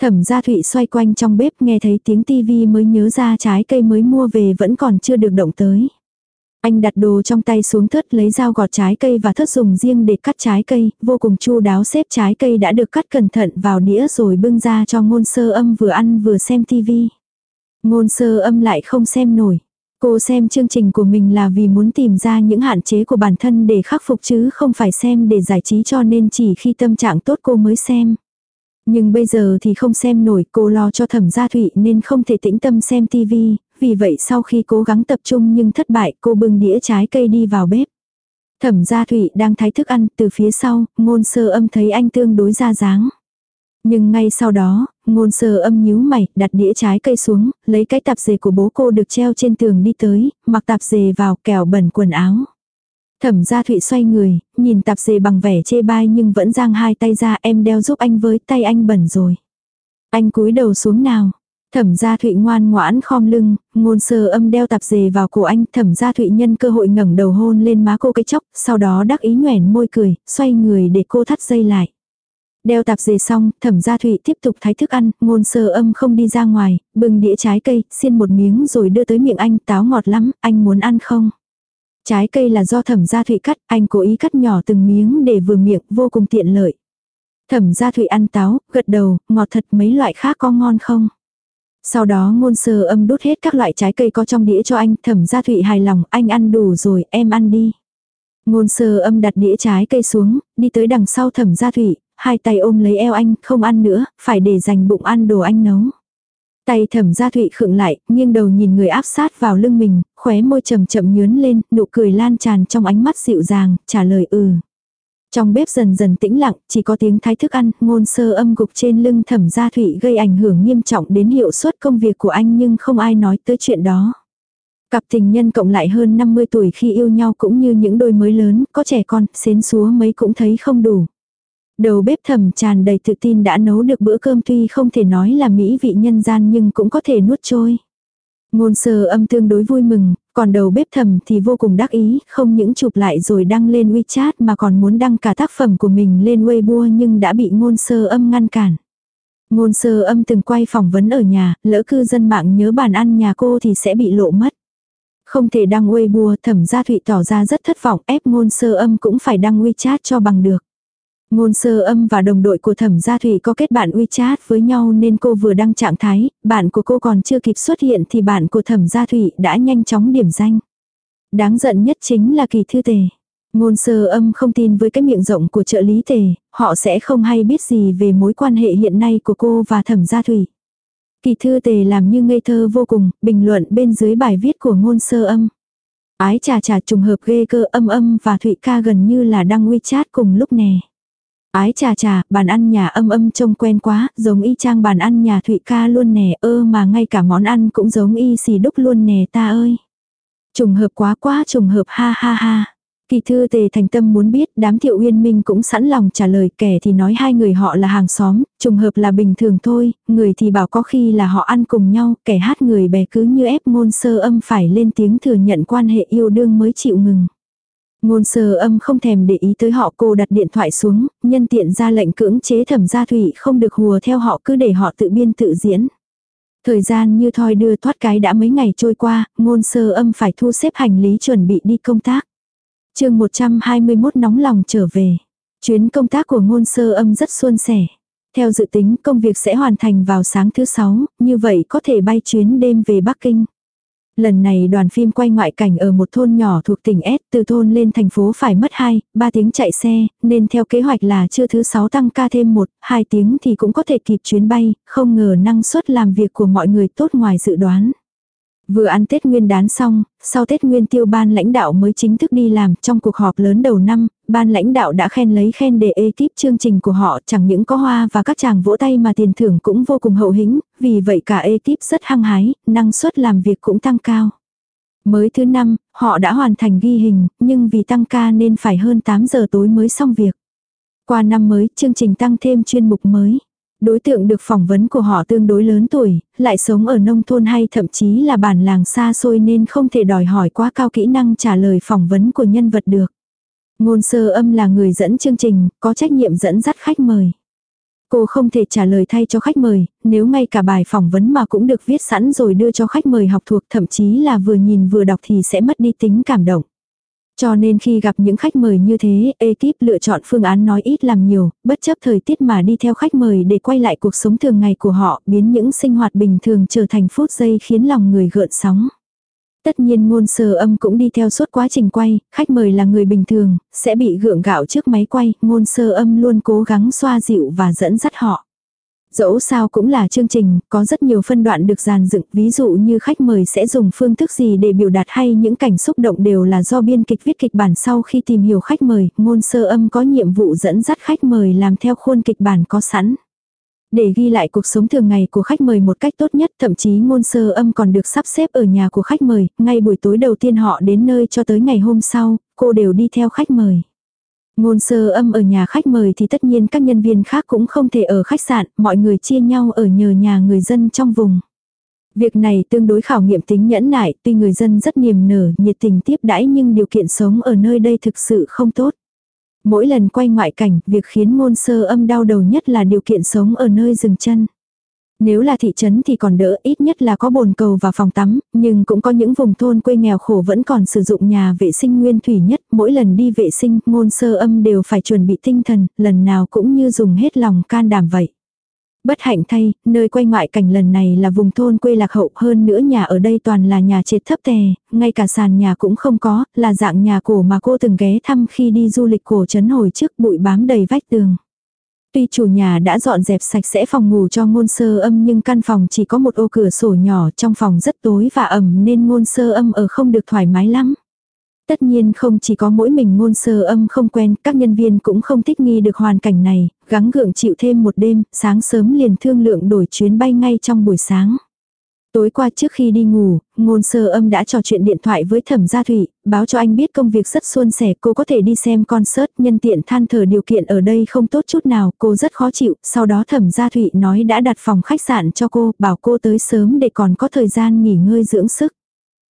Thẩm gia thụy xoay quanh trong bếp nghe thấy tiếng tivi mới nhớ ra trái cây mới mua về vẫn còn chưa được động tới. Anh đặt đồ trong tay xuống thớt lấy dao gọt trái cây và thớt dùng riêng để cắt trái cây, vô cùng chu đáo xếp trái cây đã được cắt cẩn thận vào đĩa rồi bưng ra cho ngôn sơ âm vừa ăn vừa xem tivi. Ngôn sơ âm lại không xem nổi. Cô xem chương trình của mình là vì muốn tìm ra những hạn chế của bản thân để khắc phục chứ không phải xem để giải trí cho nên chỉ khi tâm trạng tốt cô mới xem. Nhưng bây giờ thì không xem nổi cô lo cho thẩm gia thụy nên không thể tĩnh tâm xem tivi, vì vậy sau khi cố gắng tập trung nhưng thất bại cô bưng đĩa trái cây đi vào bếp. Thẩm gia thụy đang thái thức ăn từ phía sau, ngôn sơ âm thấy anh tương đối ra dáng. Nhưng ngay sau đó, ngôn sơ âm nhíu mày, đặt đĩa trái cây xuống, lấy cái tạp dề của bố cô được treo trên tường đi tới, mặc tạp dề vào kẻo bẩn quần áo. Thẩm gia thụy xoay người, nhìn tạp dề bằng vẻ chê bai nhưng vẫn giang hai tay ra em đeo giúp anh với tay anh bẩn rồi. Anh cúi đầu xuống nào. Thẩm gia thụy ngoan ngoãn khom lưng, ngôn sơ âm đeo tạp dề vào cổ anh, thẩm gia thụy nhân cơ hội ngẩng đầu hôn lên má cô cái chốc, sau đó đắc ý nhoẻn môi cười, xoay người để cô thắt dây lại. Đeo tạp dề xong, thẩm gia thụy tiếp tục thái thức ăn, ngôn sơ âm không đi ra ngoài, bưng đĩa trái cây, xiên một miếng rồi đưa tới miệng anh, táo ngọt lắm, anh muốn ăn không? Trái cây là do thẩm gia thụy cắt, anh cố ý cắt nhỏ từng miếng để vừa miệng, vô cùng tiện lợi. Thẩm gia thụy ăn táo, gật đầu, ngọt thật mấy loại khác có ngon không? Sau đó ngôn sơ âm đút hết các loại trái cây có trong đĩa cho anh, thẩm gia thụy hài lòng, anh ăn đủ rồi, em ăn đi. Ngôn sơ âm đặt đĩa trái cây xuống, đi tới đằng sau thẩm gia thụy, hai tay ôm lấy eo anh, không ăn nữa, phải để dành bụng ăn đồ anh nấu. Tay thẩm gia thụy khựng lại, nghiêng đầu nhìn người áp sát vào lưng mình, khóe môi chậm chậm nhướn lên, nụ cười lan tràn trong ánh mắt dịu dàng, trả lời ừ. Trong bếp dần dần tĩnh lặng, chỉ có tiếng thái thức ăn, ngôn sơ âm gục trên lưng thẩm gia thụy gây ảnh hưởng nghiêm trọng đến hiệu suất công việc của anh nhưng không ai nói tới chuyện đó. Cặp tình nhân cộng lại hơn 50 tuổi khi yêu nhau cũng như những đôi mới lớn, có trẻ con, xến xúa mấy cũng thấy không đủ. Đầu bếp thầm tràn đầy tự tin đã nấu được bữa cơm tuy không thể nói là mỹ vị nhân gian nhưng cũng có thể nuốt trôi. Ngôn sơ âm tương đối vui mừng, còn đầu bếp thầm thì vô cùng đắc ý, không những chụp lại rồi đăng lên WeChat mà còn muốn đăng cả tác phẩm của mình lên Weibo nhưng đã bị ngôn sơ âm ngăn cản. Ngôn sơ âm từng quay phỏng vấn ở nhà, lỡ cư dân mạng nhớ bàn ăn nhà cô thì sẽ bị lộ mất. Không thể đăng Weibo, thẩm gia thụy tỏ ra rất thất vọng ép ngôn sơ âm cũng phải đăng WeChat cho bằng được. Ngôn sơ âm và đồng đội của thẩm gia thủy có kết bạn WeChat với nhau nên cô vừa đăng trạng thái, bạn của cô còn chưa kịp xuất hiện thì bạn của thẩm gia thủy đã nhanh chóng điểm danh. Đáng giận nhất chính là kỳ thư tề. Ngôn sơ âm không tin với cái miệng rộng của trợ lý tề, họ sẽ không hay biết gì về mối quan hệ hiện nay của cô và thẩm gia thủy. Kỳ thư tề làm như ngây thơ vô cùng, bình luận bên dưới bài viết của ngôn sơ âm. Ái trà trà trùng hợp ghê cơ âm âm và Thụy ca gần như là đăng WeChat cùng lúc nè. Ái trà trà, bàn ăn nhà âm âm trông quen quá, giống y chang bàn ăn nhà Thụy ca luôn nè, ơ mà ngay cả món ăn cũng giống y xì đúc luôn nè ta ơi. Trùng hợp quá quá trùng hợp ha ha ha. Kỳ thư tề thành tâm muốn biết, đám thiệu uyên minh cũng sẵn lòng trả lời kẻ thì nói hai người họ là hàng xóm, trùng hợp là bình thường thôi, người thì bảo có khi là họ ăn cùng nhau, kẻ hát người bè cứ như ép ngôn sơ âm phải lên tiếng thừa nhận quan hệ yêu đương mới chịu ngừng. Ngôn sơ âm không thèm để ý tới họ cô đặt điện thoại xuống, nhân tiện ra lệnh cưỡng chế thẩm gia thủy không được hùa theo họ cứ để họ tự biên tự diễn. Thời gian như thoi đưa thoát cái đã mấy ngày trôi qua, ngôn sơ âm phải thu xếp hành lý chuẩn bị đi công tác. chương 121 nóng lòng trở về. Chuyến công tác của ngôn sơ âm rất suôn sẻ. Theo dự tính công việc sẽ hoàn thành vào sáng thứ sáu, như vậy có thể bay chuyến đêm về Bắc Kinh. Lần này đoàn phim quay ngoại cảnh ở một thôn nhỏ thuộc tỉnh S, từ thôn lên thành phố phải mất 2, 3 tiếng chạy xe, nên theo kế hoạch là trưa thứ 6 tăng ca thêm 1, 2 tiếng thì cũng có thể kịp chuyến bay, không ngờ năng suất làm việc của mọi người tốt ngoài dự đoán. Vừa ăn Tết Nguyên đán xong, sau Tết Nguyên tiêu ban lãnh đạo mới chính thức đi làm trong cuộc họp lớn đầu năm, ban lãnh đạo đã khen lấy khen để ekip chương trình của họ chẳng những có hoa và các chàng vỗ tay mà tiền thưởng cũng vô cùng hậu hĩnh, vì vậy cả ekip rất hăng hái, năng suất làm việc cũng tăng cao. Mới thứ năm, họ đã hoàn thành ghi hình, nhưng vì tăng ca nên phải hơn 8 giờ tối mới xong việc. Qua năm mới, chương trình tăng thêm chuyên mục mới. Đối tượng được phỏng vấn của họ tương đối lớn tuổi, lại sống ở nông thôn hay thậm chí là bản làng xa xôi nên không thể đòi hỏi quá cao kỹ năng trả lời phỏng vấn của nhân vật được. Ngôn sơ âm là người dẫn chương trình, có trách nhiệm dẫn dắt khách mời. Cô không thể trả lời thay cho khách mời, nếu ngay cả bài phỏng vấn mà cũng được viết sẵn rồi đưa cho khách mời học thuộc thậm chí là vừa nhìn vừa đọc thì sẽ mất đi tính cảm động. Cho nên khi gặp những khách mời như thế, ekip lựa chọn phương án nói ít làm nhiều, bất chấp thời tiết mà đi theo khách mời để quay lại cuộc sống thường ngày của họ, biến những sinh hoạt bình thường trở thành phút giây khiến lòng người gợn sóng. Tất nhiên ngôn sơ âm cũng đi theo suốt quá trình quay, khách mời là người bình thường, sẽ bị gượng gạo trước máy quay, ngôn sơ âm luôn cố gắng xoa dịu và dẫn dắt họ. Dẫu sao cũng là chương trình, có rất nhiều phân đoạn được dàn dựng, ví dụ như khách mời sẽ dùng phương thức gì để biểu đạt hay những cảnh xúc động đều là do biên kịch viết kịch bản sau khi tìm hiểu khách mời, ngôn sơ âm có nhiệm vụ dẫn dắt khách mời làm theo khuôn kịch bản có sẵn. Để ghi lại cuộc sống thường ngày của khách mời một cách tốt nhất, thậm chí ngôn sơ âm còn được sắp xếp ở nhà của khách mời, ngay buổi tối đầu tiên họ đến nơi cho tới ngày hôm sau, cô đều đi theo khách mời. Ngôn sơ âm ở nhà khách mời thì tất nhiên các nhân viên khác cũng không thể ở khách sạn, mọi người chia nhau ở nhờ nhà người dân trong vùng. Việc này tương đối khảo nghiệm tính nhẫn nại, tuy người dân rất niềm nở, nhiệt tình tiếp đãi nhưng điều kiện sống ở nơi đây thực sự không tốt. Mỗi lần quay ngoại cảnh, việc khiến ngôn sơ âm đau đầu nhất là điều kiện sống ở nơi dừng chân. Nếu là thị trấn thì còn đỡ ít nhất là có bồn cầu và phòng tắm, nhưng cũng có những vùng thôn quê nghèo khổ vẫn còn sử dụng nhà vệ sinh nguyên thủy nhất. Mỗi lần đi vệ sinh, ngôn sơ âm đều phải chuẩn bị tinh thần, lần nào cũng như dùng hết lòng can đảm vậy. Bất hạnh thay, nơi quay ngoại cảnh lần này là vùng thôn quê lạc hậu hơn nữa nhà ở đây toàn là nhà trệt thấp tè, ngay cả sàn nhà cũng không có, là dạng nhà cổ mà cô từng ghé thăm khi đi du lịch cổ trấn hồi trước bụi bám đầy vách tường. Tuy chủ nhà đã dọn dẹp sạch sẽ phòng ngủ cho ngôn sơ âm nhưng căn phòng chỉ có một ô cửa sổ nhỏ trong phòng rất tối và ẩm nên ngôn sơ âm ở không được thoải mái lắm. Tất nhiên không chỉ có mỗi mình ngôn sơ âm không quen, các nhân viên cũng không thích nghi được hoàn cảnh này, gắng gượng chịu thêm một đêm, sáng sớm liền thương lượng đổi chuyến bay ngay trong buổi sáng. Tối qua trước khi đi ngủ, ngôn sơ âm đã trò chuyện điện thoại với thẩm gia thủy, báo cho anh biết công việc rất suôn sẻ, cô có thể đi xem concert, nhân tiện than thở điều kiện ở đây không tốt chút nào, cô rất khó chịu, sau đó thẩm gia thủy nói đã đặt phòng khách sạn cho cô, bảo cô tới sớm để còn có thời gian nghỉ ngơi dưỡng sức.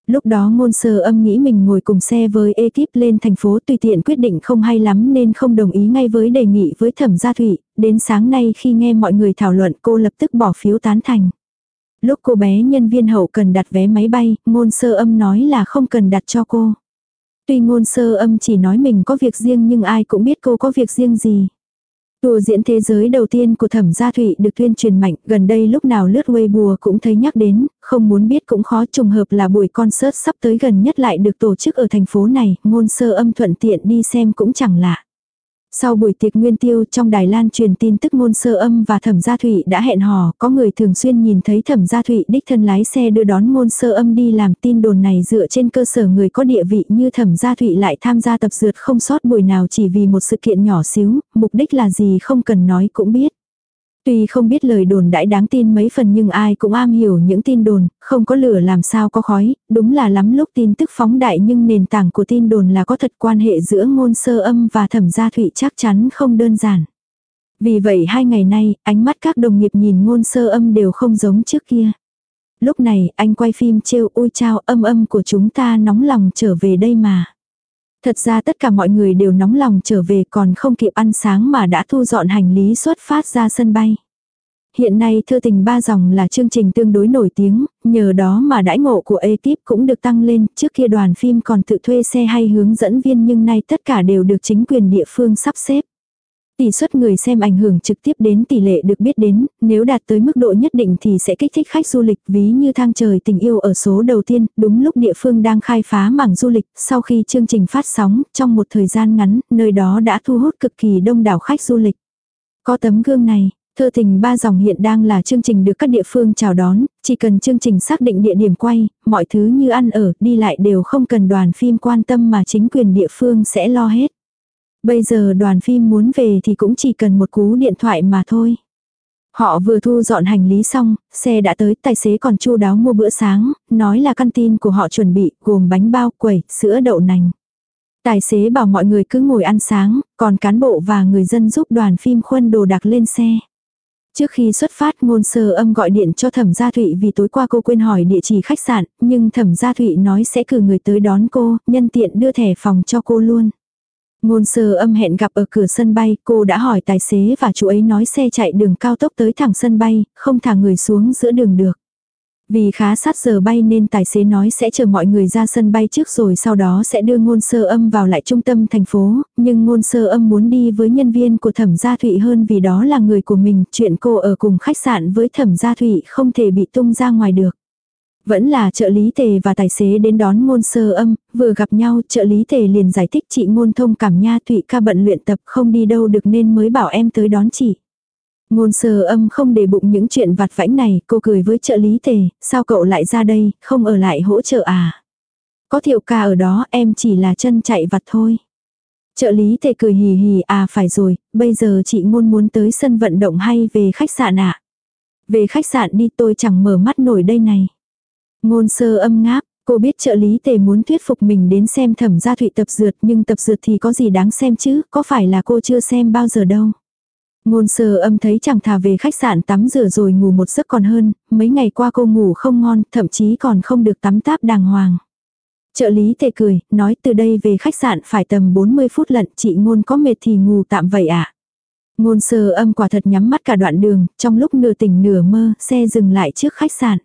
Lúc đó ngôn sơ âm nghĩ mình ngồi cùng xe với ekip lên thành phố tùy tiện quyết định không hay lắm nên không đồng ý ngay với đề nghị với thẩm gia thủy, đến sáng nay khi nghe mọi người thảo luận cô lập tức bỏ phiếu tán thành. Lúc cô bé nhân viên hậu cần đặt vé máy bay, ngôn sơ âm nói là không cần đặt cho cô. Tuy ngôn sơ âm chỉ nói mình có việc riêng nhưng ai cũng biết cô có việc riêng gì. Tour diễn thế giới đầu tiên của Thẩm Gia Thụy được tuyên truyền mạnh, gần đây lúc nào lướt Weibo cũng thấy nhắc đến, không muốn biết cũng khó trùng hợp là buổi concert sắp tới gần nhất lại được tổ chức ở thành phố này, ngôn sơ âm thuận tiện đi xem cũng chẳng lạ. Sau buổi tiệc nguyên tiêu trong Đài Lan truyền tin tức ngôn sơ âm và thẩm gia thụy đã hẹn hò, có người thường xuyên nhìn thấy thẩm gia thụy đích thân lái xe đưa đón ngôn sơ âm đi làm tin đồn này dựa trên cơ sở người có địa vị như thẩm gia thụy lại tham gia tập dượt không sót buổi nào chỉ vì một sự kiện nhỏ xíu, mục đích là gì không cần nói cũng biết. Tuy không biết lời đồn đãi đáng tin mấy phần nhưng ai cũng am hiểu những tin đồn, không có lửa làm sao có khói, đúng là lắm lúc tin tức phóng đại nhưng nền tảng của tin đồn là có thật quan hệ giữa ngôn sơ âm và thẩm gia thụy chắc chắn không đơn giản. Vì vậy hai ngày nay, ánh mắt các đồng nghiệp nhìn ngôn sơ âm đều không giống trước kia. Lúc này, anh quay phim trêu ôi chao âm âm của chúng ta nóng lòng trở về đây mà. Thật ra tất cả mọi người đều nóng lòng trở về còn không kịp ăn sáng mà đã thu dọn hành lý xuất phát ra sân bay. Hiện nay thư tình ba dòng là chương trình tương đối nổi tiếng, nhờ đó mà đãi ngộ của ekip cũng được tăng lên, trước kia đoàn phim còn tự thuê xe hay hướng dẫn viên nhưng nay tất cả đều được chính quyền địa phương sắp xếp. Tỷ suất người xem ảnh hưởng trực tiếp đến tỷ lệ được biết đến, nếu đạt tới mức độ nhất định thì sẽ kích thích khách du lịch ví như thang trời tình yêu ở số đầu tiên, đúng lúc địa phương đang khai phá mảng du lịch, sau khi chương trình phát sóng, trong một thời gian ngắn, nơi đó đã thu hút cực kỳ đông đảo khách du lịch. Có tấm gương này, Thơ tình ba dòng hiện đang là chương trình được các địa phương chào đón, chỉ cần chương trình xác định địa điểm quay, mọi thứ như ăn ở, đi lại đều không cần đoàn phim quan tâm mà chính quyền địa phương sẽ lo hết. Bây giờ đoàn phim muốn về thì cũng chỉ cần một cú điện thoại mà thôi. Họ vừa thu dọn hành lý xong, xe đã tới, tài xế còn chu đáo mua bữa sáng, nói là căn tin của họ chuẩn bị, gồm bánh bao, quẩy, sữa đậu nành. Tài xế bảo mọi người cứ ngồi ăn sáng, còn cán bộ và người dân giúp đoàn phim khuân đồ đặc lên xe. Trước khi xuất phát ngôn sơ âm gọi điện cho thẩm gia thụy vì tối qua cô quên hỏi địa chỉ khách sạn, nhưng thẩm gia thụy nói sẽ cử người tới đón cô, nhân tiện đưa thẻ phòng cho cô luôn. Ngôn sơ âm hẹn gặp ở cửa sân bay, cô đã hỏi tài xế và chú ấy nói xe chạy đường cao tốc tới thẳng sân bay, không thả người xuống giữa đường được. Vì khá sát giờ bay nên tài xế nói sẽ chờ mọi người ra sân bay trước rồi sau đó sẽ đưa ngôn sơ âm vào lại trung tâm thành phố, nhưng ngôn sơ âm muốn đi với nhân viên của thẩm gia thụy hơn vì đó là người của mình, chuyện cô ở cùng khách sạn với thẩm gia thụy không thể bị tung ra ngoài được. Vẫn là trợ lý tề và tài xế đến đón ngôn sơ âm, vừa gặp nhau trợ lý tề liền giải thích chị ngôn thông cảm nha thụy ca bận luyện tập không đi đâu được nên mới bảo em tới đón chị. Ngôn sơ âm không để bụng những chuyện vặt vãnh này, cô cười với trợ lý tề, sao cậu lại ra đây, không ở lại hỗ trợ à? Có thiệu ca ở đó, em chỉ là chân chạy vặt thôi. Trợ lý tề cười hì hì, à phải rồi, bây giờ chị ngôn muốn tới sân vận động hay về khách sạn ạ? À? Về khách sạn đi tôi chẳng mở mắt nổi đây này. Ngôn sơ âm ngáp, cô biết trợ lý tề muốn thuyết phục mình đến xem thẩm gia thụy tập dượt nhưng tập dượt thì có gì đáng xem chứ, có phải là cô chưa xem bao giờ đâu. Ngôn sơ âm thấy chẳng thà về khách sạn tắm rửa rồi ngủ một giấc còn hơn, mấy ngày qua cô ngủ không ngon, thậm chí còn không được tắm táp đàng hoàng. Trợ lý tề cười, nói từ đây về khách sạn phải tầm 40 phút lận, chị ngôn có mệt thì ngủ tạm vậy ạ. À? Ngôn sơ âm quả thật nhắm mắt cả đoạn đường, trong lúc nửa tỉnh nửa mơ, xe dừng lại trước khách sạn.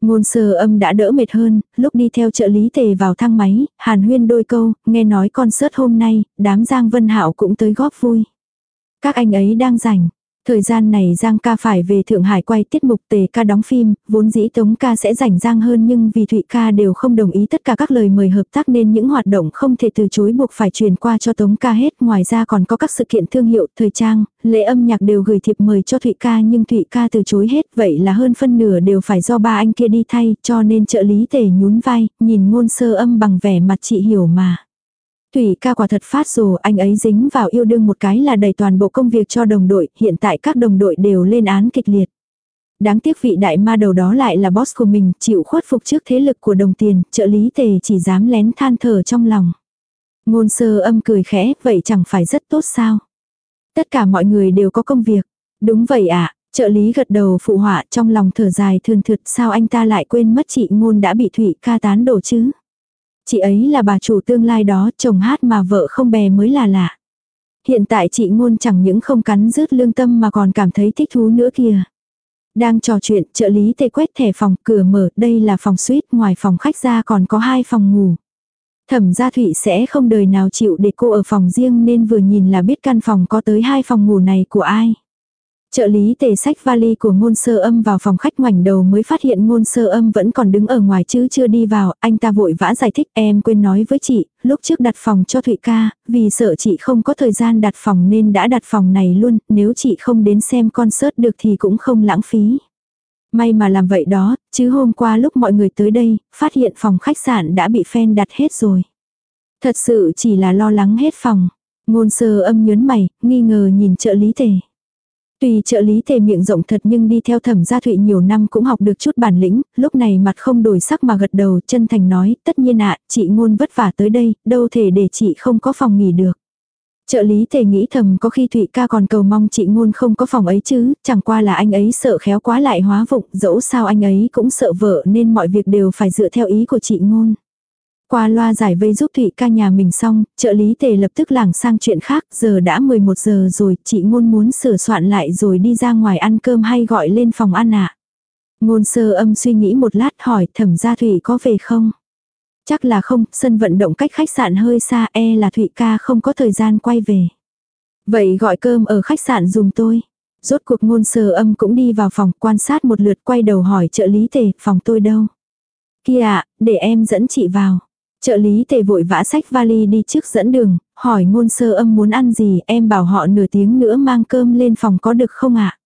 Ngôn sơ âm đã đỡ mệt hơn, lúc đi theo trợ lý tề vào thang máy, hàn huyên đôi câu, nghe nói concert hôm nay, đám Giang Vân Hạo cũng tới góp vui. Các anh ấy đang rảnh. Thời gian này Giang ca phải về Thượng Hải quay tiết mục tề ca đóng phim, vốn dĩ Tống ca sẽ rảnh Giang hơn nhưng vì Thụy ca đều không đồng ý tất cả các lời mời hợp tác nên những hoạt động không thể từ chối buộc phải truyền qua cho Tống ca hết. Ngoài ra còn có các sự kiện thương hiệu, thời trang, lễ âm nhạc đều gửi thiệp mời cho Thụy ca nhưng Thụy ca từ chối hết. Vậy là hơn phân nửa đều phải do ba anh kia đi thay cho nên trợ lý tề nhún vai, nhìn ngôn sơ âm bằng vẻ mặt chị hiểu mà. Thủy ca quả thật phát rồ, anh ấy dính vào yêu đương một cái là đẩy toàn bộ công việc cho đồng đội, hiện tại các đồng đội đều lên án kịch liệt. Đáng tiếc vị đại ma đầu đó lại là boss của mình, chịu khuất phục trước thế lực của đồng tiền, trợ lý tề chỉ dám lén than thở trong lòng. Ngôn sơ âm cười khẽ, vậy chẳng phải rất tốt sao? Tất cả mọi người đều có công việc. Đúng vậy ạ, à, trợ lý gật đầu phụ họa trong lòng thở dài thường thượt sao anh ta lại quên mất chị ngôn đã bị Thủy ca tán đổ chứ? Chị ấy là bà chủ tương lai đó, chồng hát mà vợ không bè mới là lạ. Hiện tại chị ngôn chẳng những không cắn rứt lương tâm mà còn cảm thấy thích thú nữa kìa. Đang trò chuyện, trợ lý tê quét thẻ phòng, cửa mở, đây là phòng suite, ngoài phòng khách ra còn có hai phòng ngủ. Thẩm gia Thụy sẽ không đời nào chịu để cô ở phòng riêng nên vừa nhìn là biết căn phòng có tới hai phòng ngủ này của ai. Trợ lý tề sách vali của ngôn sơ âm vào phòng khách ngoảnh đầu mới phát hiện ngôn sơ âm vẫn còn đứng ở ngoài chứ chưa đi vào, anh ta vội vã giải thích em quên nói với chị, lúc trước đặt phòng cho Thụy ca, vì sợ chị không có thời gian đặt phòng nên đã đặt phòng này luôn, nếu chị không đến xem concert được thì cũng không lãng phí. May mà làm vậy đó, chứ hôm qua lúc mọi người tới đây, phát hiện phòng khách sạn đã bị fan đặt hết rồi. Thật sự chỉ là lo lắng hết phòng. Ngôn sơ âm nhớn mày, nghi ngờ nhìn trợ lý tề tùy trợ lý thề miệng rộng thật nhưng đi theo thẩm gia thụy nhiều năm cũng học được chút bản lĩnh, lúc này mặt không đổi sắc mà gật đầu chân thành nói, tất nhiên ạ, chị ngôn vất vả tới đây, đâu thể để chị không có phòng nghỉ được. Trợ lý thề nghĩ thầm có khi Thụy ca còn cầu mong chị ngôn không có phòng ấy chứ, chẳng qua là anh ấy sợ khéo quá lại hóa vụng, dẫu sao anh ấy cũng sợ vợ nên mọi việc đều phải dựa theo ý của chị ngôn. Qua loa giải vây giúp Thụy ca nhà mình xong, trợ lý tề lập tức lảng sang chuyện khác, giờ đã 11 giờ rồi, chị ngôn muốn sửa soạn lại rồi đi ra ngoài ăn cơm hay gọi lên phòng ăn ạ. Ngôn sơ âm suy nghĩ một lát hỏi thẩm gia Thụy có về không? Chắc là không, sân vận động cách khách sạn hơi xa e là Thụy ca không có thời gian quay về. Vậy gọi cơm ở khách sạn dùm tôi. Rốt cuộc ngôn sơ âm cũng đi vào phòng quan sát một lượt quay đầu hỏi trợ lý tề, phòng tôi đâu? Kia ạ, để em dẫn chị vào. Trợ lý tề vội vã sách vali đi trước dẫn đường, hỏi ngôn sơ âm muốn ăn gì, em bảo họ nửa tiếng nữa mang cơm lên phòng có được không ạ?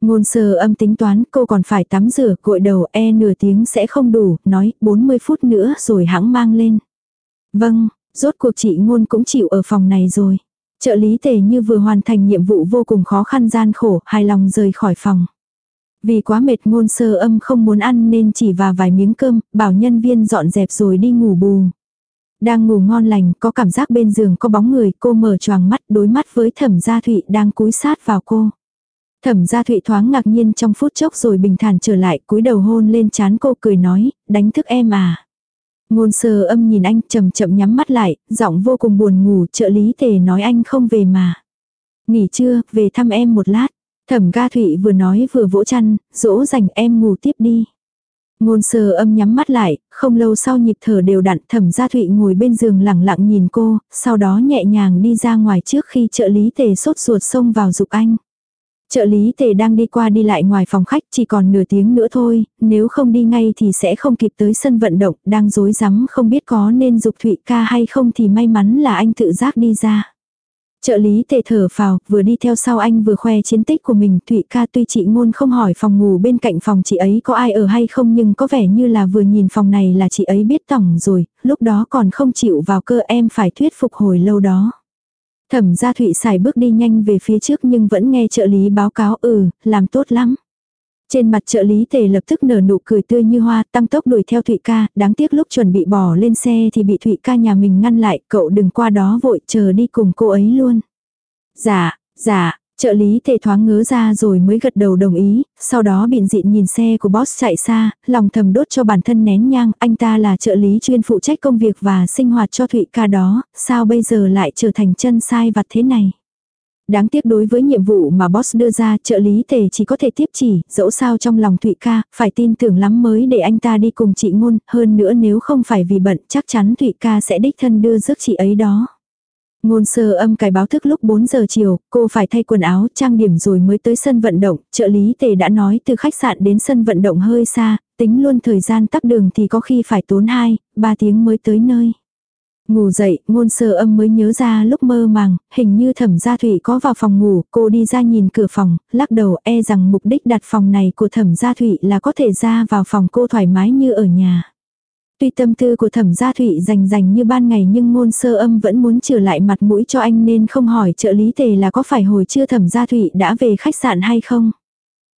Ngôn sơ âm tính toán cô còn phải tắm rửa gội đầu e nửa tiếng sẽ không đủ, nói 40 phút nữa rồi hãng mang lên. Vâng, rốt cuộc chị ngôn cũng chịu ở phòng này rồi. Trợ lý tề như vừa hoàn thành nhiệm vụ vô cùng khó khăn gian khổ, hài lòng rời khỏi phòng. Vì quá mệt ngôn sơ âm không muốn ăn nên chỉ vào vài miếng cơm, bảo nhân viên dọn dẹp rồi đi ngủ bù. Đang ngủ ngon lành, có cảm giác bên giường có bóng người, cô mở choàng mắt đối mắt với thẩm gia thụy đang cúi sát vào cô. Thẩm gia thụy thoáng ngạc nhiên trong phút chốc rồi bình thản trở lại, cúi đầu hôn lên chán cô cười nói, đánh thức em à. Ngôn sơ âm nhìn anh chậm chậm nhắm mắt lại, giọng vô cùng buồn ngủ, trợ lý tề nói anh không về mà. Nghỉ trưa, về thăm em một lát. Thẩm ga thụy vừa nói vừa vỗ chăn, dỗ dành em ngủ tiếp đi. Ngôn sơ âm nhắm mắt lại, không lâu sau nhịp thở đều đặn thẩm gia thụy ngồi bên giường lẳng lặng nhìn cô, sau đó nhẹ nhàng đi ra ngoài trước khi trợ lý tề sốt ruột xông vào dục anh. Trợ lý tề đang đi qua đi lại ngoài phòng khách chỉ còn nửa tiếng nữa thôi, nếu không đi ngay thì sẽ không kịp tới sân vận động, đang rối rắm không biết có nên dục Thụy ca hay không thì may mắn là anh tự giác đi ra. Trợ lý tề thở phào, vừa đi theo sau anh vừa khoe chiến tích của mình, Thụy ca tuy chị ngôn không hỏi phòng ngủ bên cạnh phòng chị ấy có ai ở hay không nhưng có vẻ như là vừa nhìn phòng này là chị ấy biết tổng rồi, lúc đó còn không chịu vào cơ em phải thuyết phục hồi lâu đó. Thẩm gia Thụy xài bước đi nhanh về phía trước nhưng vẫn nghe trợ lý báo cáo ừ, làm tốt lắm. Trên mặt trợ lý tề lập tức nở nụ cười tươi như hoa, tăng tốc đuổi theo Thụy ca, đáng tiếc lúc chuẩn bị bỏ lên xe thì bị Thụy ca nhà mình ngăn lại, cậu đừng qua đó vội, chờ đi cùng cô ấy luôn. Dạ, dạ, trợ lý tề thoáng ngớ ra rồi mới gật đầu đồng ý, sau đó bịn dịn nhìn xe của boss chạy xa, lòng thầm đốt cho bản thân nén nhang, anh ta là trợ lý chuyên phụ trách công việc và sinh hoạt cho Thụy ca đó, sao bây giờ lại trở thành chân sai vặt thế này. Đáng tiếc đối với nhiệm vụ mà boss đưa ra trợ lý tề chỉ có thể tiếp chỉ, dẫu sao trong lòng Thụy ca, phải tin tưởng lắm mới để anh ta đi cùng chị ngôn, hơn nữa nếu không phải vì bận chắc chắn Thụy ca sẽ đích thân đưa rước chị ấy đó. Ngôn sơ âm cài báo thức lúc 4 giờ chiều, cô phải thay quần áo, trang điểm rồi mới tới sân vận động, trợ lý tề đã nói từ khách sạn đến sân vận động hơi xa, tính luôn thời gian tắc đường thì có khi phải tốn 2, 3 tiếng mới tới nơi. Ngủ dậy, ngôn sơ âm mới nhớ ra lúc mơ màng, hình như thẩm gia thủy có vào phòng ngủ, cô đi ra nhìn cửa phòng, lắc đầu e rằng mục đích đặt phòng này của thẩm gia thủy là có thể ra vào phòng cô thoải mái như ở nhà. Tuy tâm tư của thẩm gia thủy rành rành như ban ngày nhưng ngôn sơ âm vẫn muốn trở lại mặt mũi cho anh nên không hỏi trợ lý tề là có phải hồi chưa thẩm gia thủy đã về khách sạn hay không.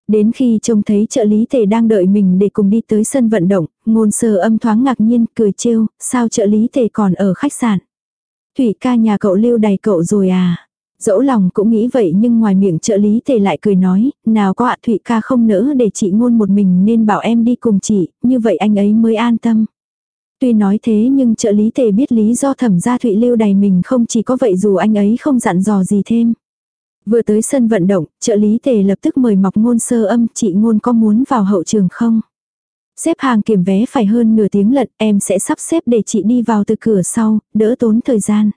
Đến khi trông thấy trợ lý tề đang đợi mình để cùng đi tới sân vận động, ngôn sơ âm thoáng ngạc nhiên, cười trêu, sao trợ lý tề còn ở khách sạn. Thủy ca nhà cậu lưu đầy cậu rồi à. Dẫu lòng cũng nghĩ vậy nhưng ngoài miệng trợ lý tề lại cười nói, nào có ạ Thụy ca không nỡ để chị ngôn một mình nên bảo em đi cùng chị, như vậy anh ấy mới an tâm. Tuy nói thế nhưng trợ lý tề biết lý do thẩm gia Thụy lưu đầy mình không chỉ có vậy dù anh ấy không dặn dò gì thêm. Vừa tới sân vận động, trợ lý tề lập tức mời mọc ngôn sơ âm, chị ngôn có muốn vào hậu trường không? Xếp hàng kiểm vé phải hơn nửa tiếng lận, em sẽ sắp xếp để chị đi vào từ cửa sau, đỡ tốn thời gian.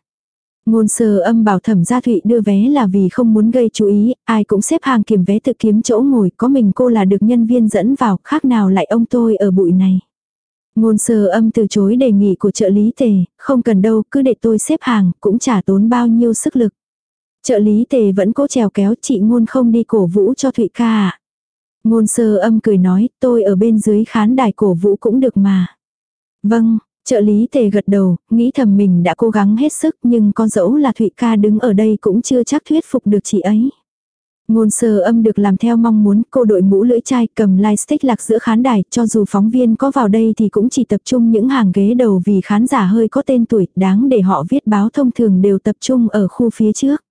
Ngôn sơ âm bảo thẩm gia thụy đưa vé là vì không muốn gây chú ý, ai cũng xếp hàng kiểm vé tự kiếm chỗ ngồi, có mình cô là được nhân viên dẫn vào, khác nào lại ông tôi ở bụi này. Ngôn sơ âm từ chối đề nghị của trợ lý tề, không cần đâu, cứ để tôi xếp hàng, cũng chả tốn bao nhiêu sức lực. Trợ lý tề vẫn cố trèo kéo chị ngôn không đi cổ vũ cho Thụy ca à. Ngôn sơ âm cười nói, tôi ở bên dưới khán đài cổ vũ cũng được mà. Vâng, trợ lý tề gật đầu, nghĩ thầm mình đã cố gắng hết sức nhưng con dẫu là Thụy ca đứng ở đây cũng chưa chắc thuyết phục được chị ấy. Ngôn sơ âm được làm theo mong muốn, cô đội mũ lưỡi chai cầm lightstick lạc giữa khán đài, cho dù phóng viên có vào đây thì cũng chỉ tập trung những hàng ghế đầu vì khán giả hơi có tên tuổi, đáng để họ viết báo thông thường đều tập trung ở khu phía trước.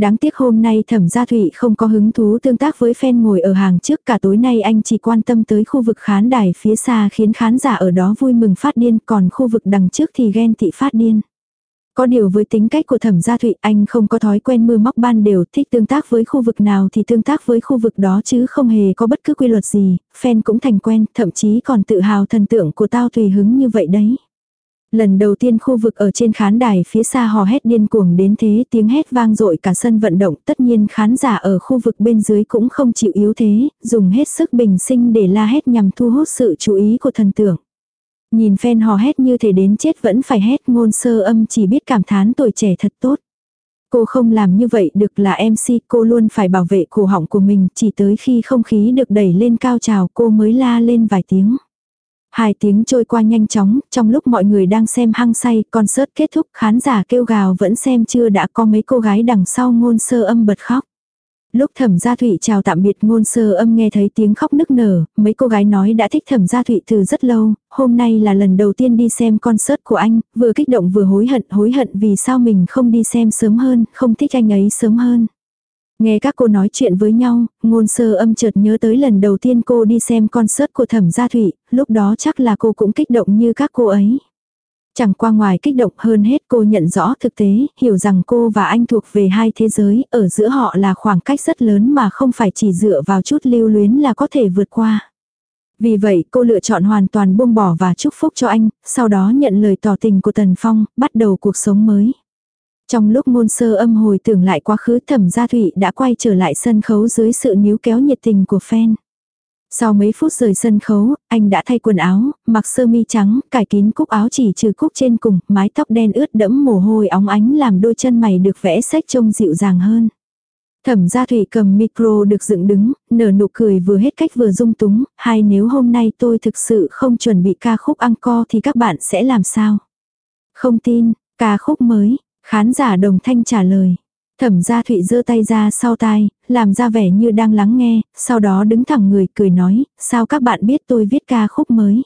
Đáng tiếc hôm nay thẩm gia thụy không có hứng thú tương tác với fan ngồi ở hàng trước cả tối nay anh chỉ quan tâm tới khu vực khán đài phía xa khiến khán giả ở đó vui mừng phát điên còn khu vực đằng trước thì ghen tị phát điên. Có điều với tính cách của thẩm gia thụy anh không có thói quen mưa móc ban đều thích tương tác với khu vực nào thì tương tác với khu vực đó chứ không hề có bất cứ quy luật gì, fan cũng thành quen, thậm chí còn tự hào thần tượng của tao tùy hứng như vậy đấy. Lần đầu tiên khu vực ở trên khán đài phía xa hò hét điên cuồng đến thế tiếng hét vang dội cả sân vận động tất nhiên khán giả ở khu vực bên dưới cũng không chịu yếu thế, dùng hết sức bình sinh để la hét nhằm thu hút sự chú ý của thần tượng. Nhìn fan hò hét như thể đến chết vẫn phải hét ngôn sơ âm chỉ biết cảm thán tuổi trẻ thật tốt. Cô không làm như vậy được là MC cô luôn phải bảo vệ cổ họng của mình chỉ tới khi không khí được đẩy lên cao trào cô mới la lên vài tiếng. Hai tiếng trôi qua nhanh chóng, trong lúc mọi người đang xem hăng say, concert kết thúc, khán giả kêu gào vẫn xem chưa đã có mấy cô gái đằng sau ngôn sơ âm bật khóc. Lúc thẩm gia thụy chào tạm biệt ngôn sơ âm nghe thấy tiếng khóc nức nở, mấy cô gái nói đã thích thẩm gia thụy từ rất lâu, hôm nay là lần đầu tiên đi xem concert của anh, vừa kích động vừa hối hận, hối hận vì sao mình không đi xem sớm hơn, không thích anh ấy sớm hơn. Nghe các cô nói chuyện với nhau, ngôn sơ âm chợt nhớ tới lần đầu tiên cô đi xem concert của thẩm gia thụy, lúc đó chắc là cô cũng kích động như các cô ấy. Chẳng qua ngoài kích động hơn hết cô nhận rõ thực tế, hiểu rằng cô và anh thuộc về hai thế giới, ở giữa họ là khoảng cách rất lớn mà không phải chỉ dựa vào chút lưu luyến là có thể vượt qua. Vì vậy cô lựa chọn hoàn toàn buông bỏ và chúc phúc cho anh, sau đó nhận lời tỏ tình của Tần Phong, bắt đầu cuộc sống mới. Trong lúc môn sơ âm hồi tưởng lại quá khứ thẩm gia thụy đã quay trở lại sân khấu dưới sự níu kéo nhiệt tình của fan. Sau mấy phút rời sân khấu, anh đã thay quần áo, mặc sơ mi trắng, cài kín cúc áo chỉ trừ cúc trên cùng, mái tóc đen ướt đẫm mồ hôi óng ánh làm đôi chân mày được vẽ sách trông dịu dàng hơn. Thẩm gia thủy cầm micro được dựng đứng, nở nụ cười vừa hết cách vừa dung túng, hay nếu hôm nay tôi thực sự không chuẩn bị ca khúc co thì các bạn sẽ làm sao? Không tin, ca khúc mới, khán giả đồng thanh trả lời. Thẩm gia thụy giơ tay ra sau tai, làm ra vẻ như đang lắng nghe, sau đó đứng thẳng người cười nói, sao các bạn biết tôi viết ca khúc mới.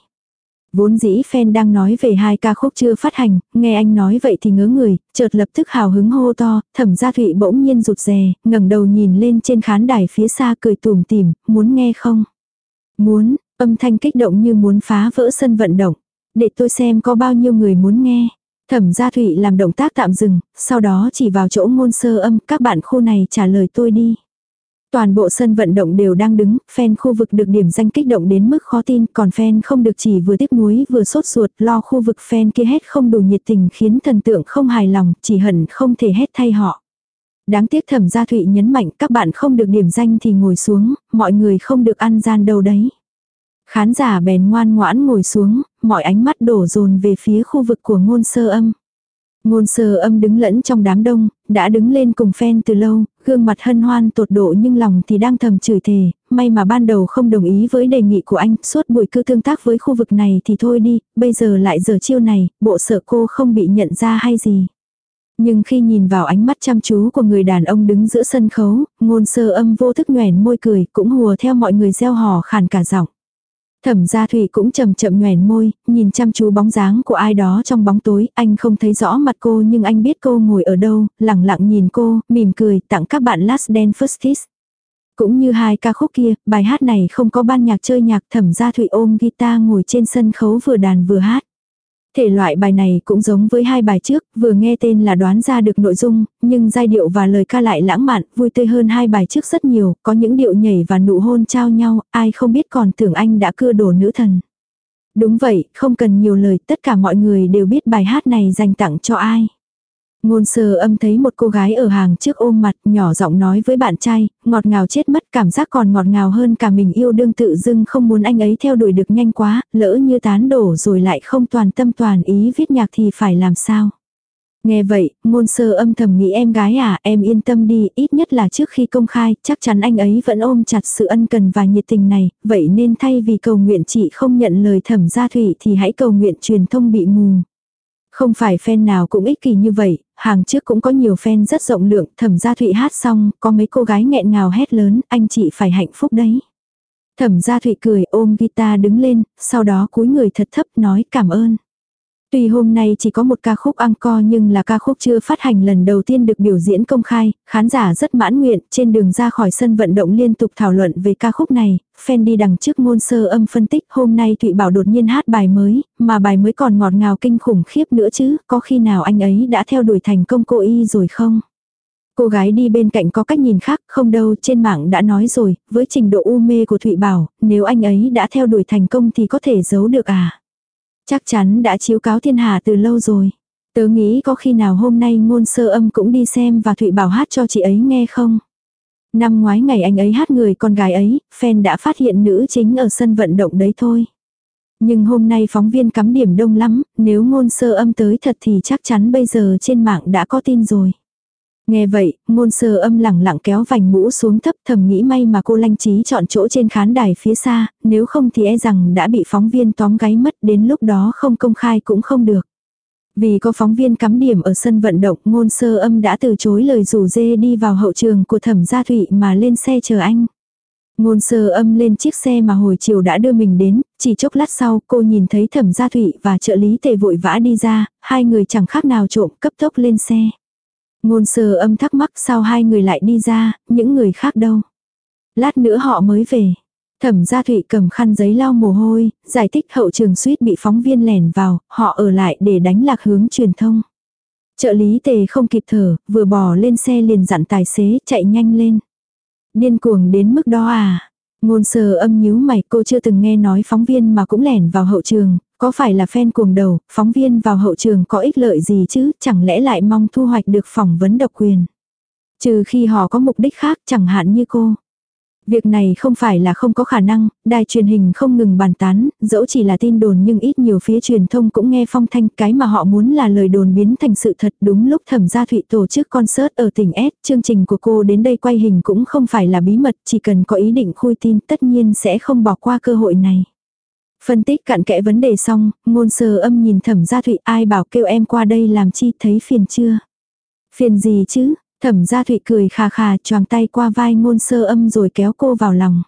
Vốn dĩ fan đang nói về hai ca khúc chưa phát hành, nghe anh nói vậy thì ngớ người, chợt lập tức hào hứng hô to, thẩm gia thụy bỗng nhiên rụt rè, ngẩng đầu nhìn lên trên khán đài phía xa cười tùm tìm, muốn nghe không? Muốn, âm thanh kích động như muốn phá vỡ sân vận động. Để tôi xem có bao nhiêu người muốn nghe. Thẩm gia thụy làm động tác tạm dừng, sau đó chỉ vào chỗ ngôn sơ âm, các bạn khu này trả lời tôi đi. Toàn bộ sân vận động đều đang đứng, fan khu vực được điểm danh kích động đến mức khó tin, còn fan không được chỉ vừa tiếc nuối vừa sốt ruột, lo khu vực fan kia hết không đủ nhiệt tình khiến thần tượng không hài lòng, chỉ hận không thể hết thay họ. Đáng tiếc thẩm gia thụy nhấn mạnh các bạn không được điểm danh thì ngồi xuống, mọi người không được ăn gian đâu đấy. Khán giả bèn ngoan ngoãn ngồi xuống, mọi ánh mắt đổ dồn về phía khu vực của ngôn sơ âm. Ngôn sơ âm đứng lẫn trong đám đông, đã đứng lên cùng phen từ lâu, gương mặt hân hoan tột độ nhưng lòng thì đang thầm chửi thề, may mà ban đầu không đồng ý với đề nghị của anh, suốt buổi cứ tương tác với khu vực này thì thôi đi, bây giờ lại giờ chiêu này, bộ sợ cô không bị nhận ra hay gì. Nhưng khi nhìn vào ánh mắt chăm chú của người đàn ông đứng giữa sân khấu, ngôn sơ âm vô thức nhoèn môi cười, cũng hùa theo mọi người gieo hò khàn cả giọng. Thẩm gia thủy cũng chậm chậm nhoèn môi, nhìn chăm chú bóng dáng của ai đó trong bóng tối, anh không thấy rõ mặt cô nhưng anh biết cô ngồi ở đâu, lặng lặng nhìn cô, mỉm cười, tặng các bạn Last Dance First Kiss. Cũng như hai ca khúc kia, bài hát này không có ban nhạc chơi nhạc thẩm gia thủy ôm guitar ngồi trên sân khấu vừa đàn vừa hát. Thể loại bài này cũng giống với hai bài trước, vừa nghe tên là đoán ra được nội dung, nhưng giai điệu và lời ca lại lãng mạn, vui tươi hơn hai bài trước rất nhiều, có những điệu nhảy và nụ hôn trao nhau, ai không biết còn tưởng anh đã cưa đổ nữ thần. Đúng vậy, không cần nhiều lời, tất cả mọi người đều biết bài hát này dành tặng cho ai. Ngôn sơ âm thấy một cô gái ở hàng trước ôm mặt nhỏ giọng nói với bạn trai, ngọt ngào chết mất cảm giác còn ngọt ngào hơn cả mình yêu đương tự dưng không muốn anh ấy theo đuổi được nhanh quá, lỡ như tán đổ rồi lại không toàn tâm toàn ý viết nhạc thì phải làm sao. Nghe vậy, ngôn sơ âm thầm nghĩ em gái à, em yên tâm đi, ít nhất là trước khi công khai, chắc chắn anh ấy vẫn ôm chặt sự ân cần và nhiệt tình này, vậy nên thay vì cầu nguyện chị không nhận lời thẩm gia thủy thì hãy cầu nguyện truyền thông bị mù. Không phải fan nào cũng ích kỷ như vậy, hàng trước cũng có nhiều fan rất rộng lượng, thẩm gia thụy hát xong, có mấy cô gái nghẹn ngào hét lớn, anh chị phải hạnh phúc đấy. Thẩm gia thụy cười ôm guitar đứng lên, sau đó cúi người thật thấp nói cảm ơn. Tuy hôm nay chỉ có một ca khúc encore nhưng là ca khúc chưa phát hành lần đầu tiên được biểu diễn công khai, khán giả rất mãn nguyện, trên đường ra khỏi sân vận động liên tục thảo luận về ca khúc này, fan đi đằng trước ngôn sơ âm phân tích hôm nay Thụy Bảo đột nhiên hát bài mới, mà bài mới còn ngọt ngào kinh khủng khiếp nữa chứ, có khi nào anh ấy đã theo đuổi thành công cô y rồi không? Cô gái đi bên cạnh có cách nhìn khác, không đâu, trên mạng đã nói rồi, với trình độ u mê của Thụy Bảo, nếu anh ấy đã theo đuổi thành công thì có thể giấu được à? Chắc chắn đã chiếu cáo thiên hạ từ lâu rồi. Tớ nghĩ có khi nào hôm nay ngôn sơ âm cũng đi xem và Thụy Bảo hát cho chị ấy nghe không? Năm ngoái ngày anh ấy hát người con gái ấy, fan đã phát hiện nữ chính ở sân vận động đấy thôi. Nhưng hôm nay phóng viên cắm điểm đông lắm, nếu ngôn sơ âm tới thật thì chắc chắn bây giờ trên mạng đã có tin rồi. Nghe vậy, ngôn sơ âm lẳng lặng kéo vành mũ xuống thấp thầm nghĩ may mà cô lanh trí chọn chỗ trên khán đài phía xa, nếu không thì e rằng đã bị phóng viên tóm gáy mất đến lúc đó không công khai cũng không được. Vì có phóng viên cắm điểm ở sân vận động ngôn sơ âm đã từ chối lời rủ dê đi vào hậu trường của thẩm gia thụy mà lên xe chờ anh. Ngôn sơ âm lên chiếc xe mà hồi chiều đã đưa mình đến, chỉ chốc lát sau cô nhìn thấy thẩm gia thụy và trợ lý tề vội vã đi ra, hai người chẳng khác nào trộm cấp tốc lên xe. Ngôn sơ âm thắc mắc sao hai người lại đi ra, những người khác đâu. Lát nữa họ mới về. Thẩm gia thụy cầm khăn giấy lau mồ hôi, giải thích hậu trường suýt bị phóng viên lẻn vào, họ ở lại để đánh lạc hướng truyền thông. Trợ lý tề không kịp thở, vừa bò lên xe liền dặn tài xế chạy nhanh lên. Điên cuồng đến mức đó à? Ngôn sơ âm nhíu mày cô chưa từng nghe nói phóng viên mà cũng lẻn vào hậu trường, có phải là fan cuồng đầu, phóng viên vào hậu trường có ích lợi gì chứ, chẳng lẽ lại mong thu hoạch được phỏng vấn độc quyền. Trừ khi họ có mục đích khác chẳng hạn như cô. Việc này không phải là không có khả năng, đài truyền hình không ngừng bàn tán, dẫu chỉ là tin đồn nhưng ít nhiều phía truyền thông cũng nghe phong thanh cái mà họ muốn là lời đồn biến thành sự thật đúng lúc thẩm gia thụy tổ chức concert ở tỉnh S, chương trình của cô đến đây quay hình cũng không phải là bí mật, chỉ cần có ý định khui tin tất nhiên sẽ không bỏ qua cơ hội này. Phân tích cặn kẽ vấn đề xong, ngôn sơ âm nhìn thẩm gia thụy ai bảo kêu em qua đây làm chi thấy phiền chưa? Phiền gì chứ? Thẩm gia thụy cười khà khà choàng tay qua vai ngôn sơ âm rồi kéo cô vào lòng.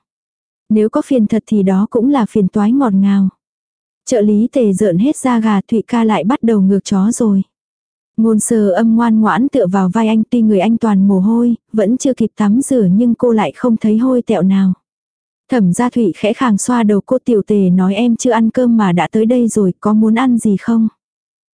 Nếu có phiền thật thì đó cũng là phiền toái ngọt ngào. Trợ lý tề rợn hết da gà thụy ca lại bắt đầu ngược chó rồi. Ngôn sơ âm ngoan ngoãn tựa vào vai anh tuy người anh toàn mồ hôi, vẫn chưa kịp tắm rửa nhưng cô lại không thấy hôi tẹo nào. Thẩm gia thụy khẽ khàng xoa đầu cô tiểu tề nói em chưa ăn cơm mà đã tới đây rồi, có muốn ăn gì không?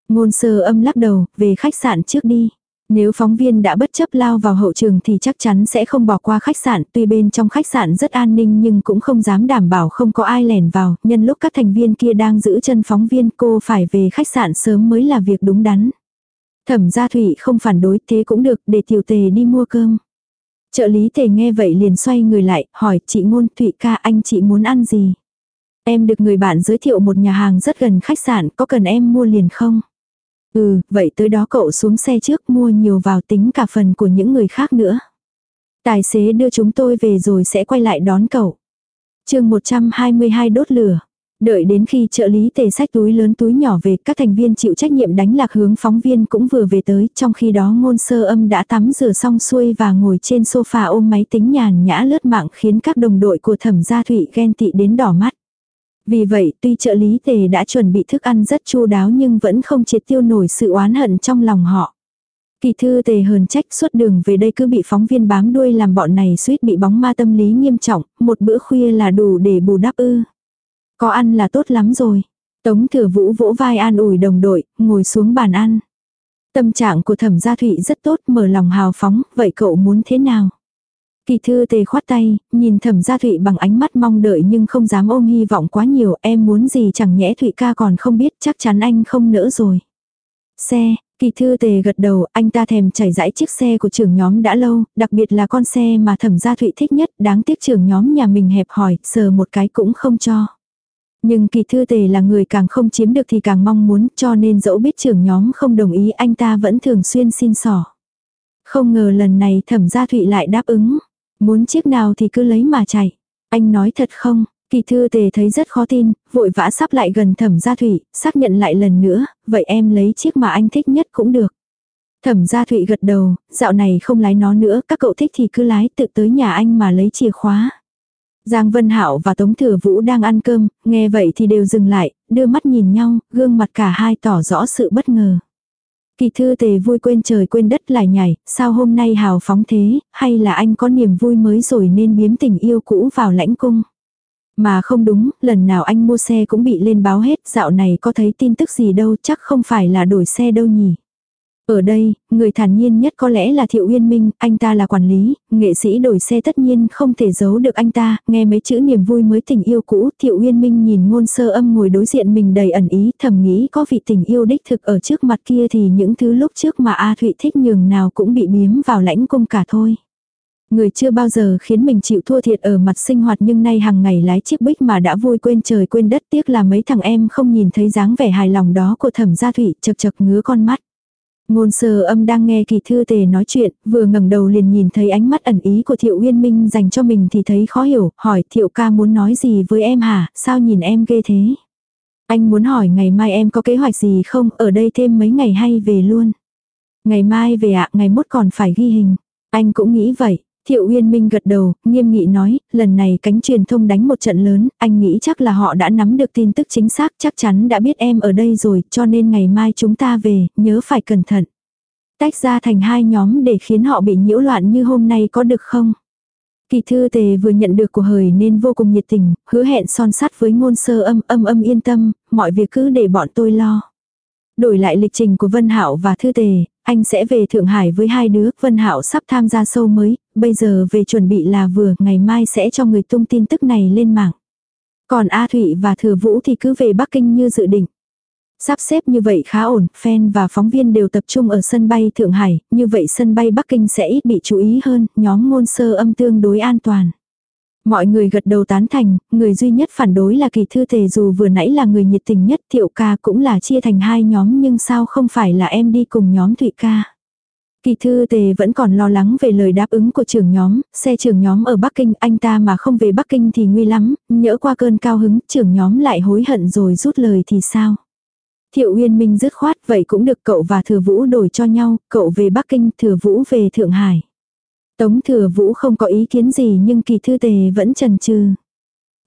Ngôn sơ âm lắc đầu, về khách sạn trước đi. Nếu phóng viên đã bất chấp lao vào hậu trường thì chắc chắn sẽ không bỏ qua khách sạn, tuy bên trong khách sạn rất an ninh nhưng cũng không dám đảm bảo không có ai lẻn vào, nhân lúc các thành viên kia đang giữ chân phóng viên cô phải về khách sạn sớm mới là việc đúng đắn. Thẩm gia thụy không phản đối thế cũng được để tiểu tề đi mua cơm. Trợ lý tề nghe vậy liền xoay người lại, hỏi chị ngôn thụy ca anh chị muốn ăn gì? Em được người bạn giới thiệu một nhà hàng rất gần khách sạn, có cần em mua liền không? Ừ, vậy tới đó cậu xuống xe trước mua nhiều vào tính cả phần của những người khác nữa. Tài xế đưa chúng tôi về rồi sẽ quay lại đón cậu. chương 122 đốt lửa. Đợi đến khi trợ lý tề sách túi lớn túi nhỏ về, các thành viên chịu trách nhiệm đánh lạc hướng phóng viên cũng vừa về tới, trong khi đó ngôn sơ âm đã tắm rửa xong xuôi và ngồi trên sofa ôm máy tính nhàn nhã lướt mạng khiến các đồng đội của thẩm gia thụy ghen tị đến đỏ mắt. Vì vậy, tuy trợ lý tề đã chuẩn bị thức ăn rất chu đáo nhưng vẫn không triệt tiêu nổi sự oán hận trong lòng họ. Kỳ thư tề hờn trách suốt đường về đây cứ bị phóng viên bám đuôi làm bọn này suýt bị bóng ma tâm lý nghiêm trọng, một bữa khuya là đủ để bù đắp ư. Có ăn là tốt lắm rồi. Tống thừa vũ vỗ vai an ủi đồng đội, ngồi xuống bàn ăn. Tâm trạng của thẩm gia thụy rất tốt, mở lòng hào phóng, vậy cậu muốn thế nào? Kỳ thư tề khoát tay, nhìn thẩm gia thụy bằng ánh mắt mong đợi nhưng không dám ôm hy vọng quá nhiều, em muốn gì chẳng nhẽ thụy ca còn không biết, chắc chắn anh không nỡ rồi. Xe, kỳ thư tề gật đầu, anh ta thèm chảy rãi chiếc xe của trưởng nhóm đã lâu, đặc biệt là con xe mà thẩm gia thụy thích nhất, đáng tiếc trưởng nhóm nhà mình hẹp hỏi, sờ một cái cũng không cho. Nhưng kỳ thư tề là người càng không chiếm được thì càng mong muốn cho nên dẫu biết trưởng nhóm không đồng ý anh ta vẫn thường xuyên xin sỏ. Không ngờ lần này thẩm gia thụy lại đáp ứng. Muốn chiếc nào thì cứ lấy mà chạy. Anh nói thật không? Kỳ thư tề thấy rất khó tin, vội vã sắp lại gần thẩm gia thụy, xác nhận lại lần nữa, vậy em lấy chiếc mà anh thích nhất cũng được. Thẩm gia thụy gật đầu, dạo này không lái nó nữa, các cậu thích thì cứ lái tự tới nhà anh mà lấy chìa khóa. Giang Vân Hạo và Tống Thừa Vũ đang ăn cơm, nghe vậy thì đều dừng lại, đưa mắt nhìn nhau, gương mặt cả hai tỏ rõ sự bất ngờ. Kỳ thư tề vui quên trời quên đất lại nhảy, sao hôm nay hào phóng thế, hay là anh có niềm vui mới rồi nên biếm tình yêu cũ vào lãnh cung. Mà không đúng, lần nào anh mua xe cũng bị lên báo hết, dạo này có thấy tin tức gì đâu, chắc không phải là đổi xe đâu nhỉ. Ở đây, người thản nhiên nhất có lẽ là Thiệu Uyên Minh, anh ta là quản lý, nghệ sĩ đổi xe tất nhiên không thể giấu được anh ta, nghe mấy chữ niềm vui mới tình yêu cũ, Thiệu Uyên Minh nhìn ngôn sơ âm ngồi đối diện mình đầy ẩn ý, thầm nghĩ có vị tình yêu đích thực ở trước mặt kia thì những thứ lúc trước mà A Thụy thích nhường nào cũng bị biếm vào lãnh cung cả thôi. Người chưa bao giờ khiến mình chịu thua thiệt ở mặt sinh hoạt nhưng nay hàng ngày lái chiếc bích mà đã vui quên trời quên đất tiếc là mấy thằng em không nhìn thấy dáng vẻ hài lòng đó của thẩm gia thụy chật chật ngứa con mắt. Ngôn sơ âm đang nghe kỳ thư tề nói chuyện, vừa ngẩng đầu liền nhìn thấy ánh mắt ẩn ý của thiệu uyên minh dành cho mình thì thấy khó hiểu, hỏi thiệu ca muốn nói gì với em hả, sao nhìn em ghê thế. Anh muốn hỏi ngày mai em có kế hoạch gì không, ở đây thêm mấy ngày hay về luôn. Ngày mai về ạ, ngày mốt còn phải ghi hình. Anh cũng nghĩ vậy. Thiệu Uyên Minh gật đầu, nghiêm nghị nói, lần này cánh truyền thông đánh một trận lớn, anh nghĩ chắc là họ đã nắm được tin tức chính xác, chắc chắn đã biết em ở đây rồi, cho nên ngày mai chúng ta về, nhớ phải cẩn thận. Tách ra thành hai nhóm để khiến họ bị nhiễu loạn như hôm nay có được không? Kỳ thư tề vừa nhận được của hời nên vô cùng nhiệt tình, hứa hẹn son sắt với ngôn sơ âm âm âm yên tâm, mọi việc cứ để bọn tôi lo. Đổi lại lịch trình của Vân Hạo và Thư Tề, anh sẽ về Thượng Hải với hai đứa, Vân Hạo sắp tham gia sâu mới, bây giờ về chuẩn bị là vừa, ngày mai sẽ cho người tung tin tức này lên mạng. Còn A Thụy và Thừa Vũ thì cứ về Bắc Kinh như dự định. Sắp xếp như vậy khá ổn, fan và phóng viên đều tập trung ở sân bay Thượng Hải, như vậy sân bay Bắc Kinh sẽ ít bị chú ý hơn, nhóm ngôn sơ âm tương đối an toàn. Mọi người gật đầu tán thành, người duy nhất phản đối là kỳ thư tề dù vừa nãy là người nhiệt tình nhất thiệu ca cũng là chia thành hai nhóm nhưng sao không phải là em đi cùng nhóm thụy ca. Kỳ thư tề vẫn còn lo lắng về lời đáp ứng của trưởng nhóm, xe trưởng nhóm ở Bắc Kinh anh ta mà không về Bắc Kinh thì nguy lắm, nhỡ qua cơn cao hứng trưởng nhóm lại hối hận rồi rút lời thì sao. Thiệu Uyên Minh dứt khoát vậy cũng được cậu và Thừa Vũ đổi cho nhau, cậu về Bắc Kinh, Thừa Vũ về Thượng Hải. Tống thừa vũ không có ý kiến gì nhưng kỳ thư tề vẫn trần trừ.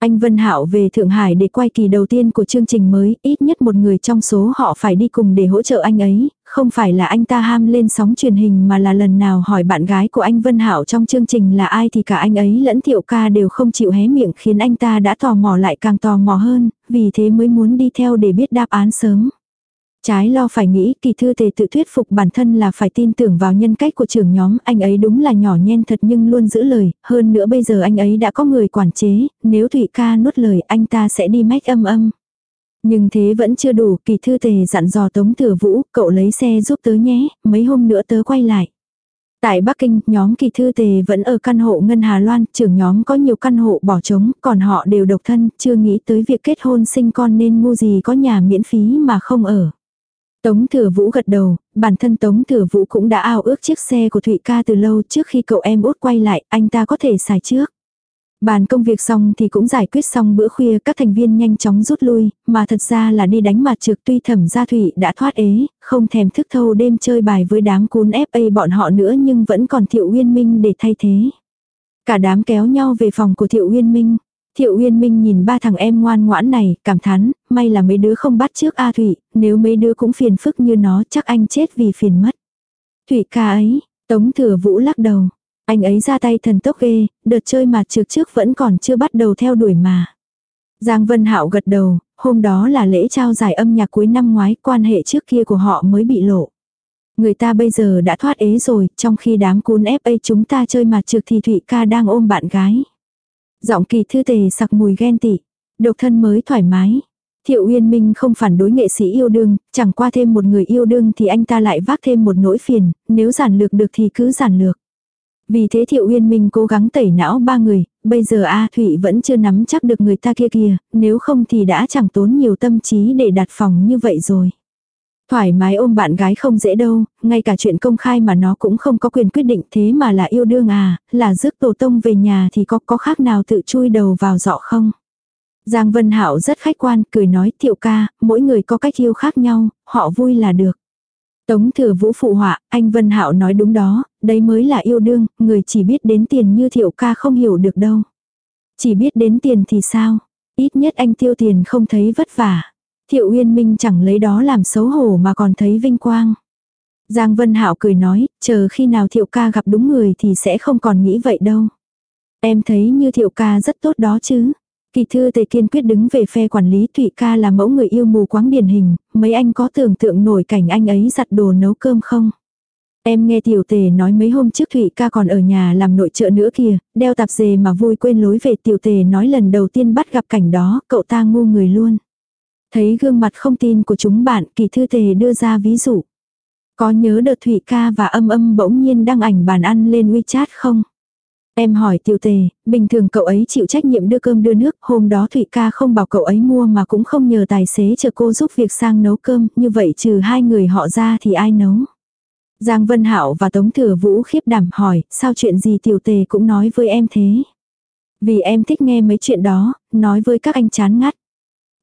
Anh Vân Hạo về Thượng Hải để quay kỳ đầu tiên của chương trình mới, ít nhất một người trong số họ phải đi cùng để hỗ trợ anh ấy, không phải là anh ta ham lên sóng truyền hình mà là lần nào hỏi bạn gái của anh Vân Hạo trong chương trình là ai thì cả anh ấy lẫn Thiệu ca đều không chịu hé miệng khiến anh ta đã tò mò lại càng tò mò hơn, vì thế mới muốn đi theo để biết đáp án sớm. Trái lo phải nghĩ kỳ thư tề tự thuyết phục bản thân là phải tin tưởng vào nhân cách của trưởng nhóm, anh ấy đúng là nhỏ nhen thật nhưng luôn giữ lời, hơn nữa bây giờ anh ấy đã có người quản chế, nếu Thụy ca nuốt lời anh ta sẽ đi mách âm âm. Nhưng thế vẫn chưa đủ, kỳ thư tề dặn dò Tống Thừa Vũ, cậu lấy xe giúp tớ nhé, mấy hôm nữa tớ quay lại. Tại Bắc Kinh, nhóm kỳ thư tề vẫn ở căn hộ Ngân Hà Loan, trưởng nhóm có nhiều căn hộ bỏ trống, còn họ đều độc thân, chưa nghĩ tới việc kết hôn sinh con nên ngu gì có nhà miễn phí mà không ở. Tống Thừa Vũ gật đầu, bản thân Tống Thừa Vũ cũng đã ao ước chiếc xe của Thụy ca từ lâu trước khi cậu em út quay lại, anh ta có thể xài trước. Bàn công việc xong thì cũng giải quyết xong bữa khuya các thành viên nhanh chóng rút lui, mà thật ra là đi đánh mặt trực tuy thẩm gia Thụy đã thoát ế, không thèm thức thâu đêm chơi bài với đám cún FA bọn họ nữa nhưng vẫn còn Thiệu Uyên Minh để thay thế. Cả đám kéo nhau về phòng của Thiệu Uyên Minh, Thiệu Uyên Minh nhìn ba thằng em ngoan ngoãn này, cảm thán, may là mấy đứa không bắt trước A Thụy. nếu mấy đứa cũng phiền phức như nó chắc anh chết vì phiền mất. Thụy ca ấy, Tống Thừa Vũ lắc đầu. Anh ấy ra tay thần tốc ghê, đợt chơi mà trước trước vẫn còn chưa bắt đầu theo đuổi mà. Giang Vân Hạo gật đầu, hôm đó là lễ trao giải âm nhạc cuối năm ngoái, quan hệ trước kia của họ mới bị lộ. Người ta bây giờ đã thoát ế rồi, trong khi đám cún FA chúng ta chơi mà trực thì Thụy ca đang ôm bạn gái. Giọng kỳ thư tề sặc mùi ghen tị. Độc thân mới thoải mái. Thiệu Uyên Minh không phản đối nghệ sĩ yêu đương, chẳng qua thêm một người yêu đương thì anh ta lại vác thêm một nỗi phiền, nếu giản lược được thì cứ giản lược. Vì thế Thiệu Uyên Minh cố gắng tẩy não ba người, bây giờ A Thụy vẫn chưa nắm chắc được người ta kia kia nếu không thì đã chẳng tốn nhiều tâm trí để đặt phòng như vậy rồi. Thoải mái ôm bạn gái không dễ đâu, ngay cả chuyện công khai mà nó cũng không có quyền quyết định thế mà là yêu đương à, là rước tổ tông về nhà thì có có khác nào tự chui đầu vào dọ không? Giang Vân Hạo rất khách quan, cười nói thiệu ca, mỗi người có cách yêu khác nhau, họ vui là được. Tống thừa vũ phụ họa, anh Vân Hạo nói đúng đó, đấy mới là yêu đương, người chỉ biết đến tiền như thiệu ca không hiểu được đâu. Chỉ biết đến tiền thì sao? Ít nhất anh tiêu tiền không thấy vất vả. Thiệu Uyên Minh chẳng lấy đó làm xấu hổ mà còn thấy vinh quang. Giang Vân Hạo cười nói, chờ khi nào Thiệu ca gặp đúng người thì sẽ không còn nghĩ vậy đâu. Em thấy như Thiệu ca rất tốt đó chứ. Kỳ thư tề kiên quyết đứng về phe quản lý Thụy ca là mẫu người yêu mù quáng điển hình, mấy anh có tưởng tượng nổi cảnh anh ấy giặt đồ nấu cơm không? Em nghe tiểu tề nói mấy hôm trước Thụy ca còn ở nhà làm nội trợ nữa kìa, đeo tạp dề mà vui quên lối về tiểu tề nói lần đầu tiên bắt gặp cảnh đó, cậu ta ngu người luôn. Thấy gương mặt không tin của chúng bạn, kỳ thư tề đưa ra ví dụ. Có nhớ đợt Thụy ca và âm âm bỗng nhiên đăng ảnh bàn ăn lên WeChat không? Em hỏi tiểu tề, bình thường cậu ấy chịu trách nhiệm đưa cơm đưa nước, hôm đó Thụy ca không bảo cậu ấy mua mà cũng không nhờ tài xế chờ cô giúp việc sang nấu cơm, như vậy trừ hai người họ ra thì ai nấu? Giang Vân Hạo và Tống Thừa Vũ khiếp đảm hỏi, sao chuyện gì tiểu tề cũng nói với em thế? Vì em thích nghe mấy chuyện đó, nói với các anh chán ngắt.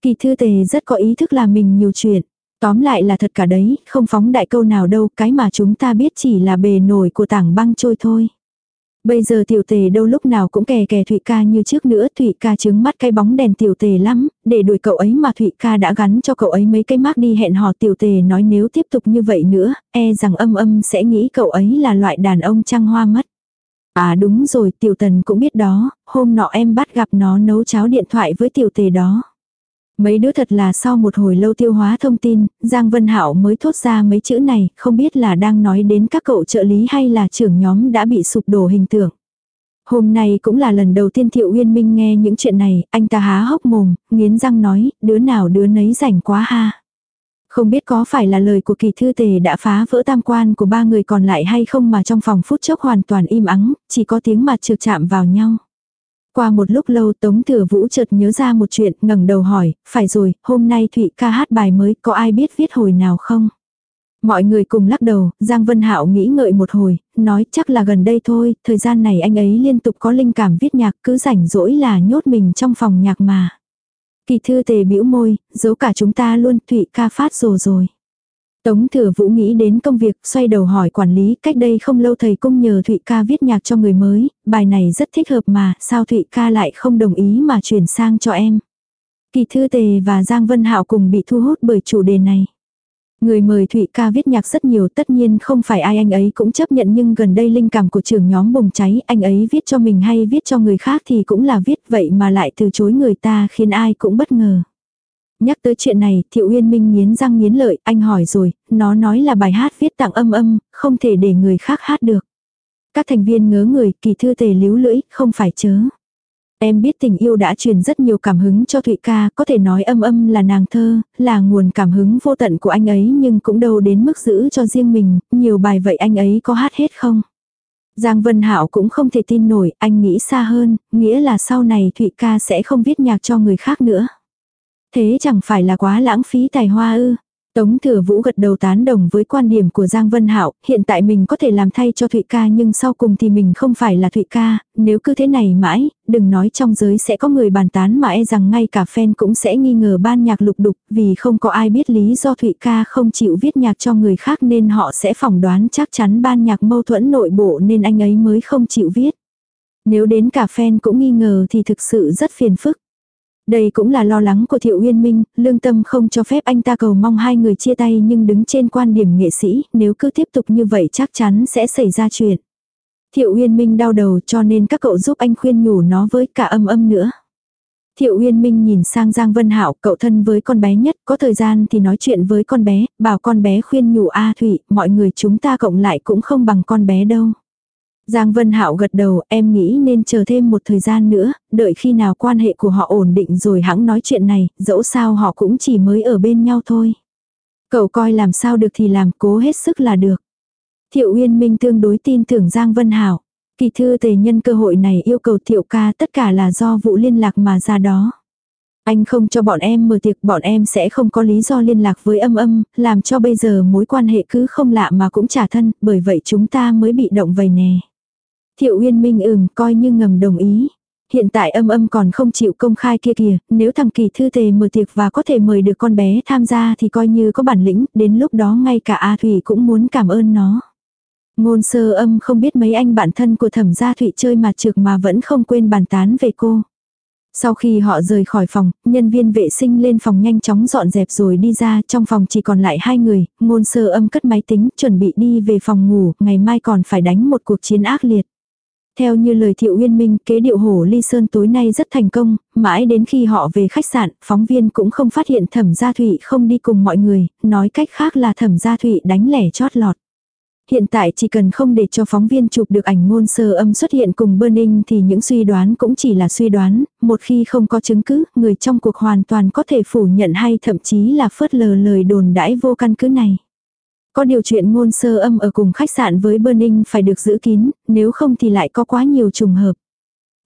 Kỳ thư tề rất có ý thức là mình nhiều chuyện. Tóm lại là thật cả đấy, không phóng đại câu nào đâu, cái mà chúng ta biết chỉ là bề nổi của tảng băng trôi thôi. Bây giờ tiểu tề đâu lúc nào cũng kè kè Thụy ca như trước nữa, Thụy ca chứng mắt cái bóng đèn tiểu tề lắm, để đuổi cậu ấy mà Thụy ca đã gắn cho cậu ấy mấy cái mác đi hẹn hò tiểu tề nói nếu tiếp tục như vậy nữa, e rằng âm âm sẽ nghĩ cậu ấy là loại đàn ông trăng hoa mất. À đúng rồi, tiểu tần cũng biết đó, hôm nọ em bắt gặp nó nấu cháo điện thoại với tiểu tề đó. Mấy đứa thật là sau một hồi lâu tiêu hóa thông tin, Giang Vân Hạo mới thốt ra mấy chữ này, không biết là đang nói đến các cậu trợ lý hay là trưởng nhóm đã bị sụp đổ hình tượng. Hôm nay cũng là lần đầu tiên Thiệu Uyên Minh nghe những chuyện này, anh ta há hốc mồm, nghiến răng nói, đứa nào đứa nấy rảnh quá ha. Không biết có phải là lời của kỳ thư tề đã phá vỡ tam quan của ba người còn lại hay không mà trong phòng phút chốc hoàn toàn im ắng, chỉ có tiếng mặt trượt chạm vào nhau. Qua một lúc lâu Tống Thừa Vũ chợt nhớ ra một chuyện, ngẩng đầu hỏi, phải rồi, hôm nay Thụy ca hát bài mới, có ai biết viết hồi nào không? Mọi người cùng lắc đầu, Giang Vân Hạo nghĩ ngợi một hồi, nói chắc là gần đây thôi, thời gian này anh ấy liên tục có linh cảm viết nhạc, cứ rảnh rỗi là nhốt mình trong phòng nhạc mà. Kỳ thư tề bĩu môi, giấu cả chúng ta luôn, Thụy ca phát rồi rồi. Tống thừa vũ nghĩ đến công việc, xoay đầu hỏi quản lý, cách đây không lâu thầy cung nhờ Thụy ca viết nhạc cho người mới, bài này rất thích hợp mà, sao Thụy ca lại không đồng ý mà chuyển sang cho em. Kỳ thư tề và Giang Vân Hạo cùng bị thu hút bởi chủ đề này. Người mời Thụy ca viết nhạc rất nhiều tất nhiên không phải ai anh ấy cũng chấp nhận nhưng gần đây linh cảm của trưởng nhóm bùng cháy anh ấy viết cho mình hay viết cho người khác thì cũng là viết vậy mà lại từ chối người ta khiến ai cũng bất ngờ. Nhắc tới chuyện này, Thiệu Uyên Minh nghiến răng nghiến lợi, anh hỏi rồi, nó nói là bài hát viết tặng âm âm, không thể để người khác hát được. Các thành viên ngớ người, kỳ thư tề líu lưỡi, không phải chớ. Em biết tình yêu đã truyền rất nhiều cảm hứng cho Thụy ca, có thể nói âm âm là nàng thơ, là nguồn cảm hứng vô tận của anh ấy nhưng cũng đâu đến mức giữ cho riêng mình, nhiều bài vậy anh ấy có hát hết không? Giang Vân Hạo cũng không thể tin nổi, anh nghĩ xa hơn, nghĩa là sau này Thụy ca sẽ không viết nhạc cho người khác nữa. Thế chẳng phải là quá lãng phí tài hoa ư. Tống Thừa Vũ gật đầu tán đồng với quan điểm của Giang Vân Hạo, hiện tại mình có thể làm thay cho Thụy ca nhưng sau cùng thì mình không phải là Thụy ca, nếu cứ thế này mãi, đừng nói trong giới sẽ có người bàn tán mà e rằng ngay cả fan cũng sẽ nghi ngờ ban nhạc lục đục, vì không có ai biết lý do Thụy ca không chịu viết nhạc cho người khác nên họ sẽ phỏng đoán chắc chắn ban nhạc mâu thuẫn nội bộ nên anh ấy mới không chịu viết. Nếu đến cả fan cũng nghi ngờ thì thực sự rất phiền phức. Đây cũng là lo lắng của Thiệu Uyên Minh, lương tâm không cho phép anh ta cầu mong hai người chia tay nhưng đứng trên quan điểm nghệ sĩ, nếu cứ tiếp tục như vậy chắc chắn sẽ xảy ra chuyện. Thiệu Uyên Minh đau đầu cho nên các cậu giúp anh khuyên nhủ nó với cả âm âm nữa. Thiệu Uyên Minh nhìn sang Giang Vân Hạo, cậu thân với con bé nhất, có thời gian thì nói chuyện với con bé, bảo con bé khuyên nhủ A Thủy, mọi người chúng ta cộng lại cũng không bằng con bé đâu. Giang Vân Hạo gật đầu, em nghĩ nên chờ thêm một thời gian nữa, đợi khi nào quan hệ của họ ổn định rồi hãng nói chuyện này, dẫu sao họ cũng chỉ mới ở bên nhau thôi. Cậu coi làm sao được thì làm, cố hết sức là được. Thiệu Uyên Minh tương đối tin tưởng Giang Vân Hạo. Kỳ thư tề nhân cơ hội này yêu cầu Thiệu ca tất cả là do vụ liên lạc mà ra đó. Anh không cho bọn em mở tiệc, bọn em sẽ không có lý do liên lạc với âm âm, làm cho bây giờ mối quan hệ cứ không lạ mà cũng trả thân, bởi vậy chúng ta mới bị động vầy nè. Thiệu Uyên Minh ừm coi như ngầm đồng ý. Hiện tại âm âm còn không chịu công khai kia kìa, nếu thằng kỳ thư tề mở tiệc và có thể mời được con bé tham gia thì coi như có bản lĩnh, đến lúc đó ngay cả A Thủy cũng muốn cảm ơn nó. Ngôn sơ âm không biết mấy anh bạn thân của thẩm gia Thụy chơi mặt trực mà vẫn không quên bàn tán về cô. Sau khi họ rời khỏi phòng, nhân viên vệ sinh lên phòng nhanh chóng dọn dẹp rồi đi ra, trong phòng chỉ còn lại hai người, ngôn sơ âm cất máy tính, chuẩn bị đi về phòng ngủ, ngày mai còn phải đánh một cuộc chiến ác liệt. Theo như lời Thiệu Uyên Minh, kế điệu hổ ly sơn tối nay rất thành công, mãi đến khi họ về khách sạn, phóng viên cũng không phát hiện thẩm gia thụy không đi cùng mọi người, nói cách khác là thẩm gia thụy đánh lẻ chót lọt. Hiện tại chỉ cần không để cho phóng viên chụp được ảnh ngôn sơ âm xuất hiện cùng Burning thì những suy đoán cũng chỉ là suy đoán, một khi không có chứng cứ, người trong cuộc hoàn toàn có thể phủ nhận hay thậm chí là phớt lờ lời đồn đãi vô căn cứ này. Có điều chuyện ngôn sơ âm ở cùng khách sạn với Burning phải được giữ kín, nếu không thì lại có quá nhiều trùng hợp.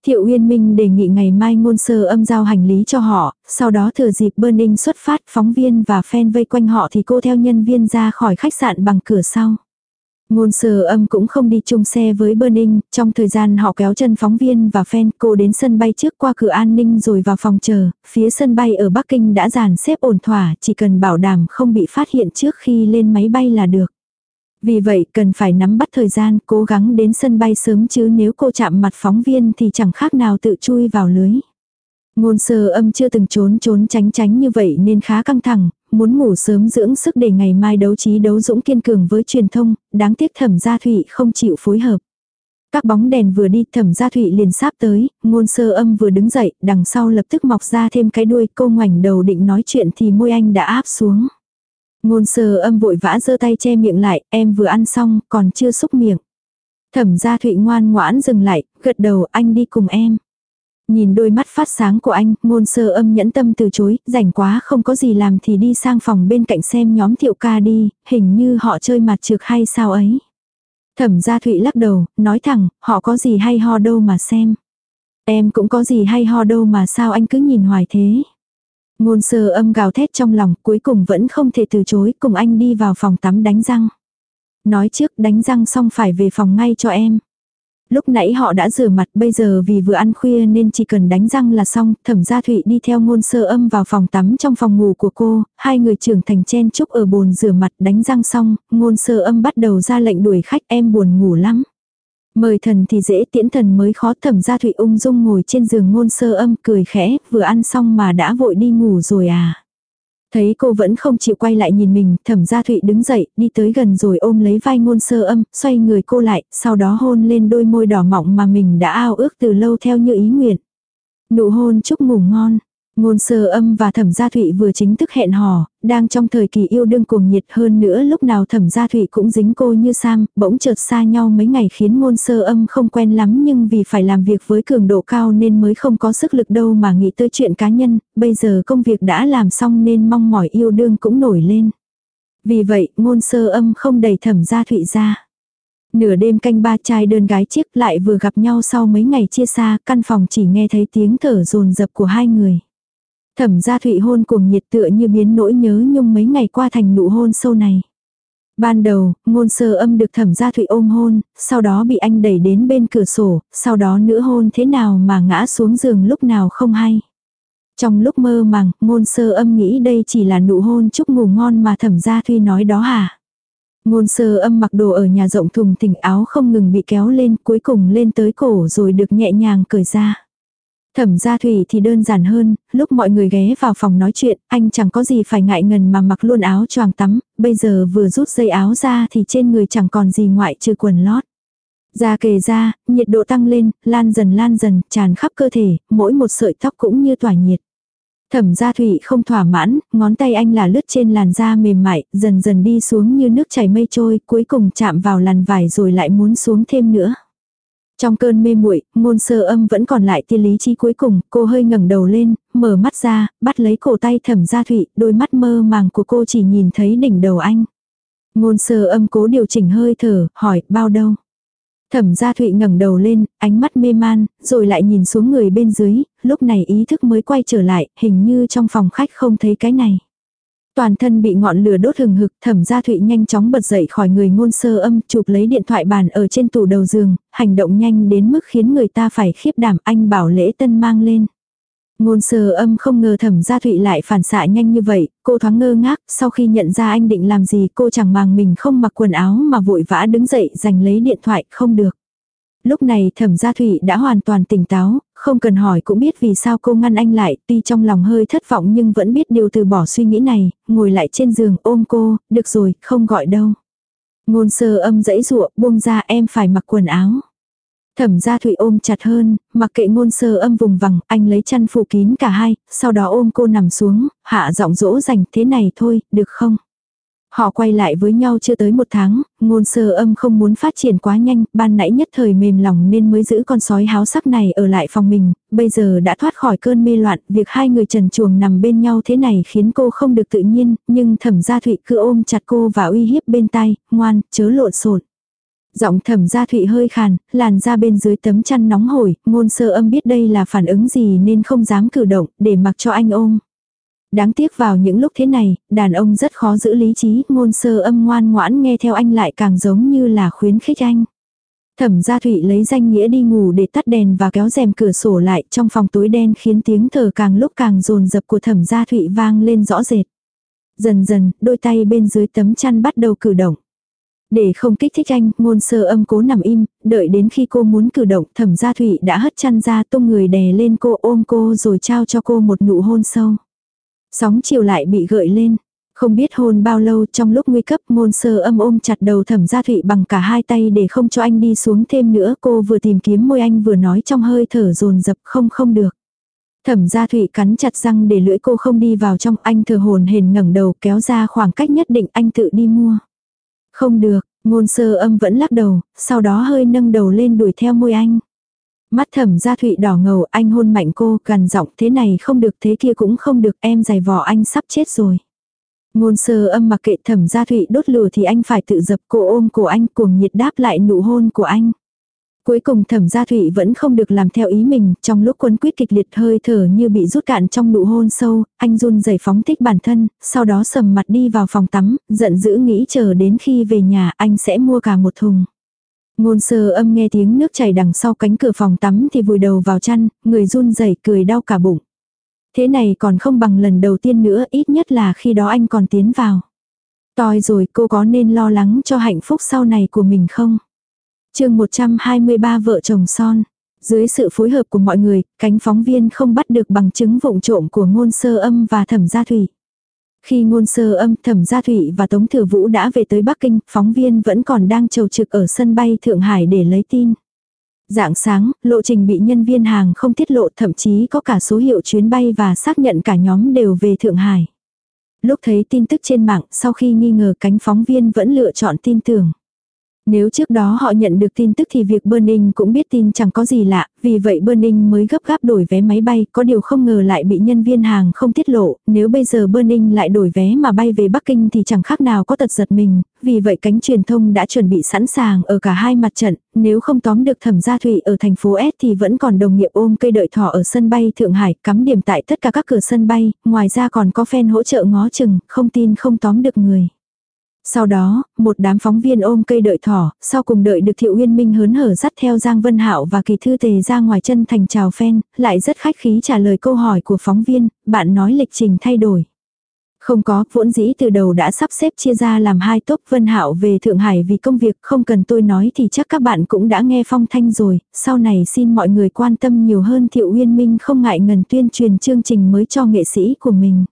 Thiệu Uyên Minh đề nghị ngày mai ngôn sơ âm giao hành lý cho họ, sau đó thừa dịp Burning xuất phát phóng viên và fan vây quanh họ thì cô theo nhân viên ra khỏi khách sạn bằng cửa sau. Ngôn sơ âm cũng không đi chung xe với Burning, trong thời gian họ kéo chân phóng viên và fan cô đến sân bay trước qua cửa an ninh rồi vào phòng chờ, phía sân bay ở Bắc Kinh đã dàn xếp ổn thỏa, chỉ cần bảo đảm không bị phát hiện trước khi lên máy bay là được. Vì vậy cần phải nắm bắt thời gian, cố gắng đến sân bay sớm chứ nếu cô chạm mặt phóng viên thì chẳng khác nào tự chui vào lưới. Ngôn sơ âm chưa từng trốn trốn tránh tránh như vậy nên khá căng thẳng, muốn ngủ sớm dưỡng sức để ngày mai đấu trí đấu dũng kiên cường với truyền thông, đáng tiếc thẩm gia thụy không chịu phối hợp. Các bóng đèn vừa đi thẩm gia thụy liền sáp tới, ngôn sơ âm vừa đứng dậy, đằng sau lập tức mọc ra thêm cái đuôi cô ngoảnh đầu định nói chuyện thì môi anh đã áp xuống. Ngôn sơ âm vội vã giơ tay che miệng lại, em vừa ăn xong, còn chưa xúc miệng. Thẩm gia thụy ngoan ngoãn dừng lại, gật đầu anh đi cùng em. Nhìn đôi mắt phát sáng của anh, ngôn sơ âm nhẫn tâm từ chối, rảnh quá không có gì làm thì đi sang phòng bên cạnh xem nhóm thiệu ca đi, hình như họ chơi mặt trược hay sao ấy. Thẩm gia thụy lắc đầu, nói thẳng, họ có gì hay ho đâu mà xem. Em cũng có gì hay ho đâu mà sao anh cứ nhìn hoài thế. Ngôn sơ âm gào thét trong lòng, cuối cùng vẫn không thể từ chối, cùng anh đi vào phòng tắm đánh răng. Nói trước đánh răng xong phải về phòng ngay cho em. Lúc nãy họ đã rửa mặt bây giờ vì vừa ăn khuya nên chỉ cần đánh răng là xong, thẩm gia thụy đi theo ngôn sơ âm vào phòng tắm trong phòng ngủ của cô, hai người trưởng thành chen chúc ở bồn rửa mặt đánh răng xong, ngôn sơ âm bắt đầu ra lệnh đuổi khách em buồn ngủ lắm. Mời thần thì dễ tiễn thần mới khó thẩm gia thụy ung dung ngồi trên giường ngôn sơ âm cười khẽ, vừa ăn xong mà đã vội đi ngủ rồi à. Thấy cô vẫn không chịu quay lại nhìn mình, thẩm gia thụy đứng dậy, đi tới gần rồi ôm lấy vai ngôn sơ âm, xoay người cô lại, sau đó hôn lên đôi môi đỏ mọng mà mình đã ao ước từ lâu theo như ý nguyện. Nụ hôn chúc ngủ ngon, Ngôn sơ âm và thẩm gia thụy vừa chính thức hẹn hò, đang trong thời kỳ yêu đương cuồng nhiệt hơn nữa lúc nào thẩm gia thụy cũng dính cô như Sam, bỗng chợt xa nhau mấy ngày khiến ngôn sơ âm không quen lắm nhưng vì phải làm việc với cường độ cao nên mới không có sức lực đâu mà nghĩ tới chuyện cá nhân, bây giờ công việc đã làm xong nên mong mỏi yêu đương cũng nổi lên. Vì vậy, ngôn sơ âm không đẩy thẩm gia thụy ra. Nửa đêm canh ba trai đơn gái chiếc lại vừa gặp nhau sau mấy ngày chia xa, căn phòng chỉ nghe thấy tiếng thở rồn rập của hai người. Thẩm gia thụy hôn cuồng nhiệt tựa như biến nỗi nhớ nhung mấy ngày qua thành nụ hôn sâu này. Ban đầu, ngôn sơ âm được thẩm gia thụy ôm hôn, sau đó bị anh đẩy đến bên cửa sổ, sau đó nữa hôn thế nào mà ngã xuống giường lúc nào không hay. Trong lúc mơ màng, ngôn sơ âm nghĩ đây chỉ là nụ hôn chúc ngủ ngon mà thẩm gia thụy nói đó hả. Ngôn sơ âm mặc đồ ở nhà rộng thùng thình áo không ngừng bị kéo lên cuối cùng lên tới cổ rồi được nhẹ nhàng cởi ra. Thẩm gia thủy thì đơn giản hơn, lúc mọi người ghé vào phòng nói chuyện, anh chẳng có gì phải ngại ngần mà mặc luôn áo choàng tắm, bây giờ vừa rút dây áo ra thì trên người chẳng còn gì ngoại trừ quần lót. Da kề ra, nhiệt độ tăng lên, lan dần lan dần, tràn khắp cơ thể, mỗi một sợi tóc cũng như tỏa nhiệt. Thẩm gia thủy không thỏa mãn, ngón tay anh là lướt trên làn da mềm mại, dần dần đi xuống như nước chảy mây trôi, cuối cùng chạm vào làn vải rồi lại muốn xuống thêm nữa. Trong cơn mê muội, ngôn sơ âm vẫn còn lại tia lý trí cuối cùng, cô hơi ngẩng đầu lên, mở mắt ra, bắt lấy cổ tay thẩm gia thụy, đôi mắt mơ màng của cô chỉ nhìn thấy đỉnh đầu anh. Ngôn sơ âm cố điều chỉnh hơi thở, hỏi, bao đâu? Thẩm gia thụy ngẩng đầu lên, ánh mắt mê man, rồi lại nhìn xuống người bên dưới, lúc này ý thức mới quay trở lại, hình như trong phòng khách không thấy cái này. Toàn thân bị ngọn lửa đốt hừng hực, thẩm gia thụy nhanh chóng bật dậy khỏi người ngôn sơ âm, chụp lấy điện thoại bàn ở trên tủ đầu giường, hành động nhanh đến mức khiến người ta phải khiếp đảm anh bảo lễ tân mang lên. Ngôn sơ âm không ngờ thẩm gia thụy lại phản xạ nhanh như vậy, cô thoáng ngơ ngác, sau khi nhận ra anh định làm gì cô chẳng màng mình không mặc quần áo mà vội vã đứng dậy giành lấy điện thoại, không được. Lúc này thẩm gia thụy đã hoàn toàn tỉnh táo, không cần hỏi cũng biết vì sao cô ngăn anh lại, tuy trong lòng hơi thất vọng nhưng vẫn biết điều từ bỏ suy nghĩ này, ngồi lại trên giường ôm cô, được rồi, không gọi đâu. Ngôn sơ âm dãy ruộng, buông ra em phải mặc quần áo. Thẩm gia thụy ôm chặt hơn, mặc kệ ngôn sơ âm vùng vằng, anh lấy chăn phủ kín cả hai, sau đó ôm cô nằm xuống, hạ giọng dỗ dành thế này thôi, được không? Họ quay lại với nhau chưa tới một tháng, ngôn sơ âm không muốn phát triển quá nhanh, ban nãy nhất thời mềm lòng nên mới giữ con sói háo sắc này ở lại phòng mình, bây giờ đã thoát khỏi cơn mê loạn, việc hai người trần chuồng nằm bên nhau thế này khiến cô không được tự nhiên, nhưng thẩm gia thụy cứ ôm chặt cô và uy hiếp bên tay, ngoan, chớ lộn xộn. Giọng thẩm gia thụy hơi khàn, làn ra bên dưới tấm chăn nóng hổi, ngôn sơ âm biết đây là phản ứng gì nên không dám cử động, để mặc cho anh ôm. Đáng tiếc vào những lúc thế này, đàn ông rất khó giữ lý trí, ngôn sơ âm ngoan ngoãn nghe theo anh lại càng giống như là khuyến khích anh. Thẩm gia thụy lấy danh nghĩa đi ngủ để tắt đèn và kéo rèm cửa sổ lại trong phòng tối đen khiến tiếng thở càng lúc càng rồn rập của thẩm gia thụy vang lên rõ rệt. Dần dần, đôi tay bên dưới tấm chăn bắt đầu cử động. Để không kích thích anh, ngôn sơ âm cố nằm im, đợi đến khi cô muốn cử động thẩm gia thụy đã hất chăn ra tung người đè lên cô ôm cô rồi trao cho cô một nụ hôn sâu. Sóng chiều lại bị gợi lên. Không biết hôn bao lâu trong lúc nguy cấp ngôn sơ âm ôm chặt đầu thẩm gia thụy bằng cả hai tay để không cho anh đi xuống thêm nữa. Cô vừa tìm kiếm môi anh vừa nói trong hơi thở dồn dập không không được. Thẩm gia thụy cắn chặt răng để lưỡi cô không đi vào trong anh thờ hồn hền ngẩng đầu kéo ra khoảng cách nhất định anh tự đi mua. Không được, ngôn sơ âm vẫn lắc đầu, sau đó hơi nâng đầu lên đuổi theo môi anh. Mắt thẩm gia thụy đỏ ngầu anh hôn mạnh cô gần giọng thế này không được thế kia cũng không được em giày vò anh sắp chết rồi. Ngôn sơ âm mặc kệ thẩm gia thụy đốt lửa thì anh phải tự dập cô ôm của anh cuồng nhiệt đáp lại nụ hôn của anh. Cuối cùng thẩm gia thụy vẫn không được làm theo ý mình, trong lúc quân quyết kịch liệt hơi thở như bị rút cạn trong nụ hôn sâu, anh run rẩy phóng thích bản thân, sau đó sầm mặt đi vào phòng tắm, giận dữ nghĩ chờ đến khi về nhà anh sẽ mua cả một thùng. Ngôn sơ âm nghe tiếng nước chảy đằng sau cánh cửa phòng tắm thì vùi đầu vào chăn, người run rẩy cười đau cả bụng. Thế này còn không bằng lần đầu tiên nữa, ít nhất là khi đó anh còn tiến vào. Tòi rồi cô có nên lo lắng cho hạnh phúc sau này của mình không? chương 123 vợ chồng son. Dưới sự phối hợp của mọi người, cánh phóng viên không bắt được bằng chứng vụng trộm của ngôn sơ âm và thẩm gia thủy. Khi ngôn sơ âm thẩm gia thủy và Tống Thừa Vũ đã về tới Bắc Kinh, phóng viên vẫn còn đang trầu trực ở sân bay Thượng Hải để lấy tin. Dạng sáng, lộ trình bị nhân viên hàng không tiết lộ thậm chí có cả số hiệu chuyến bay và xác nhận cả nhóm đều về Thượng Hải. Lúc thấy tin tức trên mạng, sau khi nghi ngờ cánh phóng viên vẫn lựa chọn tin tưởng. Nếu trước đó họ nhận được tin tức thì việc Burning cũng biết tin chẳng có gì lạ, vì vậy Burning mới gấp gáp đổi vé máy bay, có điều không ngờ lại bị nhân viên hàng không tiết lộ, nếu bây giờ Burning lại đổi vé mà bay về Bắc Kinh thì chẳng khác nào có tật giật mình, vì vậy cánh truyền thông đã chuẩn bị sẵn sàng ở cả hai mặt trận, nếu không tóm được thẩm gia thủy ở thành phố S thì vẫn còn đồng nghiệp ôm cây đợi thỏ ở sân bay Thượng Hải, cắm điểm tại tất cả các cửa sân bay, ngoài ra còn có fan hỗ trợ ngó chừng, không tin không tóm được người. Sau đó, một đám phóng viên ôm cây đợi thỏ, sau cùng đợi được Thiệu Uyên Minh hớn hở dắt theo Giang Vân Hạo và Kỳ Thư Tề ra ngoài chân thành chào phen, lại rất khách khí trả lời câu hỏi của phóng viên, bạn nói lịch trình thay đổi. Không có, vốn dĩ từ đầu đã sắp xếp chia ra làm hai tốp Vân Hạo về Thượng Hải vì công việc không cần tôi nói thì chắc các bạn cũng đã nghe phong thanh rồi, sau này xin mọi người quan tâm nhiều hơn Thiệu Uyên Minh không ngại ngần tuyên truyền chương trình mới cho nghệ sĩ của mình.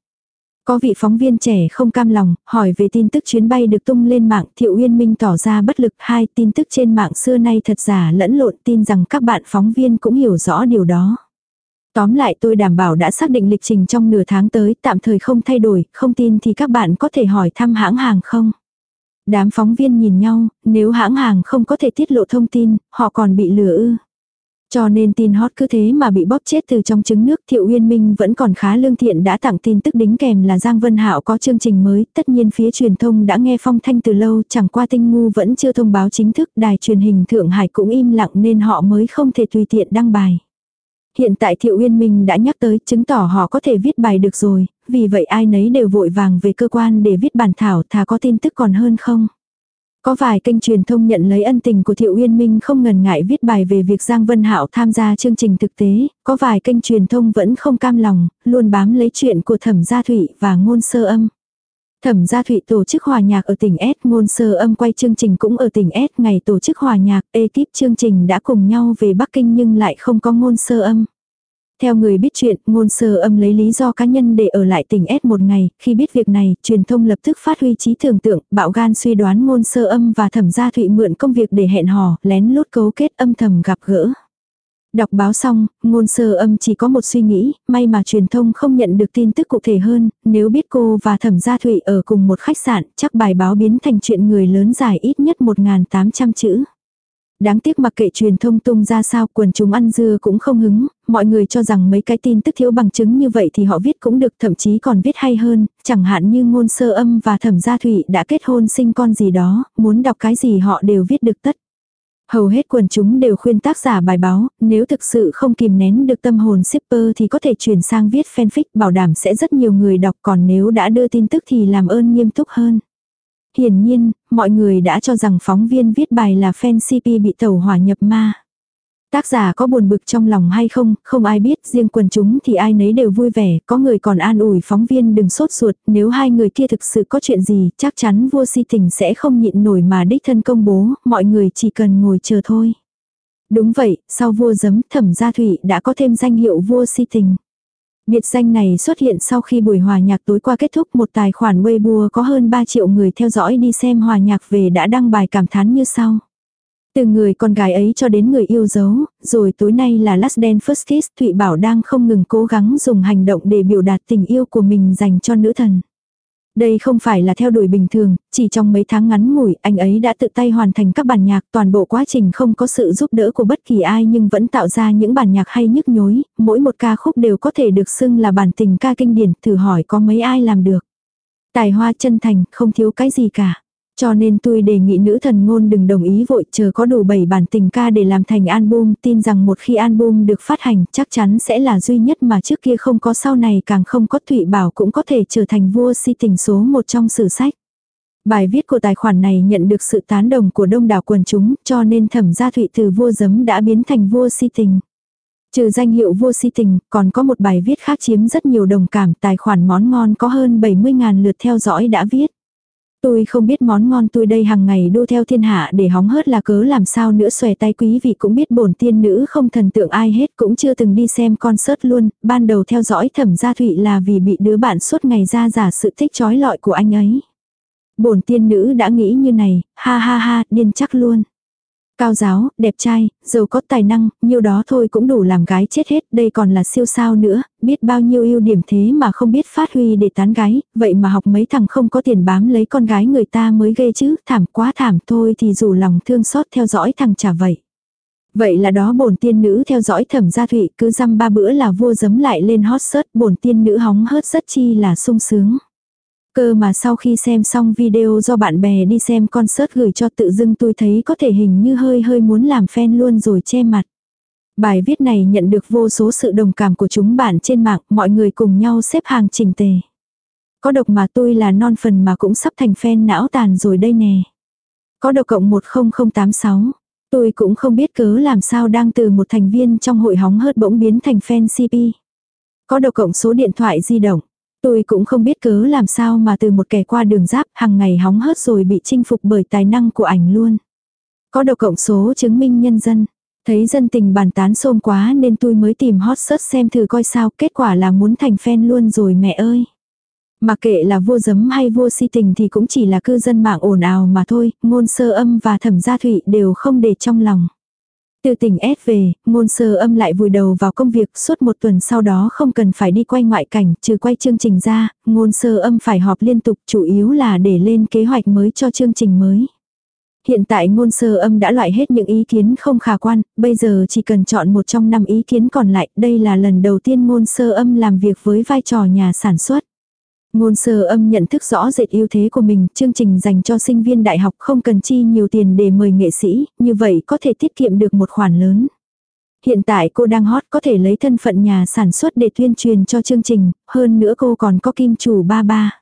Có vị phóng viên trẻ không cam lòng, hỏi về tin tức chuyến bay được tung lên mạng, Thiệu Uyên Minh tỏ ra bất lực. Hai, tin tức trên mạng xưa nay thật giả lẫn lộn tin rằng các bạn phóng viên cũng hiểu rõ điều đó. Tóm lại tôi đảm bảo đã xác định lịch trình trong nửa tháng tới, tạm thời không thay đổi, không tin thì các bạn có thể hỏi thăm hãng hàng không. Đám phóng viên nhìn nhau, nếu hãng hàng không có thể tiết lộ thông tin, họ còn bị lừa ư. Cho nên tin hot cứ thế mà bị bóp chết từ trong trứng nước Thiệu Uyên Minh vẫn còn khá lương thiện đã tặng tin tức đính kèm là Giang Vân Hạo có chương trình mới, tất nhiên phía truyền thông đã nghe phong thanh từ lâu chẳng qua tinh ngu vẫn chưa thông báo chính thức đài truyền hình Thượng Hải cũng im lặng nên họ mới không thể tùy tiện đăng bài. Hiện tại Thiệu Uyên Minh đã nhắc tới chứng tỏ họ có thể viết bài được rồi, vì vậy ai nấy đều vội vàng về cơ quan để viết bản thảo thà có tin tức còn hơn không. Có vài kênh truyền thông nhận lấy ân tình của Thiệu Uyên Minh không ngần ngại viết bài về việc Giang Vân Hạo tham gia chương trình thực tế, có vài kênh truyền thông vẫn không cam lòng, luôn bám lấy chuyện của Thẩm Gia Thụy và ngôn sơ âm. Thẩm Gia Thụy tổ chức hòa nhạc ở tỉnh S, ngôn sơ âm quay chương trình cũng ở tỉnh S, ngày tổ chức hòa nhạc, ekip chương trình đã cùng nhau về Bắc Kinh nhưng lại không có ngôn sơ âm. Theo người biết chuyện, ngôn sơ âm lấy lý do cá nhân để ở lại tỉnh S một ngày, khi biết việc này, truyền thông lập tức phát huy trí tưởng tượng, bạo gan suy đoán ngôn sơ âm và thẩm gia thụy mượn công việc để hẹn hò, lén lút cấu kết âm thầm gặp gỡ. Đọc báo xong, ngôn sơ âm chỉ có một suy nghĩ, may mà truyền thông không nhận được tin tức cụ thể hơn, nếu biết cô và thẩm gia thụy ở cùng một khách sạn, chắc bài báo biến thành chuyện người lớn dài ít nhất 1.800 chữ. Đáng tiếc mặc kệ truyền thông tung ra sao quần chúng ăn dưa cũng không hứng, mọi người cho rằng mấy cái tin tức thiếu bằng chứng như vậy thì họ viết cũng được thậm chí còn viết hay hơn, chẳng hạn như ngôn sơ âm và thẩm gia thụy đã kết hôn sinh con gì đó, muốn đọc cái gì họ đều viết được tất. Hầu hết quần chúng đều khuyên tác giả bài báo, nếu thực sự không kìm nén được tâm hồn shipper thì có thể chuyển sang viết fanfic bảo đảm sẽ rất nhiều người đọc còn nếu đã đưa tin tức thì làm ơn nghiêm túc hơn. Hiển nhiên, mọi người đã cho rằng phóng viên viết bài là fan CP bị tẩu hỏa nhập ma. Tác giả có buồn bực trong lòng hay không, không ai biết, riêng quần chúng thì ai nấy đều vui vẻ, có người còn an ủi phóng viên đừng sốt ruột, nếu hai người kia thực sự có chuyện gì, chắc chắn vua si tình sẽ không nhịn nổi mà đích thân công bố, mọi người chỉ cần ngồi chờ thôi. Đúng vậy, sau vua giấm thẩm gia thủy đã có thêm danh hiệu vua si tình. Biệt danh này xuất hiện sau khi buổi hòa nhạc tối qua kết thúc một tài khoản Weibo có hơn 3 triệu người theo dõi đi xem hòa nhạc về đã đăng bài cảm thán như sau. Từ người con gái ấy cho đến người yêu dấu, rồi tối nay là Last Dance First Kiss, Thụy Bảo đang không ngừng cố gắng dùng hành động để biểu đạt tình yêu của mình dành cho nữ thần. Đây không phải là theo đuổi bình thường, chỉ trong mấy tháng ngắn ngủi anh ấy đã tự tay hoàn thành các bản nhạc toàn bộ quá trình không có sự giúp đỡ của bất kỳ ai nhưng vẫn tạo ra những bản nhạc hay nhức nhối, mỗi một ca khúc đều có thể được xưng là bản tình ca kinh điển, thử hỏi có mấy ai làm được. Tài hoa chân thành, không thiếu cái gì cả. Cho nên tôi đề nghị nữ thần ngôn đừng đồng ý vội chờ có đủ 7 bản tình ca để làm thành album, tin rằng một khi album được phát hành chắc chắn sẽ là duy nhất mà trước kia không có sau này càng không có Thụy Bảo cũng có thể trở thành vua si tình số một trong sử sách. Bài viết của tài khoản này nhận được sự tán đồng của đông đảo quần chúng cho nên thẩm gia Thụy từ vua giấm đã biến thành vua si tình. Trừ danh hiệu vua si tình, còn có một bài viết khác chiếm rất nhiều đồng cảm tài khoản món ngon có hơn 70.000 lượt theo dõi đã viết. Tôi không biết món ngon tôi đây hàng ngày đua theo thiên hạ để hóng hớt là cớ làm sao nữa xòe tay quý vị cũng biết bổn tiên nữ không thần tượng ai hết cũng chưa từng đi xem concert luôn, ban đầu theo dõi thẩm gia thụy là vì bị đứa bạn suốt ngày ra giả sự thích trói lọi của anh ấy. Bổn tiên nữ đã nghĩ như này, ha ha ha, điên chắc luôn. Cao giáo, đẹp trai, giàu có tài năng, nhiêu đó thôi cũng đủ làm gái chết hết, đây còn là siêu sao nữa, biết bao nhiêu ưu điểm thế mà không biết phát huy để tán gái, vậy mà học mấy thằng không có tiền bám lấy con gái người ta mới ghê chứ, thảm quá thảm thôi thì dù lòng thương xót theo dõi thằng chả vậy. Vậy là đó bổn tiên nữ theo dõi thẩm gia thụy cứ dăm ba bữa là vua dấm lại lên hot search bổn tiên nữ hóng hớt rất chi là sung sướng. Cơ mà sau khi xem xong video do bạn bè đi xem concert gửi cho tự dưng tôi thấy có thể hình như hơi hơi muốn làm fan luôn rồi che mặt. Bài viết này nhận được vô số sự đồng cảm của chúng bạn trên mạng, mọi người cùng nhau xếp hàng chỉnh tề. Có độc mà tôi là non phần mà cũng sắp thành fan não tàn rồi đây nè. Có độc cộng 10086. Tôi cũng không biết cớ làm sao đang từ một thành viên trong hội hóng hớt bỗng biến thành fan CP. Có độc cộng số điện thoại di động. Tôi cũng không biết cớ làm sao mà từ một kẻ qua đường giáp hàng ngày hóng hớt rồi bị chinh phục bởi tài năng của ảnh luôn. Có độc cộng số chứng minh nhân dân. Thấy dân tình bàn tán xôn quá nên tôi mới tìm hot search xem thử coi sao kết quả là muốn thành fan luôn rồi mẹ ơi. Mà kệ là vua giấm hay vua si tình thì cũng chỉ là cư dân mạng ồn ào mà thôi, ngôn sơ âm và thẩm gia thụy đều không để trong lòng. Từ tỉnh S về, ngôn sơ âm lại vùi đầu vào công việc suốt một tuần sau đó không cần phải đi quay ngoại cảnh, trừ quay chương trình ra, ngôn sơ âm phải họp liên tục chủ yếu là để lên kế hoạch mới cho chương trình mới. Hiện tại ngôn sơ âm đã loại hết những ý kiến không khả quan, bây giờ chỉ cần chọn một trong năm ý kiến còn lại, đây là lần đầu tiên ngôn sơ âm làm việc với vai trò nhà sản xuất. Ngôn sơ âm nhận thức rõ rệt ưu thế của mình, chương trình dành cho sinh viên đại học không cần chi nhiều tiền để mời nghệ sĩ, như vậy có thể tiết kiệm được một khoản lớn. Hiện tại cô đang hot có thể lấy thân phận nhà sản xuất để tuyên truyền cho chương trình, hơn nữa cô còn có kim chủ ba ba.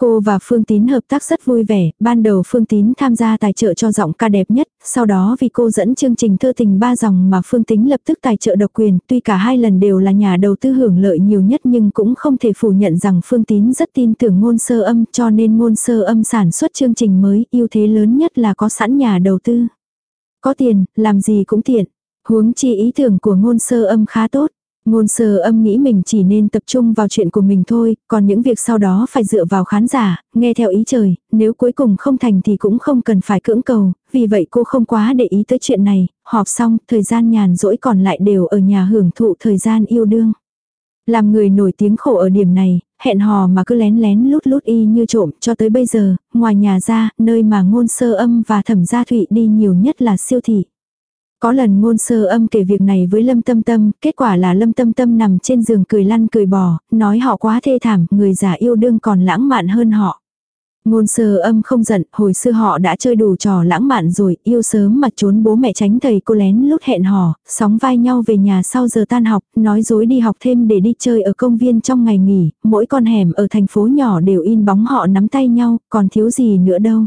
Cô và Phương Tín hợp tác rất vui vẻ, ban đầu Phương Tín tham gia tài trợ cho giọng ca đẹp nhất, sau đó vì cô dẫn chương trình thơ tình ba dòng mà Phương Tín lập tức tài trợ độc quyền, tuy cả hai lần đều là nhà đầu tư hưởng lợi nhiều nhất nhưng cũng không thể phủ nhận rằng Phương Tín rất tin tưởng ngôn sơ âm cho nên ngôn sơ âm sản xuất chương trình mới, ưu thế lớn nhất là có sẵn nhà đầu tư. Có tiền, làm gì cũng tiện. Huống chi ý tưởng của ngôn sơ âm khá tốt. Ngôn sơ âm nghĩ mình chỉ nên tập trung vào chuyện của mình thôi, còn những việc sau đó phải dựa vào khán giả, nghe theo ý trời, nếu cuối cùng không thành thì cũng không cần phải cưỡng cầu, vì vậy cô không quá để ý tới chuyện này, họp xong, thời gian nhàn rỗi còn lại đều ở nhà hưởng thụ thời gian yêu đương. Làm người nổi tiếng khổ ở điểm này, hẹn hò mà cứ lén lén lút lút y như trộm cho tới bây giờ, ngoài nhà ra, nơi mà ngôn sơ âm và thẩm gia thụy đi nhiều nhất là siêu thị. Có lần ngôn sơ âm kể việc này với Lâm Tâm Tâm, kết quả là Lâm Tâm Tâm nằm trên giường cười lăn cười bò, nói họ quá thê thảm, người già yêu đương còn lãng mạn hơn họ. Ngôn sơ âm không giận, hồi xưa họ đã chơi đủ trò lãng mạn rồi, yêu sớm mà trốn bố mẹ tránh thầy cô lén lút hẹn hò, sóng vai nhau về nhà sau giờ tan học, nói dối đi học thêm để đi chơi ở công viên trong ngày nghỉ, mỗi con hẻm ở thành phố nhỏ đều in bóng họ nắm tay nhau, còn thiếu gì nữa đâu.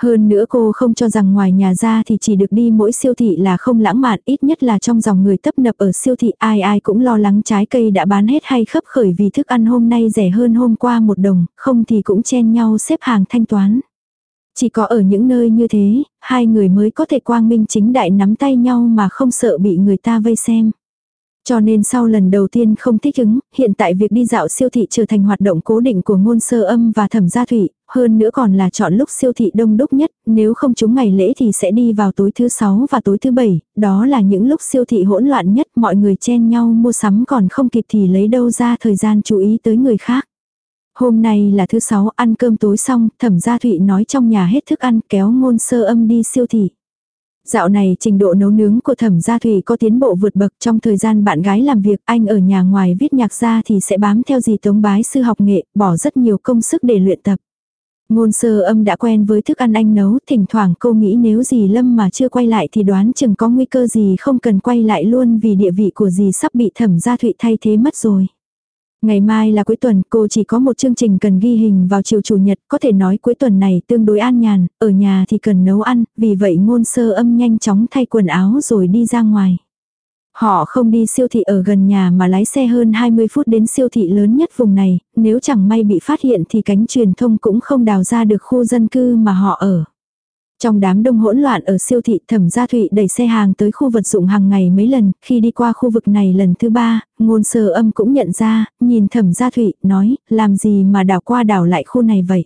Hơn nữa cô không cho rằng ngoài nhà ra thì chỉ được đi mỗi siêu thị là không lãng mạn, ít nhất là trong dòng người tấp nập ở siêu thị ai ai cũng lo lắng trái cây đã bán hết hay khấp khởi vì thức ăn hôm nay rẻ hơn hôm qua một đồng, không thì cũng chen nhau xếp hàng thanh toán. Chỉ có ở những nơi như thế, hai người mới có thể quang minh chính đại nắm tay nhau mà không sợ bị người ta vây xem. Cho nên sau lần đầu tiên không thích ứng, hiện tại việc đi dạo siêu thị trở thành hoạt động cố định của ngôn sơ âm và thẩm gia thủy, hơn nữa còn là chọn lúc siêu thị đông đúc nhất, nếu không chúng ngày lễ thì sẽ đi vào tối thứ sáu và tối thứ bảy, đó là những lúc siêu thị hỗn loạn nhất, mọi người chen nhau mua sắm còn không kịp thì lấy đâu ra thời gian chú ý tới người khác. Hôm nay là thứ sáu ăn cơm tối xong, thẩm gia thụy nói trong nhà hết thức ăn kéo ngôn sơ âm đi siêu thị. Dạo này trình độ nấu nướng của thẩm gia thủy có tiến bộ vượt bậc trong thời gian bạn gái làm việc anh ở nhà ngoài viết nhạc ra thì sẽ bám theo gì tống bái sư học nghệ, bỏ rất nhiều công sức để luyện tập. Ngôn sơ âm đã quen với thức ăn anh nấu, thỉnh thoảng cô nghĩ nếu gì lâm mà chưa quay lại thì đoán chừng có nguy cơ gì không cần quay lại luôn vì địa vị của gì sắp bị thẩm gia thụy thay thế mất rồi. Ngày mai là cuối tuần, cô chỉ có một chương trình cần ghi hình vào chiều chủ nhật, có thể nói cuối tuần này tương đối an nhàn, ở nhà thì cần nấu ăn, vì vậy ngôn sơ âm nhanh chóng thay quần áo rồi đi ra ngoài. Họ không đi siêu thị ở gần nhà mà lái xe hơn 20 phút đến siêu thị lớn nhất vùng này, nếu chẳng may bị phát hiện thì cánh truyền thông cũng không đào ra được khu dân cư mà họ ở. Trong đám đông hỗn loạn ở siêu thị thẩm gia thụy đẩy xe hàng tới khu vật dụng hàng ngày mấy lần, khi đi qua khu vực này lần thứ ba, ngôn sơ âm cũng nhận ra, nhìn thẩm gia thụy, nói, làm gì mà đảo qua đảo lại khu này vậy.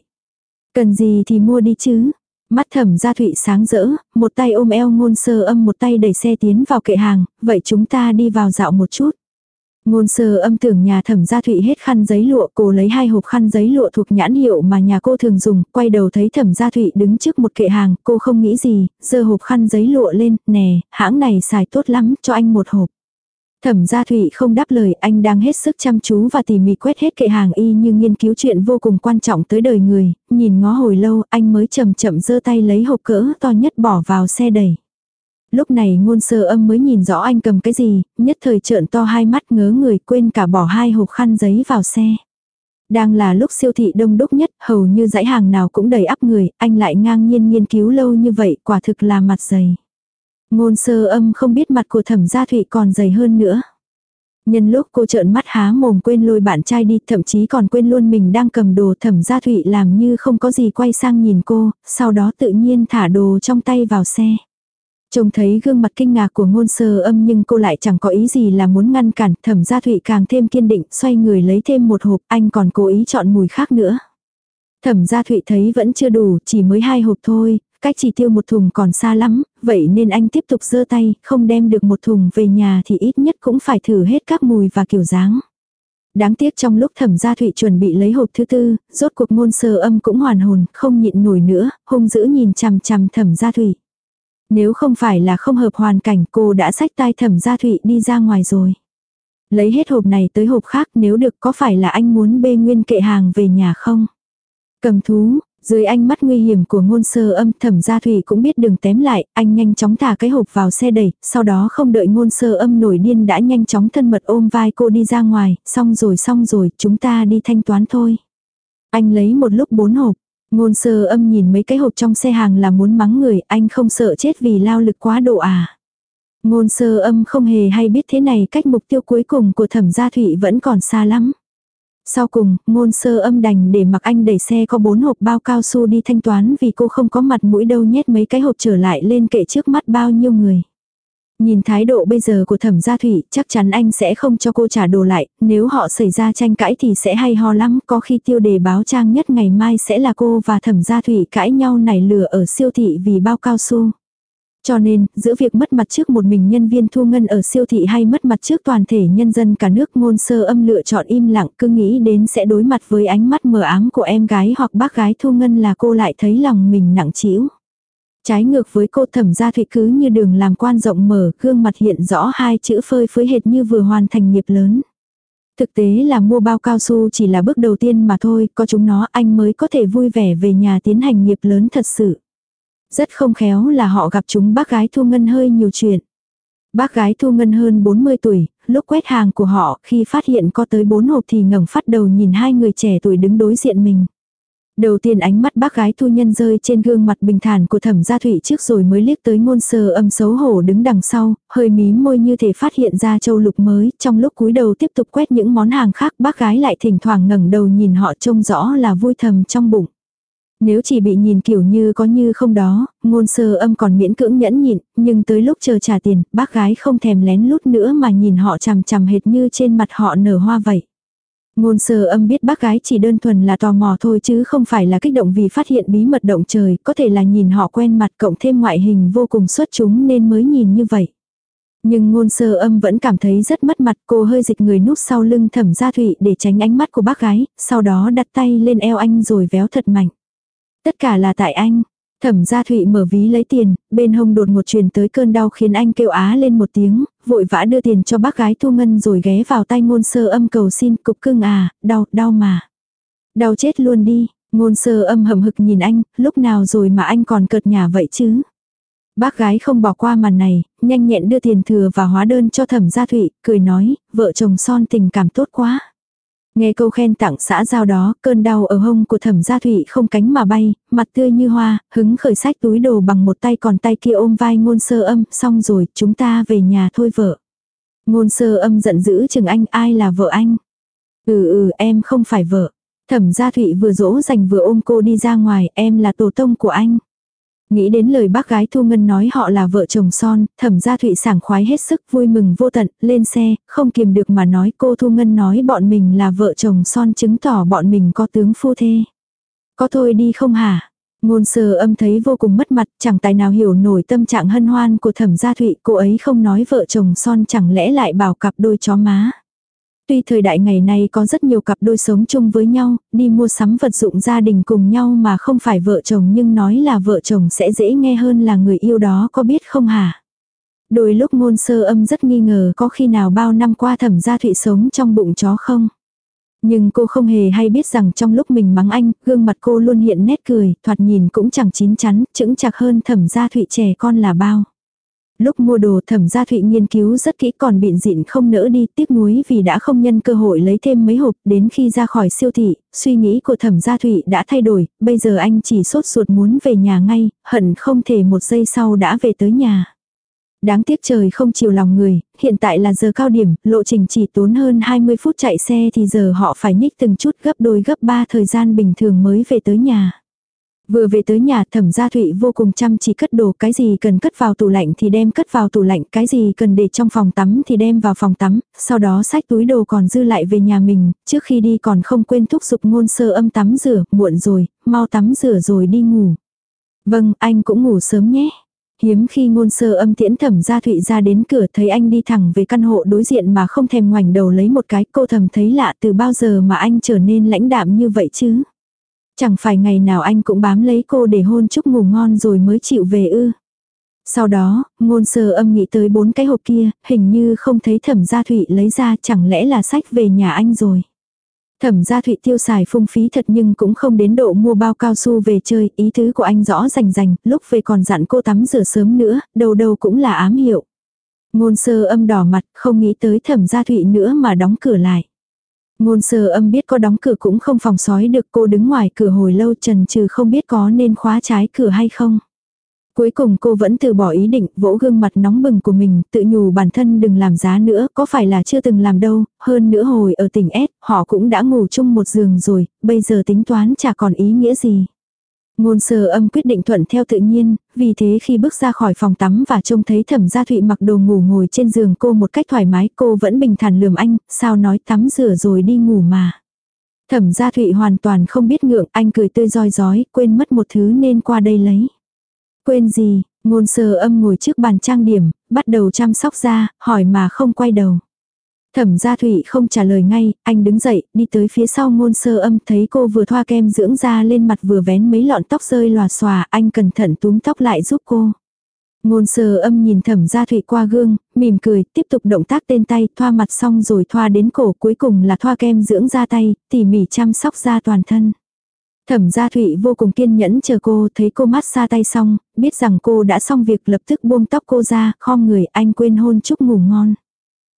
Cần gì thì mua đi chứ. Mắt thẩm gia thụy sáng rỡ, một tay ôm eo ngôn sơ âm một tay đẩy xe tiến vào kệ hàng, vậy chúng ta đi vào dạo một chút. Ngôn sơ âm tưởng nhà thẩm gia thụy hết khăn giấy lụa, cô lấy hai hộp khăn giấy lụa thuộc nhãn hiệu mà nhà cô thường dùng, quay đầu thấy thẩm gia thụy đứng trước một kệ hàng, cô không nghĩ gì, giơ hộp khăn giấy lụa lên, nè, hãng này xài tốt lắm, cho anh một hộp. Thẩm gia thụy không đáp lời, anh đang hết sức chăm chú và tỉ mỉ quét hết kệ hàng y như nghiên cứu chuyện vô cùng quan trọng tới đời người, nhìn ngó hồi lâu, anh mới chậm chậm giơ tay lấy hộp cỡ to nhất bỏ vào xe đẩy lúc này ngôn sơ âm mới nhìn rõ anh cầm cái gì, nhất thời trợn to hai mắt ngớ người quên cả bỏ hai hộp khăn giấy vào xe. Đang là lúc siêu thị đông đúc nhất, hầu như dãy hàng nào cũng đầy ắp người, anh lại ngang nhiên nghiên cứu lâu như vậy, quả thực là mặt dày. Ngôn sơ âm không biết mặt của thẩm gia thụy còn dày hơn nữa. Nhân lúc cô trợn mắt há mồm quên lôi bạn trai đi, thậm chí còn quên luôn mình đang cầm đồ thẩm gia thụy làm như không có gì quay sang nhìn cô, sau đó tự nhiên thả đồ trong tay vào xe. Trông thấy gương mặt kinh ngạc của ngôn sơ âm nhưng cô lại chẳng có ý gì là muốn ngăn cản, thẩm gia thụy càng thêm kiên định, xoay người lấy thêm một hộp, anh còn cố ý chọn mùi khác nữa. Thẩm gia thụy thấy vẫn chưa đủ, chỉ mới hai hộp thôi, cách chỉ tiêu một thùng còn xa lắm, vậy nên anh tiếp tục giơ tay, không đem được một thùng về nhà thì ít nhất cũng phải thử hết các mùi và kiểu dáng. Đáng tiếc trong lúc thẩm gia thụy chuẩn bị lấy hộp thứ tư, rốt cuộc ngôn sơ âm cũng hoàn hồn, không nhịn nổi nữa, hung dữ nhìn chằm chằm thẩm gia thụy. Nếu không phải là không hợp hoàn cảnh cô đã sách tai thẩm gia thụy đi ra ngoài rồi. Lấy hết hộp này tới hộp khác nếu được có phải là anh muốn bê nguyên kệ hàng về nhà không? Cầm thú, dưới ánh mắt nguy hiểm của ngôn sơ âm thẩm gia thủy cũng biết đừng tém lại, anh nhanh chóng thả cái hộp vào xe đẩy, sau đó không đợi ngôn sơ âm nổi điên đã nhanh chóng thân mật ôm vai cô đi ra ngoài, xong rồi xong rồi, chúng ta đi thanh toán thôi. Anh lấy một lúc bốn hộp, Ngôn sơ âm nhìn mấy cái hộp trong xe hàng là muốn mắng người, anh không sợ chết vì lao lực quá độ à. Ngôn sơ âm không hề hay biết thế này cách mục tiêu cuối cùng của thẩm gia thụy vẫn còn xa lắm. Sau cùng, ngôn sơ âm đành để mặc anh đẩy xe có bốn hộp bao cao su đi thanh toán vì cô không có mặt mũi đâu nhét mấy cái hộp trở lại lên kệ trước mắt bao nhiêu người. Nhìn thái độ bây giờ của thẩm gia thủy, chắc chắn anh sẽ không cho cô trả đồ lại, nếu họ xảy ra tranh cãi thì sẽ hay ho lắm, có khi tiêu đề báo trang nhất ngày mai sẽ là cô và thẩm gia thủy cãi nhau nảy lửa ở siêu thị vì bao cao su. Cho nên, giữa việc mất mặt trước một mình nhân viên thu ngân ở siêu thị hay mất mặt trước toàn thể nhân dân cả nước ngôn sơ âm lựa chọn im lặng cứ nghĩ đến sẽ đối mặt với ánh mắt mờ ám của em gái hoặc bác gái thu ngân là cô lại thấy lòng mình nặng trĩu. Trái ngược với cô thẩm gia thụy cứ như đường làm quan rộng mở, gương mặt hiện rõ hai chữ phơi phới hệt như vừa hoàn thành nghiệp lớn. Thực tế là mua bao cao su chỉ là bước đầu tiên mà thôi, có chúng nó anh mới có thể vui vẻ về nhà tiến hành nghiệp lớn thật sự. Rất không khéo là họ gặp chúng bác gái Thu Ngân hơi nhiều chuyện. Bác gái Thu Ngân hơn 40 tuổi, lúc quét hàng của họ khi phát hiện có tới 4 hộp thì ngẩng phát đầu nhìn hai người trẻ tuổi đứng đối diện mình. Đầu tiên ánh mắt bác gái thu nhân rơi trên gương mặt bình thản của thẩm gia thủy trước rồi mới liếc tới ngôn sơ âm xấu hổ đứng đằng sau, hơi mím môi như thể phát hiện ra châu lục mới, trong lúc cúi đầu tiếp tục quét những món hàng khác bác gái lại thỉnh thoảng ngẩng đầu nhìn họ trông rõ là vui thầm trong bụng. Nếu chỉ bị nhìn kiểu như có như không đó, ngôn sơ âm còn miễn cưỡng nhẫn nhịn, nhưng tới lúc chờ trả tiền, bác gái không thèm lén lút nữa mà nhìn họ chằm chằm hệt như trên mặt họ nở hoa vậy. Ngôn sơ âm biết bác gái chỉ đơn thuần là tò mò thôi chứ không phải là kích động vì phát hiện bí mật động trời, có thể là nhìn họ quen mặt cộng thêm ngoại hình vô cùng xuất chúng nên mới nhìn như vậy. Nhưng ngôn sơ âm vẫn cảm thấy rất mất mặt cô hơi dịch người núp sau lưng thẩm gia thụy để tránh ánh mắt của bác gái, sau đó đặt tay lên eo anh rồi véo thật mạnh. Tất cả là tại anh. Thẩm gia thụy mở ví lấy tiền, bên hông đột một truyền tới cơn đau khiến anh kêu á lên một tiếng, vội vã đưa tiền cho bác gái thu ngân rồi ghé vào tay ngôn sơ âm cầu xin cục cưng à, đau, đau mà. Đau chết luôn đi, ngôn sơ âm hầm hực nhìn anh, lúc nào rồi mà anh còn cợt nhà vậy chứ. Bác gái không bỏ qua màn này, nhanh nhẹn đưa tiền thừa và hóa đơn cho thẩm gia thụy, cười nói, vợ chồng son tình cảm tốt quá. Nghe câu khen tặng xã giao đó, cơn đau ở hông của thẩm gia thụy không cánh mà bay, mặt tươi như hoa, hứng khởi sách túi đồ bằng một tay còn tay kia ôm vai ngôn sơ âm, xong rồi, chúng ta về nhà thôi vợ. Ngôn sơ âm giận dữ chừng anh, ai là vợ anh? Ừ ừ, em không phải vợ. Thẩm gia thụy vừa dỗ dành vừa ôm cô đi ra ngoài, em là tổ tông của anh. Nghĩ đến lời bác gái Thu Ngân nói họ là vợ chồng son, thẩm gia thụy sảng khoái hết sức vui mừng vô tận, lên xe, không kiềm được mà nói cô Thu Ngân nói bọn mình là vợ chồng son chứng tỏ bọn mình có tướng phu thê. Có thôi đi không hả? Ngôn sơ âm thấy vô cùng mất mặt, chẳng tài nào hiểu nổi tâm trạng hân hoan của thẩm gia thụy, cô ấy không nói vợ chồng son chẳng lẽ lại bảo cặp đôi chó má. Tuy thời đại ngày nay có rất nhiều cặp đôi sống chung với nhau, đi mua sắm vật dụng gia đình cùng nhau mà không phải vợ chồng nhưng nói là vợ chồng sẽ dễ nghe hơn là người yêu đó có biết không hả? Đôi lúc ngôn sơ âm rất nghi ngờ có khi nào bao năm qua thẩm gia thụy sống trong bụng chó không? Nhưng cô không hề hay biết rằng trong lúc mình mắng anh, gương mặt cô luôn hiện nét cười, thoạt nhìn cũng chẳng chín chắn, chững chạc hơn thẩm gia thụy trẻ con là bao. Lúc mua đồ thẩm gia thụy nghiên cứu rất kỹ còn biện dịn không nỡ đi tiếc nuối vì đã không nhân cơ hội lấy thêm mấy hộp đến khi ra khỏi siêu thị, suy nghĩ của thẩm gia thụy đã thay đổi, bây giờ anh chỉ sốt ruột muốn về nhà ngay, hận không thể một giây sau đã về tới nhà. Đáng tiếc trời không chiều lòng người, hiện tại là giờ cao điểm, lộ trình chỉ tốn hơn 20 phút chạy xe thì giờ họ phải nhích từng chút gấp đôi gấp ba thời gian bình thường mới về tới nhà. Vừa về tới nhà thẩm gia thụy vô cùng chăm chỉ cất đồ cái gì cần cất vào tủ lạnh thì đem cất vào tủ lạnh, cái gì cần để trong phòng tắm thì đem vào phòng tắm, sau đó sách túi đồ còn dư lại về nhà mình, trước khi đi còn không quên thúc giục ngôn sơ âm tắm rửa, muộn rồi, mau tắm rửa rồi đi ngủ. Vâng, anh cũng ngủ sớm nhé. Hiếm khi ngôn sơ âm tiễn thẩm gia thụy ra đến cửa thấy anh đi thẳng về căn hộ đối diện mà không thèm ngoảnh đầu lấy một cái cô thầm thấy lạ từ bao giờ mà anh trở nên lãnh đạm như vậy chứ. Chẳng phải ngày nào anh cũng bám lấy cô để hôn chúc ngủ ngon rồi mới chịu về ư. Sau đó, ngôn sơ âm nghĩ tới bốn cái hộp kia, hình như không thấy thẩm gia thụy lấy ra chẳng lẽ là sách về nhà anh rồi. Thẩm gia thụy tiêu xài phung phí thật nhưng cũng không đến độ mua bao cao su về chơi, ý tứ của anh rõ rành rành, lúc về còn dặn cô tắm rửa sớm nữa, đầu đầu cũng là ám hiệu. Ngôn sơ âm đỏ mặt, không nghĩ tới thẩm gia thụy nữa mà đóng cửa lại. Ngôn sơ âm biết có đóng cửa cũng không phòng sói được cô đứng ngoài cửa hồi lâu trần trừ không biết có nên khóa trái cửa hay không. Cuối cùng cô vẫn từ bỏ ý định vỗ gương mặt nóng bừng của mình, tự nhủ bản thân đừng làm giá nữa, có phải là chưa từng làm đâu, hơn nữa hồi ở tỉnh S, họ cũng đã ngủ chung một giường rồi, bây giờ tính toán chả còn ý nghĩa gì. Ngôn sơ âm quyết định thuận theo tự nhiên, vì thế khi bước ra khỏi phòng tắm và trông thấy thẩm gia thụy mặc đồ ngủ ngồi trên giường cô một cách thoải mái cô vẫn bình thản lườm anh, sao nói tắm rửa rồi đi ngủ mà. Thẩm gia thụy hoàn toàn không biết ngượng, anh cười tươi roi rói, quên mất một thứ nên qua đây lấy. Quên gì, ngôn sơ âm ngồi trước bàn trang điểm, bắt đầu chăm sóc da, hỏi mà không quay đầu. Thẩm gia thủy không trả lời ngay, anh đứng dậy, đi tới phía sau ngôn sơ âm thấy cô vừa thoa kem dưỡng da lên mặt vừa vén mấy lọn tóc rơi lòa xòa, anh cẩn thận túm tóc lại giúp cô. Ngôn sơ âm nhìn thẩm gia thủy qua gương, mỉm cười, tiếp tục động tác tên tay, thoa mặt xong rồi thoa đến cổ cuối cùng là thoa kem dưỡng da tay, tỉ mỉ chăm sóc da toàn thân. Thẩm gia thủy vô cùng kiên nhẫn chờ cô, thấy cô mát xa tay xong, biết rằng cô đã xong việc lập tức buông tóc cô ra, khom người anh quên hôn chúc ngủ ngon.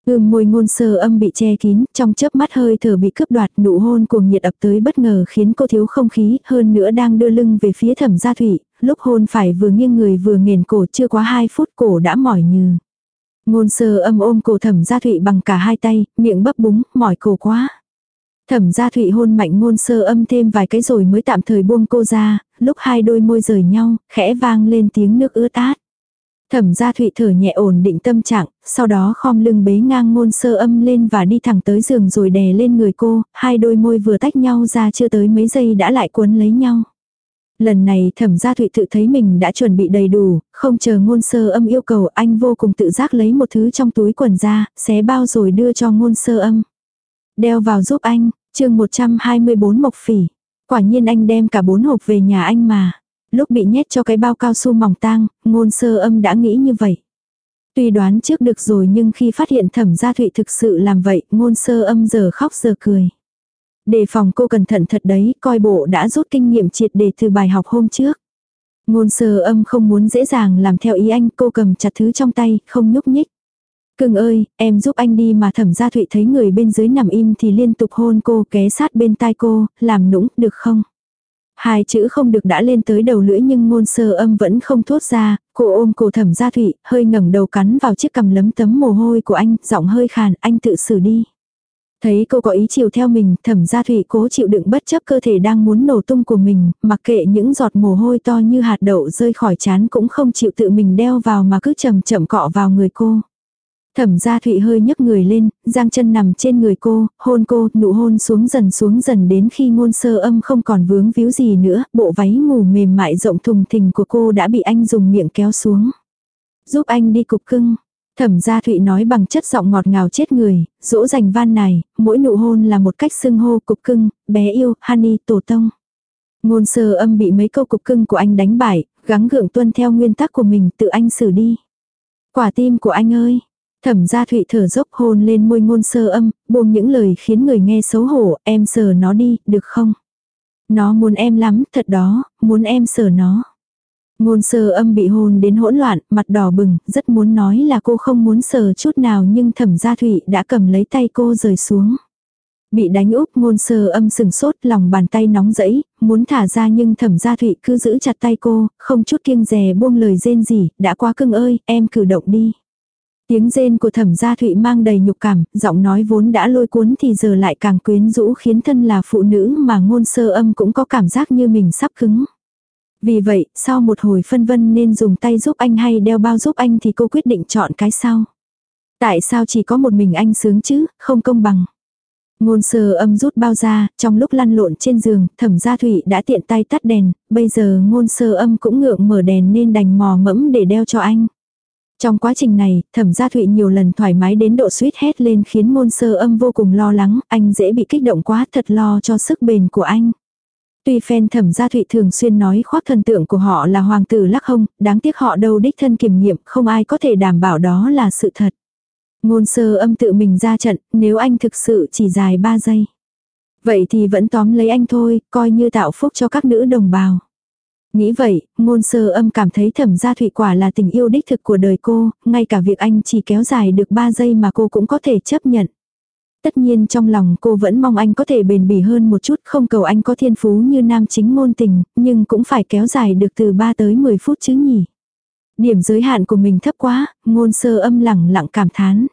Ưm môi ngôn sơ âm bị che kín, trong chớp mắt hơi thở bị cướp đoạt, nụ hôn cuồng nhiệt ập tới bất ngờ khiến cô thiếu không khí, hơn nữa đang đưa lưng về phía thẩm gia thủy, lúc hôn phải vừa nghiêng người vừa nghền cổ chưa quá 2 phút cổ đã mỏi như. Ngôn sơ âm ôm cổ thẩm gia thủy bằng cả hai tay, miệng bấp búng, mỏi cổ quá. Thẩm gia thụy hôn mạnh ngôn sơ âm thêm vài cái rồi mới tạm thời buông cô ra, lúc hai đôi môi rời nhau, khẽ vang lên tiếng nước ướt át. Thẩm gia thụy thở nhẹ ổn định tâm trạng, sau đó khom lưng bế ngang ngôn sơ âm lên và đi thẳng tới giường rồi đè lên người cô, hai đôi môi vừa tách nhau ra chưa tới mấy giây đã lại cuốn lấy nhau. Lần này thẩm gia thụy tự thấy mình đã chuẩn bị đầy đủ, không chờ ngôn sơ âm yêu cầu anh vô cùng tự giác lấy một thứ trong túi quần ra, xé bao rồi đưa cho ngôn sơ âm. Đeo vào giúp anh, chương 124 mộc phỉ. Quả nhiên anh đem cả bốn hộp về nhà anh mà. Lúc bị nhét cho cái bao cao su mỏng tang, ngôn sơ âm đã nghĩ như vậy. Tuy đoán trước được rồi nhưng khi phát hiện thẩm gia thụy thực sự làm vậy, ngôn sơ âm giờ khóc giờ cười. Đề phòng cô cẩn thận thật đấy, coi bộ đã rút kinh nghiệm triệt đề từ bài học hôm trước. Ngôn sơ âm không muốn dễ dàng làm theo ý anh, cô cầm chặt thứ trong tay, không nhúc nhích. Cưng ơi, em giúp anh đi mà thẩm gia thụy thấy người bên dưới nằm im thì liên tục hôn cô ké sát bên tai cô, làm nũng, được không? Hai chữ không được đã lên tới đầu lưỡi nhưng ngôn sơ âm vẫn không thốt ra, cô ôm cổ thẩm gia thụy, hơi ngẩng đầu cắn vào chiếc cằm lấm tấm mồ hôi của anh, giọng hơi khàn, anh tự xử đi. Thấy cô có ý chiều theo mình, thẩm gia thụy cố chịu đựng bất chấp cơ thể đang muốn nổ tung của mình, mặc kệ những giọt mồ hôi to như hạt đậu rơi khỏi chán cũng không chịu tự mình đeo vào mà cứ chậm chậm cọ vào người cô. Thẩm gia thụy hơi nhấc người lên, giang chân nằm trên người cô, hôn cô, nụ hôn xuống dần xuống dần đến khi ngôn sơ âm không còn vướng víu gì nữa, bộ váy ngủ mềm mại rộng thùng thình của cô đã bị anh dùng miệng kéo xuống. Giúp anh đi cục cưng. Thẩm gia thụy nói bằng chất giọng ngọt ngào chết người, dỗ dành van này, mỗi nụ hôn là một cách xưng hô cục cưng, bé yêu, honey, tổ tông. Ngôn sơ âm bị mấy câu cục cưng của anh đánh bại, gắng gượng tuân theo nguyên tắc của mình tự anh xử đi. Quả tim của anh ơi, Thẩm gia thụy thở dốc hôn lên môi ngôn sơ âm, buông những lời khiến người nghe xấu hổ, em sờ nó đi, được không? Nó muốn em lắm, thật đó, muốn em sờ nó. Ngôn sơ âm bị hôn đến hỗn loạn, mặt đỏ bừng, rất muốn nói là cô không muốn sờ chút nào nhưng thẩm gia thụy đã cầm lấy tay cô rời xuống. Bị đánh úp ngôn sơ âm sừng sốt lòng bàn tay nóng rẫy, muốn thả ra nhưng thẩm gia thụy cứ giữ chặt tay cô, không chút kiêng dè buông lời rên gì, đã quá cưng ơi, em cử động đi. Tiếng rên của thẩm gia thụy mang đầy nhục cảm, giọng nói vốn đã lôi cuốn thì giờ lại càng quyến rũ khiến thân là phụ nữ mà ngôn sơ âm cũng có cảm giác như mình sắp cứng. Vì vậy, sau một hồi phân vân nên dùng tay giúp anh hay đeo bao giúp anh thì cô quyết định chọn cái sau. Tại sao chỉ có một mình anh sướng chứ, không công bằng. Ngôn sơ âm rút bao ra, trong lúc lăn lộn trên giường, thẩm gia thủy đã tiện tay tắt đèn, bây giờ ngôn sơ âm cũng ngượng mở đèn nên đành mò mẫm để đeo cho anh. Trong quá trình này, thẩm gia thụy nhiều lần thoải mái đến độ suýt hét lên khiến môn sơ âm vô cùng lo lắng, anh dễ bị kích động quá thật lo cho sức bền của anh. Tuy fan thẩm gia thụy thường xuyên nói khoác thần tượng của họ là hoàng tử lắc hông, đáng tiếc họ đâu đích thân kiểm nghiệm, không ai có thể đảm bảo đó là sự thật. Ngôn sơ âm tự mình ra trận, nếu anh thực sự chỉ dài 3 giây. Vậy thì vẫn tóm lấy anh thôi, coi như tạo phúc cho các nữ đồng bào. Nghĩ vậy, ngôn sơ âm cảm thấy thẩm gia thụy quả là tình yêu đích thực của đời cô, ngay cả việc anh chỉ kéo dài được 3 giây mà cô cũng có thể chấp nhận. Tất nhiên trong lòng cô vẫn mong anh có thể bền bỉ hơn một chút, không cầu anh có thiên phú như nam chính ngôn tình, nhưng cũng phải kéo dài được từ 3 tới 10 phút chứ nhỉ. Điểm giới hạn của mình thấp quá, ngôn sơ âm lẳng lặng cảm thán.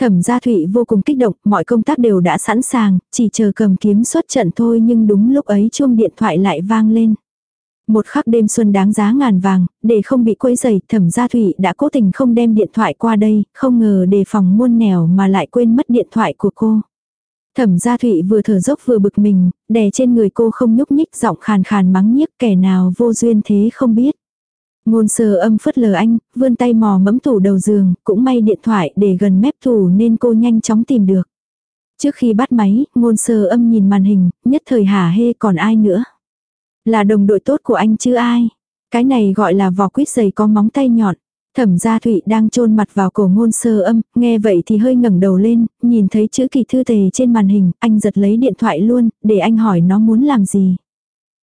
Thẩm gia thụy vô cùng kích động, mọi công tác đều đã sẵn sàng, chỉ chờ cầm kiếm xuất trận thôi nhưng đúng lúc ấy chuông điện thoại lại vang lên. Một khắc đêm xuân đáng giá ngàn vàng, để không bị quấy rầy, thẩm gia thụy đã cố tình không đem điện thoại qua đây, không ngờ đề phòng muôn nẻo mà lại quên mất điện thoại của cô. Thẩm gia thụy vừa thở dốc vừa bực mình, đè trên người cô không nhúc nhích giọng khàn khàn mắng nhiếc kẻ nào vô duyên thế không biết. Ngôn sơ âm phất lờ anh, vươn tay mò mẫm tủ đầu giường, cũng may điện thoại để gần mép tủ nên cô nhanh chóng tìm được. Trước khi bắt máy, ngôn sơ âm nhìn màn hình, nhất thời hả hê còn ai nữa. Là đồng đội tốt của anh chứ ai. Cái này gọi là vỏ quýt dày có móng tay nhọn. Thẩm gia thụy đang chôn mặt vào cổ ngôn sơ âm, nghe vậy thì hơi ngẩng đầu lên, nhìn thấy chữ kỳ thư tề trên màn hình, anh giật lấy điện thoại luôn, để anh hỏi nó muốn làm gì.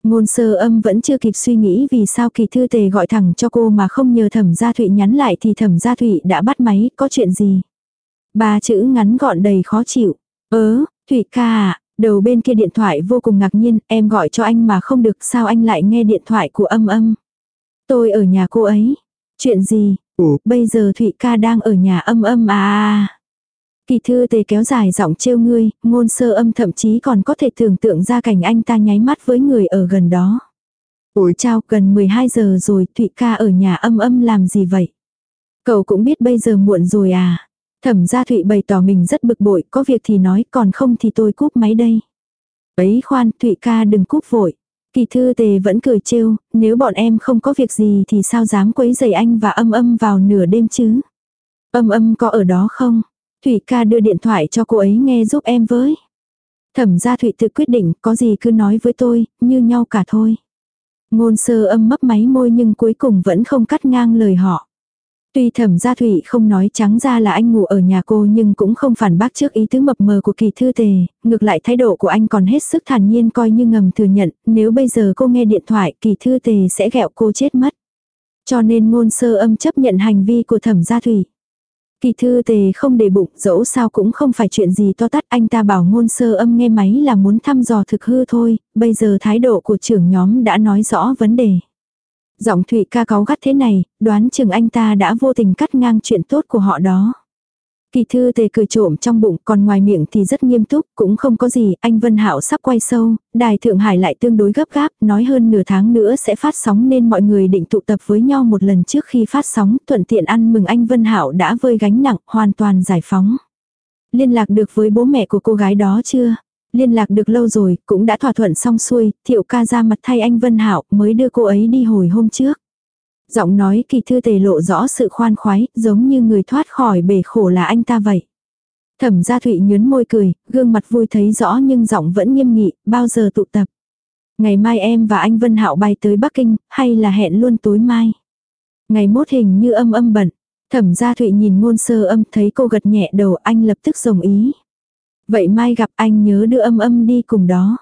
Ngôn sơ âm vẫn chưa kịp suy nghĩ vì sao kỳ thư tề gọi thẳng cho cô mà không nhờ thẩm gia thụy nhắn lại thì thẩm gia thụy đã bắt máy, có chuyện gì. Ba chữ ngắn gọn đầy khó chịu. Ớ, Thụy ca à, đầu bên kia điện thoại vô cùng ngạc nhiên, em gọi cho anh mà không được sao anh lại nghe điện thoại của âm âm. Tôi ở nhà cô ấy. Chuyện gì? Ủa, bây giờ Thụy ca đang ở nhà âm âm à. Kỳ thư tề kéo dài giọng trêu ngươi, ngôn sơ âm thậm chí còn có thể tưởng tượng ra cảnh anh ta nháy mắt với người ở gần đó. Ủa chào, gần 12 giờ rồi, Thụy ca ở nhà âm âm làm gì vậy? Cậu cũng biết bây giờ muộn rồi à? Thẩm gia Thụy bày tỏ mình rất bực bội, có việc thì nói, còn không thì tôi cúp máy đây. Ấy khoan, Thụy ca đừng cúp vội. Kỳ thư tề vẫn cười trêu, nếu bọn em không có việc gì thì sao dám quấy rầy anh và âm âm vào nửa đêm chứ. Âm âm có ở đó không? Thủy ca đưa điện thoại cho cô ấy nghe giúp em với. Thẩm gia Thụy tự quyết định, có gì cứ nói với tôi, như nhau cả thôi. Ngôn sơ âm mấp máy môi nhưng cuối cùng vẫn không cắt ngang lời họ. Tuy thẩm gia thủy không nói trắng ra là anh ngủ ở nhà cô nhưng cũng không phản bác trước ý tứ mập mờ của kỳ thư tề, ngược lại thái độ của anh còn hết sức thản nhiên coi như ngầm thừa nhận, nếu bây giờ cô nghe điện thoại kỳ thư tề sẽ ghẹo cô chết mất. Cho nên ngôn sơ âm chấp nhận hành vi của thẩm gia thủy. Kỳ thư tề không để bụng, dẫu sao cũng không phải chuyện gì to tát, anh ta bảo ngôn sơ âm nghe máy là muốn thăm dò thực hư thôi, bây giờ thái độ của trưởng nhóm đã nói rõ vấn đề. Giọng Thụy ca cáu gắt thế này, đoán chừng anh ta đã vô tình cắt ngang chuyện tốt của họ đó. Kỳ thư tề cười trộm trong bụng, còn ngoài miệng thì rất nghiêm túc, cũng không có gì, anh Vân Hạo sắp quay sâu, đài Thượng Hải lại tương đối gấp gáp, nói hơn nửa tháng nữa sẽ phát sóng nên mọi người định tụ tập với nhau một lần trước khi phát sóng, thuận tiện ăn mừng anh Vân Hạo đã vơi gánh nặng, hoàn toàn giải phóng. Liên lạc được với bố mẹ của cô gái đó chưa? Liên lạc được lâu rồi, cũng đã thỏa thuận xong xuôi, thiệu ca ra mặt thay anh Vân hảo mới đưa cô ấy đi hồi hôm trước. Giọng nói kỳ thư tề lộ rõ sự khoan khoái, giống như người thoát khỏi bể khổ là anh ta vậy. Thẩm gia thụy nhớn môi cười, gương mặt vui thấy rõ nhưng giọng vẫn nghiêm nghị, bao giờ tụ tập. Ngày mai em và anh Vân Hạo bay tới Bắc Kinh, hay là hẹn luôn tối mai. Ngày mốt hình như âm âm bận. Thẩm gia thụy nhìn ngôn sơ âm thấy cô gật nhẹ đầu anh lập tức đồng ý. Vậy mai gặp anh nhớ đưa âm âm đi cùng đó.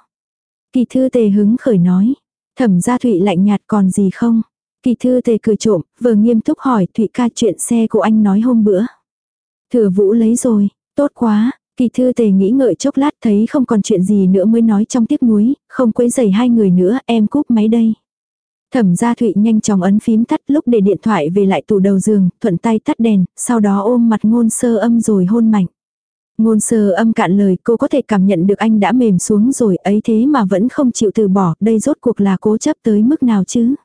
Kỳ thư tề hứng khởi nói. Thẩm gia Thụy lạnh nhạt còn gì không? Kỳ thư tề cười trộm, vừa nghiêm túc hỏi Thụy ca chuyện xe của anh nói hôm bữa. Thừa vũ lấy rồi, tốt quá. Kỳ thư tề nghĩ ngợi chốc lát thấy không còn chuyện gì nữa mới nói trong tiếc nuối, không quấy rầy hai người nữa, em cúp máy đây. Thẩm gia Thụy nhanh chóng ấn phím tắt lúc để điện thoại về lại tủ đầu giường, thuận tay tắt đèn, sau đó ôm mặt ngôn sơ âm rồi hôn mạnh. Ngôn sơ âm cạn lời cô có thể cảm nhận được anh đã mềm xuống rồi ấy thế mà vẫn không chịu từ bỏ, đây rốt cuộc là cố chấp tới mức nào chứ.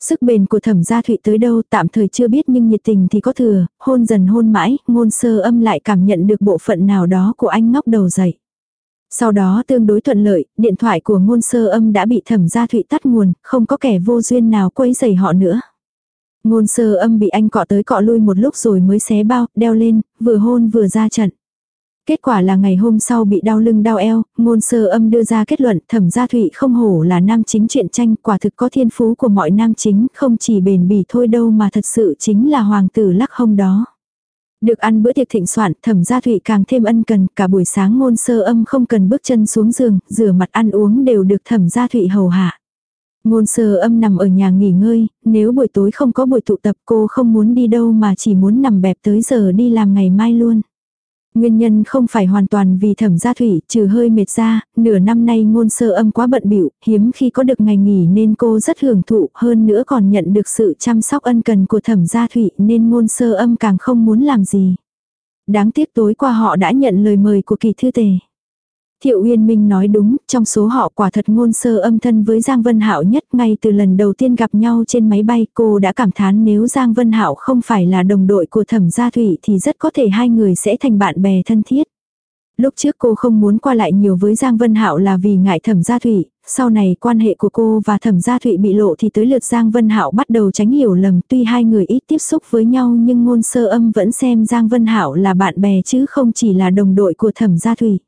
Sức bền của thẩm gia thụy tới đâu tạm thời chưa biết nhưng nhiệt tình thì có thừa, hôn dần hôn mãi, ngôn sơ âm lại cảm nhận được bộ phận nào đó của anh ngóc đầu dậy. Sau đó tương đối thuận lợi, điện thoại của ngôn sơ âm đã bị thẩm gia thụy tắt nguồn, không có kẻ vô duyên nào quấy rầy họ nữa. Ngôn sơ âm bị anh cọ tới cọ lui một lúc rồi mới xé bao, đeo lên, vừa hôn vừa ra trận. Kết quả là ngày hôm sau bị đau lưng đau eo, ngôn sơ âm đưa ra kết luận thẩm gia thụy không hổ là nam chính truyện tranh quả thực có thiên phú của mọi nam chính không chỉ bền bỉ thôi đâu mà thật sự chính là hoàng tử lắc hông đó. Được ăn bữa tiệc thịnh soạn, thẩm gia thụy càng thêm ân cần, cả buổi sáng ngôn sơ âm không cần bước chân xuống giường, rửa mặt ăn uống đều được thẩm gia thụy hầu hạ. Ngôn sơ âm nằm ở nhà nghỉ ngơi, nếu buổi tối không có buổi tụ tập cô không muốn đi đâu mà chỉ muốn nằm bẹp tới giờ đi làm ngày mai luôn. Nguyên nhân không phải hoàn toàn vì thẩm gia thủy, trừ hơi mệt ra, nửa năm nay ngôn sơ âm quá bận bịu hiếm khi có được ngày nghỉ nên cô rất hưởng thụ, hơn nữa còn nhận được sự chăm sóc ân cần của thẩm gia thủy nên ngôn sơ âm càng không muốn làm gì. Đáng tiếc tối qua họ đã nhận lời mời của kỳ thư tề. Thiệu Uyên Minh nói đúng, trong số họ quả thật ngôn sơ âm thân với Giang Vân Hạo nhất ngay từ lần đầu tiên gặp nhau trên máy bay cô đã cảm thán nếu Giang Vân Hạo không phải là đồng đội của thẩm gia thủy thì rất có thể hai người sẽ thành bạn bè thân thiết. Lúc trước cô không muốn qua lại nhiều với Giang Vân Hạo là vì ngại thẩm gia thụy sau này quan hệ của cô và thẩm gia thụy bị lộ thì tới lượt Giang Vân Hạo bắt đầu tránh hiểu lầm tuy hai người ít tiếp xúc với nhau nhưng ngôn sơ âm vẫn xem Giang Vân Hạo là bạn bè chứ không chỉ là đồng đội của thẩm gia thụy.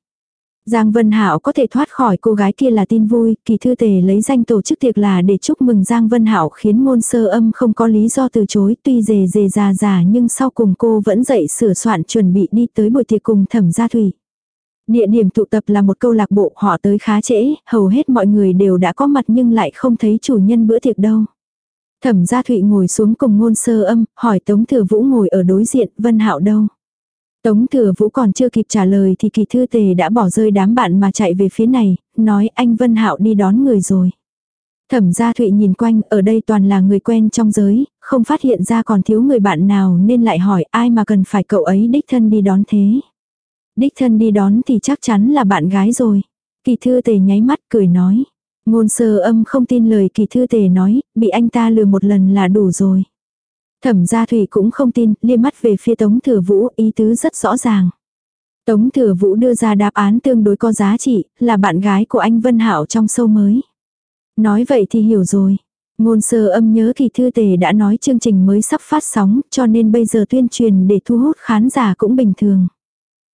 Giang Vân Hạo có thể thoát khỏi cô gái kia là tin vui, kỳ thư tề lấy danh tổ chức tiệc là để chúc mừng Giang Vân Hạo khiến ngôn sơ âm không có lý do từ chối, tuy dề dề già già nhưng sau cùng cô vẫn dậy sửa soạn chuẩn bị đi tới buổi tiệc cùng thẩm gia thủy. Địa điểm tụ tập là một câu lạc bộ họ tới khá trễ, hầu hết mọi người đều đã có mặt nhưng lại không thấy chủ nhân bữa tiệc đâu. Thẩm gia Thụy ngồi xuống cùng ngôn sơ âm, hỏi Tống Thừa Vũ ngồi ở đối diện, Vân Hạo đâu? Tống Thừa Vũ còn chưa kịp trả lời thì kỳ thư tề đã bỏ rơi đám bạn mà chạy về phía này, nói anh Vân Hạo đi đón người rồi. Thẩm gia Thụy nhìn quanh, ở đây toàn là người quen trong giới, không phát hiện ra còn thiếu người bạn nào nên lại hỏi ai mà cần phải cậu ấy đích thân đi đón thế. Đích thân đi đón thì chắc chắn là bạn gái rồi. Kỳ thư tề nháy mắt cười nói. Ngôn sơ âm không tin lời kỳ thư tề nói, bị anh ta lừa một lần là đủ rồi. Thẩm gia thủy cũng không tin, liếc mắt về phía tống thừa vũ, ý tứ rất rõ ràng. Tống thừa vũ đưa ra đáp án tương đối có giá trị, là bạn gái của anh Vân Hảo trong sâu mới. Nói vậy thì hiểu rồi. Ngôn sơ âm nhớ kỳ thư tề đã nói chương trình mới sắp phát sóng, cho nên bây giờ tuyên truyền để thu hút khán giả cũng bình thường.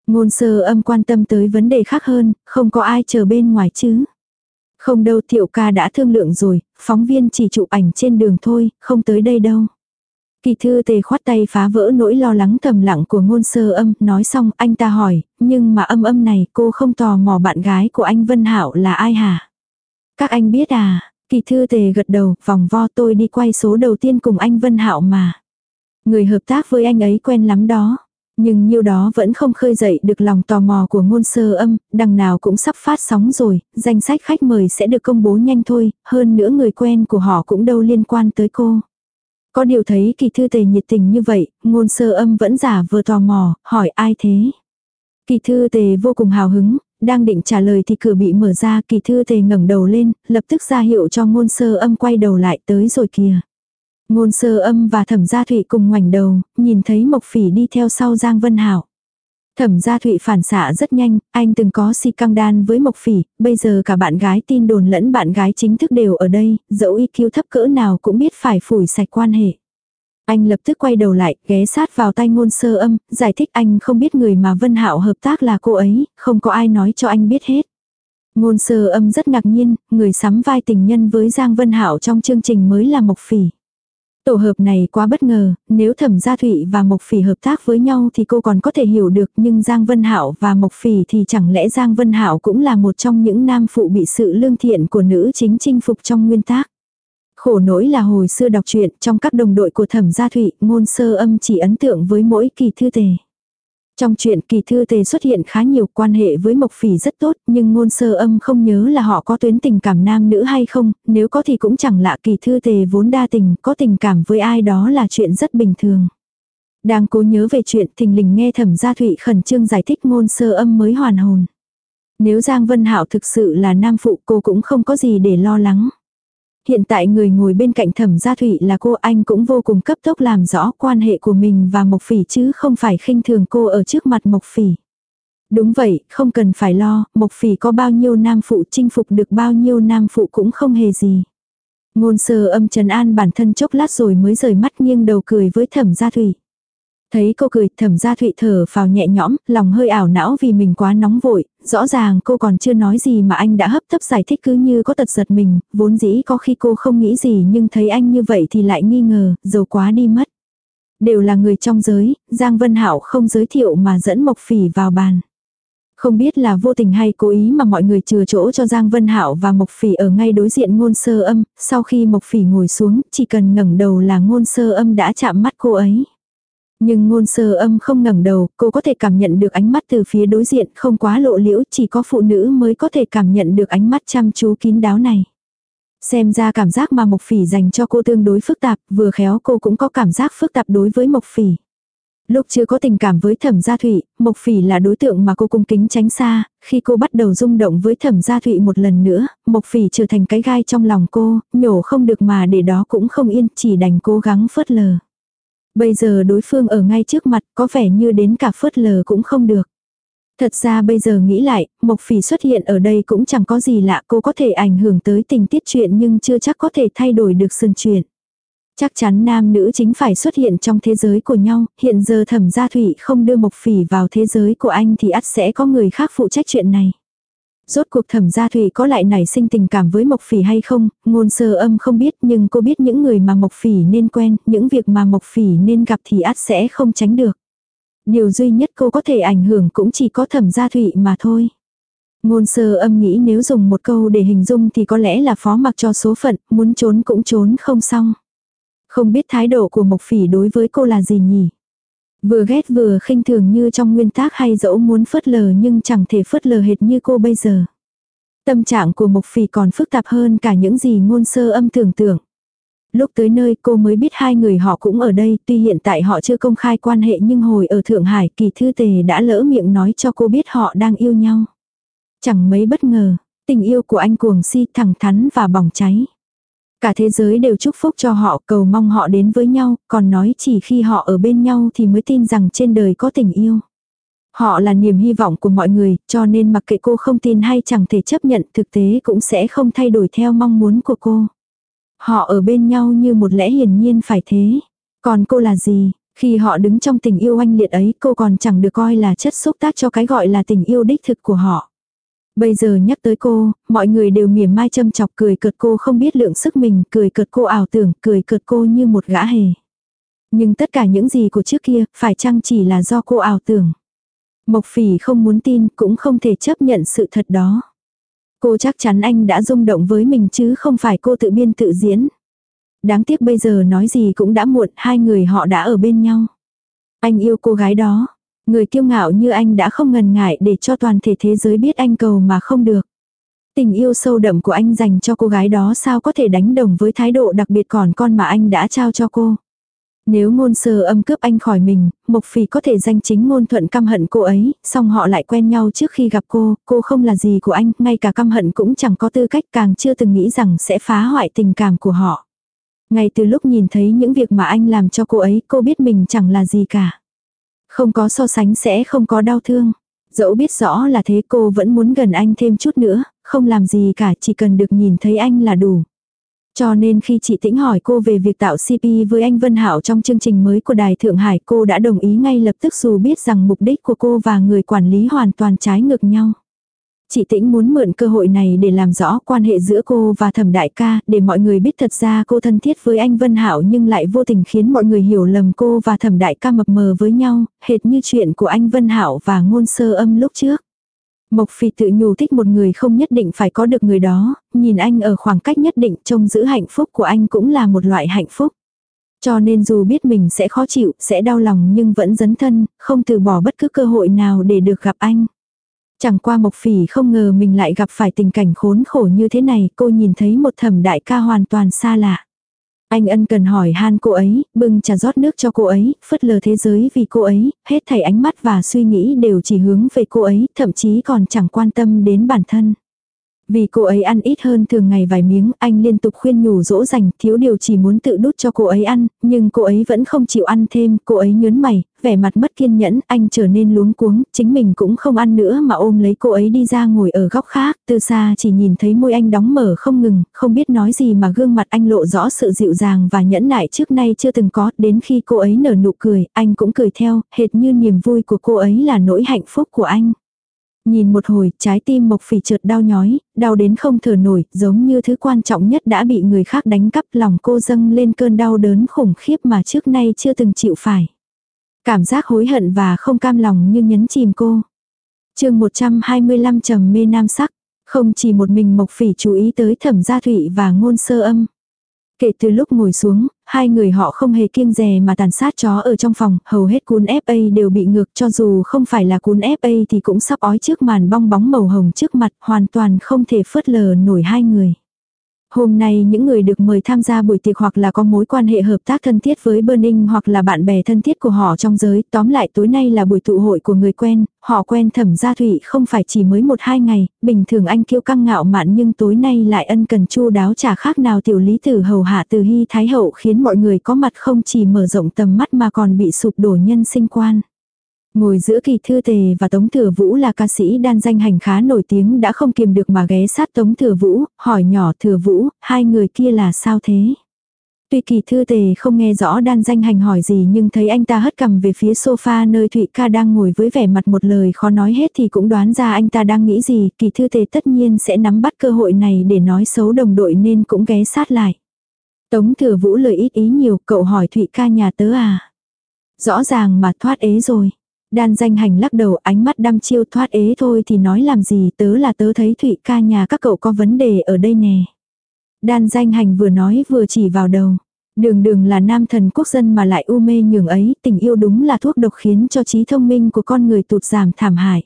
Ngôn sơ âm quan tâm tới vấn đề khác hơn, không có ai chờ bên ngoài chứ. Không đâu thiệu ca đã thương lượng rồi, phóng viên chỉ chụp ảnh trên đường thôi, không tới đây đâu. Kỳ thư tề khoát tay phá vỡ nỗi lo lắng thầm lặng của ngôn sơ âm, nói xong anh ta hỏi, nhưng mà âm âm này cô không tò mò bạn gái của anh Vân Hảo là ai hả? Các anh biết à, kỳ thư tề gật đầu, vòng vo tôi đi quay số đầu tiên cùng anh Vân Hảo mà. Người hợp tác với anh ấy quen lắm đó. Nhưng nhiêu đó vẫn không khơi dậy được lòng tò mò của ngôn sơ âm, đằng nào cũng sắp phát sóng rồi, danh sách khách mời sẽ được công bố nhanh thôi, hơn nữa người quen của họ cũng đâu liên quan tới cô. Có điều thấy kỳ thư tề nhiệt tình như vậy, ngôn sơ âm vẫn giả vừa tò mò, hỏi ai thế. Kỳ thư tề vô cùng hào hứng, đang định trả lời thì cửa bị mở ra kỳ thư tề ngẩng đầu lên, lập tức ra hiệu cho ngôn sơ âm quay đầu lại tới rồi kìa. Ngôn sơ âm và thẩm gia thụy cùng ngoảnh đầu, nhìn thấy Mộc Phỉ đi theo sau Giang Vân Hảo. Thẩm gia thụy phản xạ rất nhanh, anh từng có si căng đan với Mộc Phỉ, bây giờ cả bạn gái tin đồn lẫn bạn gái chính thức đều ở đây, dẫu IQ thấp cỡ nào cũng biết phải phủi sạch quan hệ. Anh lập tức quay đầu lại, ghé sát vào tay ngôn sơ âm, giải thích anh không biết người mà Vân Hạo hợp tác là cô ấy, không có ai nói cho anh biết hết. Ngôn sơ âm rất ngạc nhiên, người sắm vai tình nhân với Giang Vân Hạo trong chương trình mới là Mộc Phỉ. Tổ hợp này quá bất ngờ, nếu Thẩm Gia Thụy và Mộc Phỉ hợp tác với nhau thì cô còn có thể hiểu được, nhưng Giang Vân Hạo và Mộc Phỉ thì chẳng lẽ Giang Vân Hạo cũng là một trong những nam phụ bị sự lương thiện của nữ chính chinh phục trong nguyên tác. Khổ nỗi là hồi xưa đọc truyện, trong các đồng đội của Thẩm Gia Thụy, ngôn sơ âm chỉ ấn tượng với mỗi kỳ thư tề. Trong chuyện kỳ thư tề xuất hiện khá nhiều quan hệ với Mộc Phỉ rất tốt, nhưng ngôn sơ âm không nhớ là họ có tuyến tình cảm nam nữ hay không, nếu có thì cũng chẳng lạ kỳ thư tề vốn đa tình, có tình cảm với ai đó là chuyện rất bình thường. Đang cố nhớ về chuyện thình lình nghe thẩm gia thụy khẩn trương giải thích ngôn sơ âm mới hoàn hồn. Nếu Giang Vân Hạo thực sự là nam phụ cô cũng không có gì để lo lắng. Hiện tại người ngồi bên cạnh thẩm gia thụy là cô anh cũng vô cùng cấp tốc làm rõ quan hệ của mình và Mộc Phỉ chứ không phải khinh thường cô ở trước mặt Mộc Phỉ. Đúng vậy, không cần phải lo, Mộc Phỉ có bao nhiêu nam phụ chinh phục được bao nhiêu nam phụ cũng không hề gì. Ngôn sơ âm trần an bản thân chốc lát rồi mới rời mắt nghiêng đầu cười với thẩm gia thủy. Thấy cô cười thẩm gia thụy thở vào nhẹ nhõm, lòng hơi ảo não vì mình quá nóng vội, rõ ràng cô còn chưa nói gì mà anh đã hấp tấp giải thích cứ như có tật giật mình, vốn dĩ có khi cô không nghĩ gì nhưng thấy anh như vậy thì lại nghi ngờ, giàu quá đi mất. Đều là người trong giới, Giang Vân Hảo không giới thiệu mà dẫn Mộc Phỉ vào bàn. Không biết là vô tình hay cố ý mà mọi người chừa chỗ cho Giang Vân Hảo và Mộc Phỉ ở ngay đối diện ngôn sơ âm, sau khi Mộc Phỉ ngồi xuống, chỉ cần ngẩng đầu là ngôn sơ âm đã chạm mắt cô ấy. Nhưng ngôn sơ âm không ngẩng đầu, cô có thể cảm nhận được ánh mắt từ phía đối diện không quá lộ liễu, chỉ có phụ nữ mới có thể cảm nhận được ánh mắt chăm chú kín đáo này. Xem ra cảm giác mà Mộc Phỉ dành cho cô tương đối phức tạp, vừa khéo cô cũng có cảm giác phức tạp đối với Mộc Phỉ. Lúc chưa có tình cảm với thẩm gia thụy, Mộc Phỉ là đối tượng mà cô cung kính tránh xa, khi cô bắt đầu rung động với thẩm gia thụy một lần nữa, Mộc Phỉ trở thành cái gai trong lòng cô, nhổ không được mà để đó cũng không yên, chỉ đành cố gắng phớt lờ. Bây giờ đối phương ở ngay trước mặt, có vẻ như đến cả phớt lờ cũng không được. Thật ra bây giờ nghĩ lại, Mộc Phỉ xuất hiện ở đây cũng chẳng có gì lạ, cô có thể ảnh hưởng tới tình tiết chuyện nhưng chưa chắc có thể thay đổi được sân chuyện. Chắc chắn nam nữ chính phải xuất hiện trong thế giới của nhau, hiện giờ thẩm gia thủy không đưa Mộc Phỉ vào thế giới của anh thì ắt sẽ có người khác phụ trách chuyện này. Rốt cuộc thẩm gia thủy có lại nảy sinh tình cảm với Mộc Phỉ hay không, ngôn sơ âm không biết nhưng cô biết những người mà Mộc Phỉ nên quen, những việc mà Mộc Phỉ nên gặp thì át sẽ không tránh được. Điều duy nhất cô có thể ảnh hưởng cũng chỉ có thẩm gia thủy mà thôi. Ngôn sơ âm nghĩ nếu dùng một câu để hình dung thì có lẽ là phó mặc cho số phận, muốn trốn cũng trốn không xong. Không biết thái độ của Mộc Phỉ đối với cô là gì nhỉ? Vừa ghét vừa khinh thường như trong nguyên tác hay dẫu muốn phớt lờ nhưng chẳng thể phớt lờ hệt như cô bây giờ. Tâm trạng của Mộc Phỉ còn phức tạp hơn cả những gì ngôn sơ âm tưởng tượng. Lúc tới nơi cô mới biết hai người họ cũng ở đây, tuy hiện tại họ chưa công khai quan hệ nhưng hồi ở Thượng Hải kỳ thư tề đã lỡ miệng nói cho cô biết họ đang yêu nhau. Chẳng mấy bất ngờ, tình yêu của anh cuồng si thẳng thắn và bỏng cháy. Cả thế giới đều chúc phúc cho họ cầu mong họ đến với nhau, còn nói chỉ khi họ ở bên nhau thì mới tin rằng trên đời có tình yêu. Họ là niềm hy vọng của mọi người, cho nên mặc kệ cô không tin hay chẳng thể chấp nhận thực tế cũng sẽ không thay đổi theo mong muốn của cô. Họ ở bên nhau như một lẽ hiển nhiên phải thế. Còn cô là gì? Khi họ đứng trong tình yêu oanh liệt ấy cô còn chẳng được coi là chất xúc tác cho cái gọi là tình yêu đích thực của họ. Bây giờ nhắc tới cô, mọi người đều mỉa mai châm chọc cười cợt cô không biết lượng sức mình, cười cợt cô ảo tưởng, cười cợt cô như một gã hề. Nhưng tất cả những gì của trước kia, phải chăng chỉ là do cô ảo tưởng. Mộc phỉ không muốn tin, cũng không thể chấp nhận sự thật đó. Cô chắc chắn anh đã rung động với mình chứ không phải cô tự biên tự diễn. Đáng tiếc bây giờ nói gì cũng đã muộn, hai người họ đã ở bên nhau. Anh yêu cô gái đó, Người kiêu ngạo như anh đã không ngần ngại để cho toàn thể thế giới biết anh cầu mà không được. Tình yêu sâu đậm của anh dành cho cô gái đó sao có thể đánh đồng với thái độ đặc biệt còn con mà anh đã trao cho cô. Nếu ngôn sơ âm cướp anh khỏi mình, Mộc Phỉ có thể danh chính ngôn thuận căm hận cô ấy, song họ lại quen nhau trước khi gặp cô, cô không là gì của anh, ngay cả căm hận cũng chẳng có tư cách càng chưa từng nghĩ rằng sẽ phá hoại tình cảm của họ. Ngay từ lúc nhìn thấy những việc mà anh làm cho cô ấy, cô biết mình chẳng là gì cả. Không có so sánh sẽ không có đau thương. Dẫu biết rõ là thế cô vẫn muốn gần anh thêm chút nữa, không làm gì cả chỉ cần được nhìn thấy anh là đủ. Cho nên khi chị Tĩnh hỏi cô về việc tạo CP với anh Vân Hảo trong chương trình mới của Đài Thượng Hải cô đã đồng ý ngay lập tức dù biết rằng mục đích của cô và người quản lý hoàn toàn trái ngược nhau. Chị Tĩnh muốn mượn cơ hội này để làm rõ quan hệ giữa cô và thẩm đại ca, để mọi người biết thật ra cô thân thiết với anh Vân Hảo nhưng lại vô tình khiến mọi người hiểu lầm cô và thẩm đại ca mập mờ với nhau, hệt như chuyện của anh Vân Hảo và ngôn sơ âm lúc trước. Mộc Phi tự nhủ thích một người không nhất định phải có được người đó, nhìn anh ở khoảng cách nhất định trông giữ hạnh phúc của anh cũng là một loại hạnh phúc. Cho nên dù biết mình sẽ khó chịu, sẽ đau lòng nhưng vẫn dấn thân, không từ bỏ bất cứ cơ hội nào để được gặp anh. Chẳng qua Mộc Phỉ không ngờ mình lại gặp phải tình cảnh khốn khổ như thế này, cô nhìn thấy một thẩm đại ca hoàn toàn xa lạ. Anh ân cần hỏi han cô ấy, bưng trà rót nước cho cô ấy, phất lờ thế giới vì cô ấy, hết thảy ánh mắt và suy nghĩ đều chỉ hướng về cô ấy, thậm chí còn chẳng quan tâm đến bản thân. Vì cô ấy ăn ít hơn thường ngày vài miếng, anh liên tục khuyên nhủ dỗ dành, thiếu điều chỉ muốn tự đút cho cô ấy ăn, nhưng cô ấy vẫn không chịu ăn thêm, cô ấy nhớn mày, vẻ mặt mất kiên nhẫn, anh trở nên luống cuống, chính mình cũng không ăn nữa mà ôm lấy cô ấy đi ra ngồi ở góc khác, từ xa chỉ nhìn thấy môi anh đóng mở không ngừng, không biết nói gì mà gương mặt anh lộ rõ sự dịu dàng và nhẫn nại trước nay chưa từng có, đến khi cô ấy nở nụ cười, anh cũng cười theo, hệt như niềm vui của cô ấy là nỗi hạnh phúc của anh. Nhìn một hồi, trái tim Mộc Phỉ chợt đau nhói, đau đến không thở nổi, giống như thứ quan trọng nhất đã bị người khác đánh cắp, lòng cô dâng lên cơn đau đớn khủng khiếp mà trước nay chưa từng chịu phải. Cảm giác hối hận và không cam lòng như nhấn chìm cô. chương 125 trầm mê nam sắc, không chỉ một mình Mộc Phỉ chú ý tới thẩm gia thụy và ngôn sơ âm. Kể từ lúc ngồi xuống, hai người họ không hề kiêng dè mà tàn sát chó ở trong phòng, hầu hết cuốn FA đều bị ngược cho dù không phải là cuốn FA thì cũng sắp ói trước màn bong bóng màu hồng trước mặt, hoàn toàn không thể phớt lờ nổi hai người. Hôm nay những người được mời tham gia buổi tiệc hoặc là có mối quan hệ hợp tác thân thiết với Burning hoặc là bạn bè thân thiết của họ trong giới, tóm lại tối nay là buổi tụ hội của người quen, họ quen thẩm gia thụy không phải chỉ mới một hai ngày, bình thường anh kiêu căng ngạo mạn nhưng tối nay lại ân cần chu đáo chả khác nào tiểu lý tử hầu hạ từ hy thái hậu khiến mọi người có mặt không chỉ mở rộng tầm mắt mà còn bị sụp đổ nhân sinh quan. Ngồi giữa kỳ thư tề và Tống Thừa Vũ là ca sĩ đan danh hành khá nổi tiếng đã không kiềm được mà ghé sát Tống Thừa Vũ, hỏi nhỏ Thừa Vũ, hai người kia là sao thế? Tuy kỳ thư tề không nghe rõ đan danh hành hỏi gì nhưng thấy anh ta hất cầm về phía sofa nơi Thụy ca đang ngồi với vẻ mặt một lời khó nói hết thì cũng đoán ra anh ta đang nghĩ gì, kỳ thư tề tất nhiên sẽ nắm bắt cơ hội này để nói xấu đồng đội nên cũng ghé sát lại. Tống thừa vũ lời ít ý nhiều, cậu hỏi Thụy ca nhà tớ à? Rõ ràng mà thoát ế rồi. Đan danh hành lắc đầu ánh mắt đăm chiêu thoát ế thôi thì nói làm gì tớ là tớ thấy Thụy ca nhà các cậu có vấn đề ở đây nè. Đan danh hành vừa nói vừa chỉ vào đầu. Đường đường là nam thần quốc dân mà lại u mê nhường ấy, tình yêu đúng là thuốc độc khiến cho trí thông minh của con người tụt giảm thảm hại.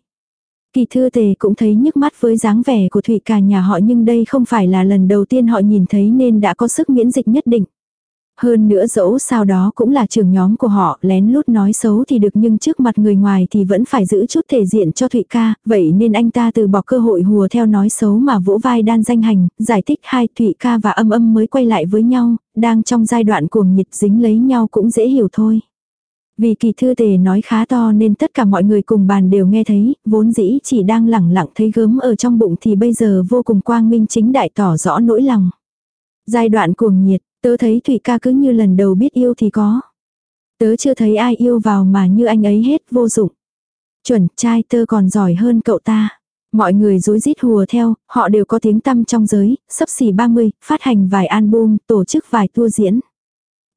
Kỳ thư tề cũng thấy nhức mắt với dáng vẻ của Thụy cả nhà họ nhưng đây không phải là lần đầu tiên họ nhìn thấy nên đã có sức miễn dịch nhất định. Hơn nữa dẫu sao đó cũng là trưởng nhóm của họ, lén lút nói xấu thì được nhưng trước mặt người ngoài thì vẫn phải giữ chút thể diện cho Thụy ca, vậy nên anh ta từ bỏ cơ hội hùa theo nói xấu mà vỗ vai đan danh hành, giải thích hai Thụy ca và âm âm mới quay lại với nhau, đang trong giai đoạn cuồng nhiệt dính lấy nhau cũng dễ hiểu thôi. Vì kỳ thư tề nói khá to nên tất cả mọi người cùng bàn đều nghe thấy, vốn dĩ chỉ đang lẳng lặng thấy gớm ở trong bụng thì bây giờ vô cùng quang minh chính đại tỏ rõ nỗi lòng. Giai đoạn cuồng nhiệt, Tớ thấy Thủy ca cứ như lần đầu biết yêu thì có. Tớ chưa thấy ai yêu vào mà như anh ấy hết vô dụng. Chuẩn, trai tớ còn giỏi hơn cậu ta. Mọi người rối rít hùa theo, họ đều có tiếng tăm trong giới, sắp xỉ 30, phát hành vài album, tổ chức vài tour diễn.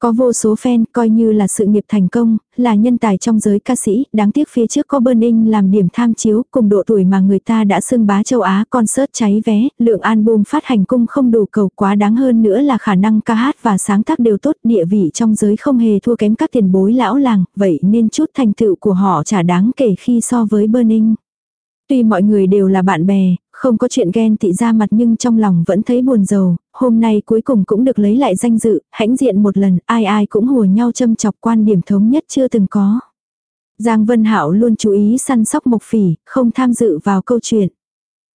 Có vô số fan coi như là sự nghiệp thành công, là nhân tài trong giới ca sĩ, đáng tiếc phía trước có Burning làm điểm tham chiếu cùng độ tuổi mà người ta đã xưng bá châu Á concert cháy vé, lượng album phát hành cung không đủ cầu quá đáng hơn nữa là khả năng ca hát và sáng tác đều tốt địa vị trong giới không hề thua kém các tiền bối lão làng, vậy nên chút thành tựu của họ chả đáng kể khi so với Burning. Tuy mọi người đều là bạn bè, không có chuyện ghen tị ra mặt nhưng trong lòng vẫn thấy buồn rầu, hôm nay cuối cùng cũng được lấy lại danh dự, hãnh diện một lần, ai ai cũng hùa nhau châm chọc quan điểm thống nhất chưa từng có. Giang Vân Hạo luôn chú ý săn sóc Mộc Phỉ, không tham dự vào câu chuyện.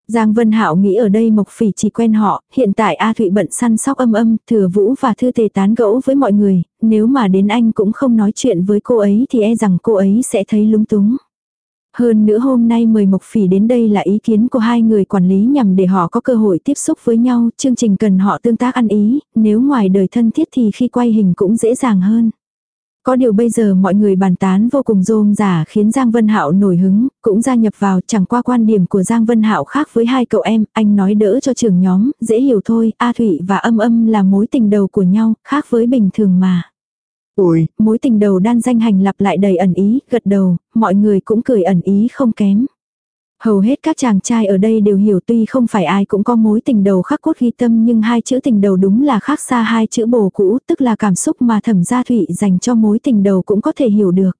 Giang Vân Hạo nghĩ ở đây Mộc Phỉ chỉ quen họ, hiện tại A Thụy bận săn sóc âm âm, thừa vũ và thư tề tán gẫu với mọi người, nếu mà đến anh cũng không nói chuyện với cô ấy thì e rằng cô ấy sẽ thấy lúng túng. Hơn nữa hôm nay mời Mộc Phỉ đến đây là ý kiến của hai người quản lý nhằm để họ có cơ hội tiếp xúc với nhau, chương trình cần họ tương tác ăn ý, nếu ngoài đời thân thiết thì khi quay hình cũng dễ dàng hơn. Có điều bây giờ mọi người bàn tán vô cùng rôm rả khiến Giang Vân Hạo nổi hứng, cũng gia nhập vào chẳng qua quan điểm của Giang Vân Hạo khác với hai cậu em, anh nói đỡ cho trưởng nhóm, dễ hiểu thôi, A Thụy và Âm Âm là mối tình đầu của nhau, khác với bình thường mà. Ôi, mối tình đầu đan danh hành lặp lại đầy ẩn ý, gật đầu, mọi người cũng cười ẩn ý không kém. Hầu hết các chàng trai ở đây đều hiểu tuy không phải ai cũng có mối tình đầu khắc cốt ghi tâm nhưng hai chữ tình đầu đúng là khác xa hai chữ bồ cũ tức là cảm xúc mà thẩm gia thụy dành cho mối tình đầu cũng có thể hiểu được.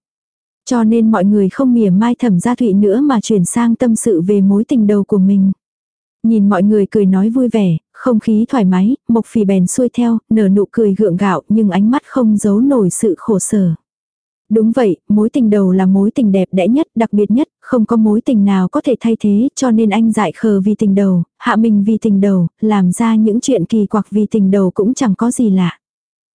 Cho nên mọi người không mỉa mai thẩm gia thụy nữa mà chuyển sang tâm sự về mối tình đầu của mình. Nhìn mọi người cười nói vui vẻ, không khí thoải mái, mộc phì bèn xuôi theo, nở nụ cười gượng gạo nhưng ánh mắt không giấu nổi sự khổ sở. Đúng vậy, mối tình đầu là mối tình đẹp đẽ nhất, đặc biệt nhất, không có mối tình nào có thể thay thế, cho nên anh dại khờ vì tình đầu, hạ mình vì tình đầu, làm ra những chuyện kỳ quặc vì tình đầu cũng chẳng có gì lạ.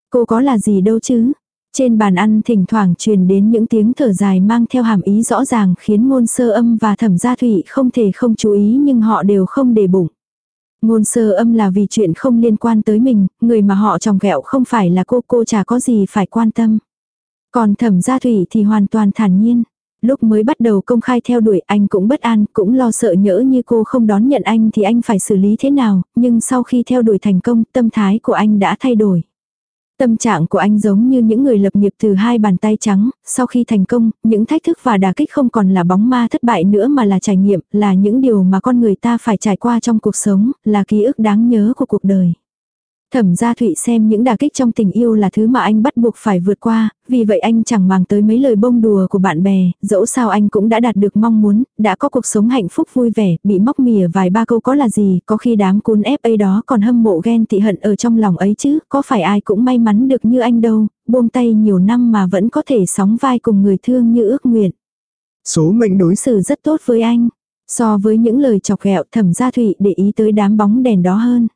Cô có là gì đâu chứ, trên bàn ăn thỉnh thoảng truyền đến những tiếng thở dài mang theo hàm ý rõ ràng khiến ngôn sơ âm và thẩm gia thủy không thể không chú ý nhưng họ đều không để bụng. Ngôn sơ âm là vì chuyện không liên quan tới mình, người mà họ trồng ghẹo không phải là cô, cô chả có gì phải quan tâm. Còn thẩm gia thủy thì hoàn toàn thản nhiên. Lúc mới bắt đầu công khai theo đuổi anh cũng bất an, cũng lo sợ nhỡ như cô không đón nhận anh thì anh phải xử lý thế nào, nhưng sau khi theo đuổi thành công tâm thái của anh đã thay đổi. Tâm trạng của anh giống như những người lập nghiệp từ hai bàn tay trắng, sau khi thành công, những thách thức và đả kích không còn là bóng ma thất bại nữa mà là trải nghiệm, là những điều mà con người ta phải trải qua trong cuộc sống, là ký ức đáng nhớ của cuộc đời. Thẩm gia Thụy xem những đả kích trong tình yêu là thứ mà anh bắt buộc phải vượt qua, vì vậy anh chẳng màng tới mấy lời bông đùa của bạn bè, dẫu sao anh cũng đã đạt được mong muốn, đã có cuộc sống hạnh phúc vui vẻ, bị móc mỉa vài ba câu có là gì, có khi đám cún FA đó còn hâm mộ ghen tị hận ở trong lòng ấy chứ, có phải ai cũng may mắn được như anh đâu, buông tay nhiều năm mà vẫn có thể sóng vai cùng người thương như ước nguyện. Số mệnh đối xử rất tốt với anh. So với những lời chọc ghẹo thẩm gia thụy để ý tới đám bóng đèn đó hơn.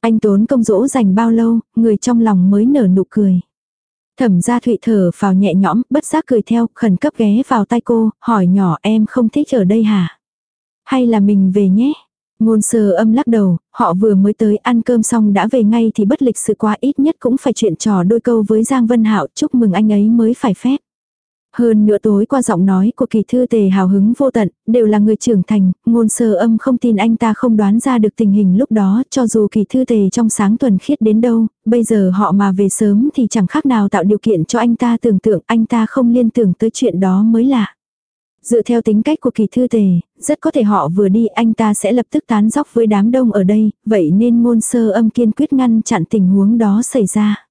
Anh tốn công dỗ dành bao lâu, người trong lòng mới nở nụ cười. Thẩm gia thụy thở vào nhẹ nhõm, bất giác cười theo, khẩn cấp ghé vào tay cô, hỏi nhỏ em không thích ở đây hả? Hay là mình về nhé? Ngôn sơ âm lắc đầu, họ vừa mới tới ăn cơm xong đã về ngay thì bất lịch sự quá ít nhất cũng phải chuyện trò đôi câu với Giang Vân Hạo chúc mừng anh ấy mới phải phép. Hơn nữa tối qua giọng nói của kỳ thư tề hào hứng vô tận, đều là người trưởng thành, ngôn sơ âm không tin anh ta không đoán ra được tình hình lúc đó, cho dù kỳ thư tề trong sáng tuần khiết đến đâu, bây giờ họ mà về sớm thì chẳng khác nào tạo điều kiện cho anh ta tưởng tượng anh ta không liên tưởng tới chuyện đó mới lạ. Dựa theo tính cách của kỳ thư tề, rất có thể họ vừa đi anh ta sẽ lập tức tán dóc với đám đông ở đây, vậy nên ngôn sơ âm kiên quyết ngăn chặn tình huống đó xảy ra.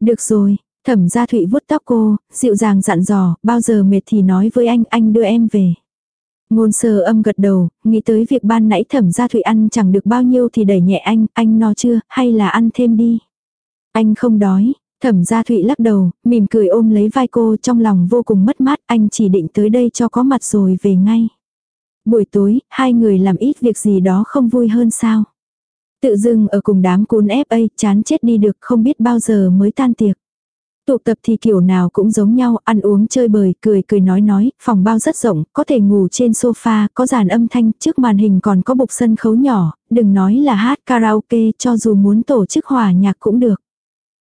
Được rồi, Thẩm gia Thụy vuốt tóc cô, dịu dàng dặn dò, bao giờ mệt thì nói với anh, anh đưa em về. Ngôn sơ âm gật đầu, nghĩ tới việc ban nãy thẩm gia Thụy ăn chẳng được bao nhiêu thì đẩy nhẹ anh, anh no chưa, hay là ăn thêm đi. Anh không đói, thẩm gia Thụy lắc đầu, mỉm cười ôm lấy vai cô trong lòng vô cùng mất mát, anh chỉ định tới đây cho có mặt rồi về ngay. Buổi tối, hai người làm ít việc gì đó không vui hơn sao. Tự dưng ở cùng đám cún FA, chán chết đi được không biết bao giờ mới tan tiệc. Tụ tập thì kiểu nào cũng giống nhau, ăn uống chơi bời, cười cười nói nói, phòng bao rất rộng, có thể ngủ trên sofa, có dàn âm thanh, trước màn hình còn có bục sân khấu nhỏ, đừng nói là hát karaoke, cho dù muốn tổ chức hòa nhạc cũng được.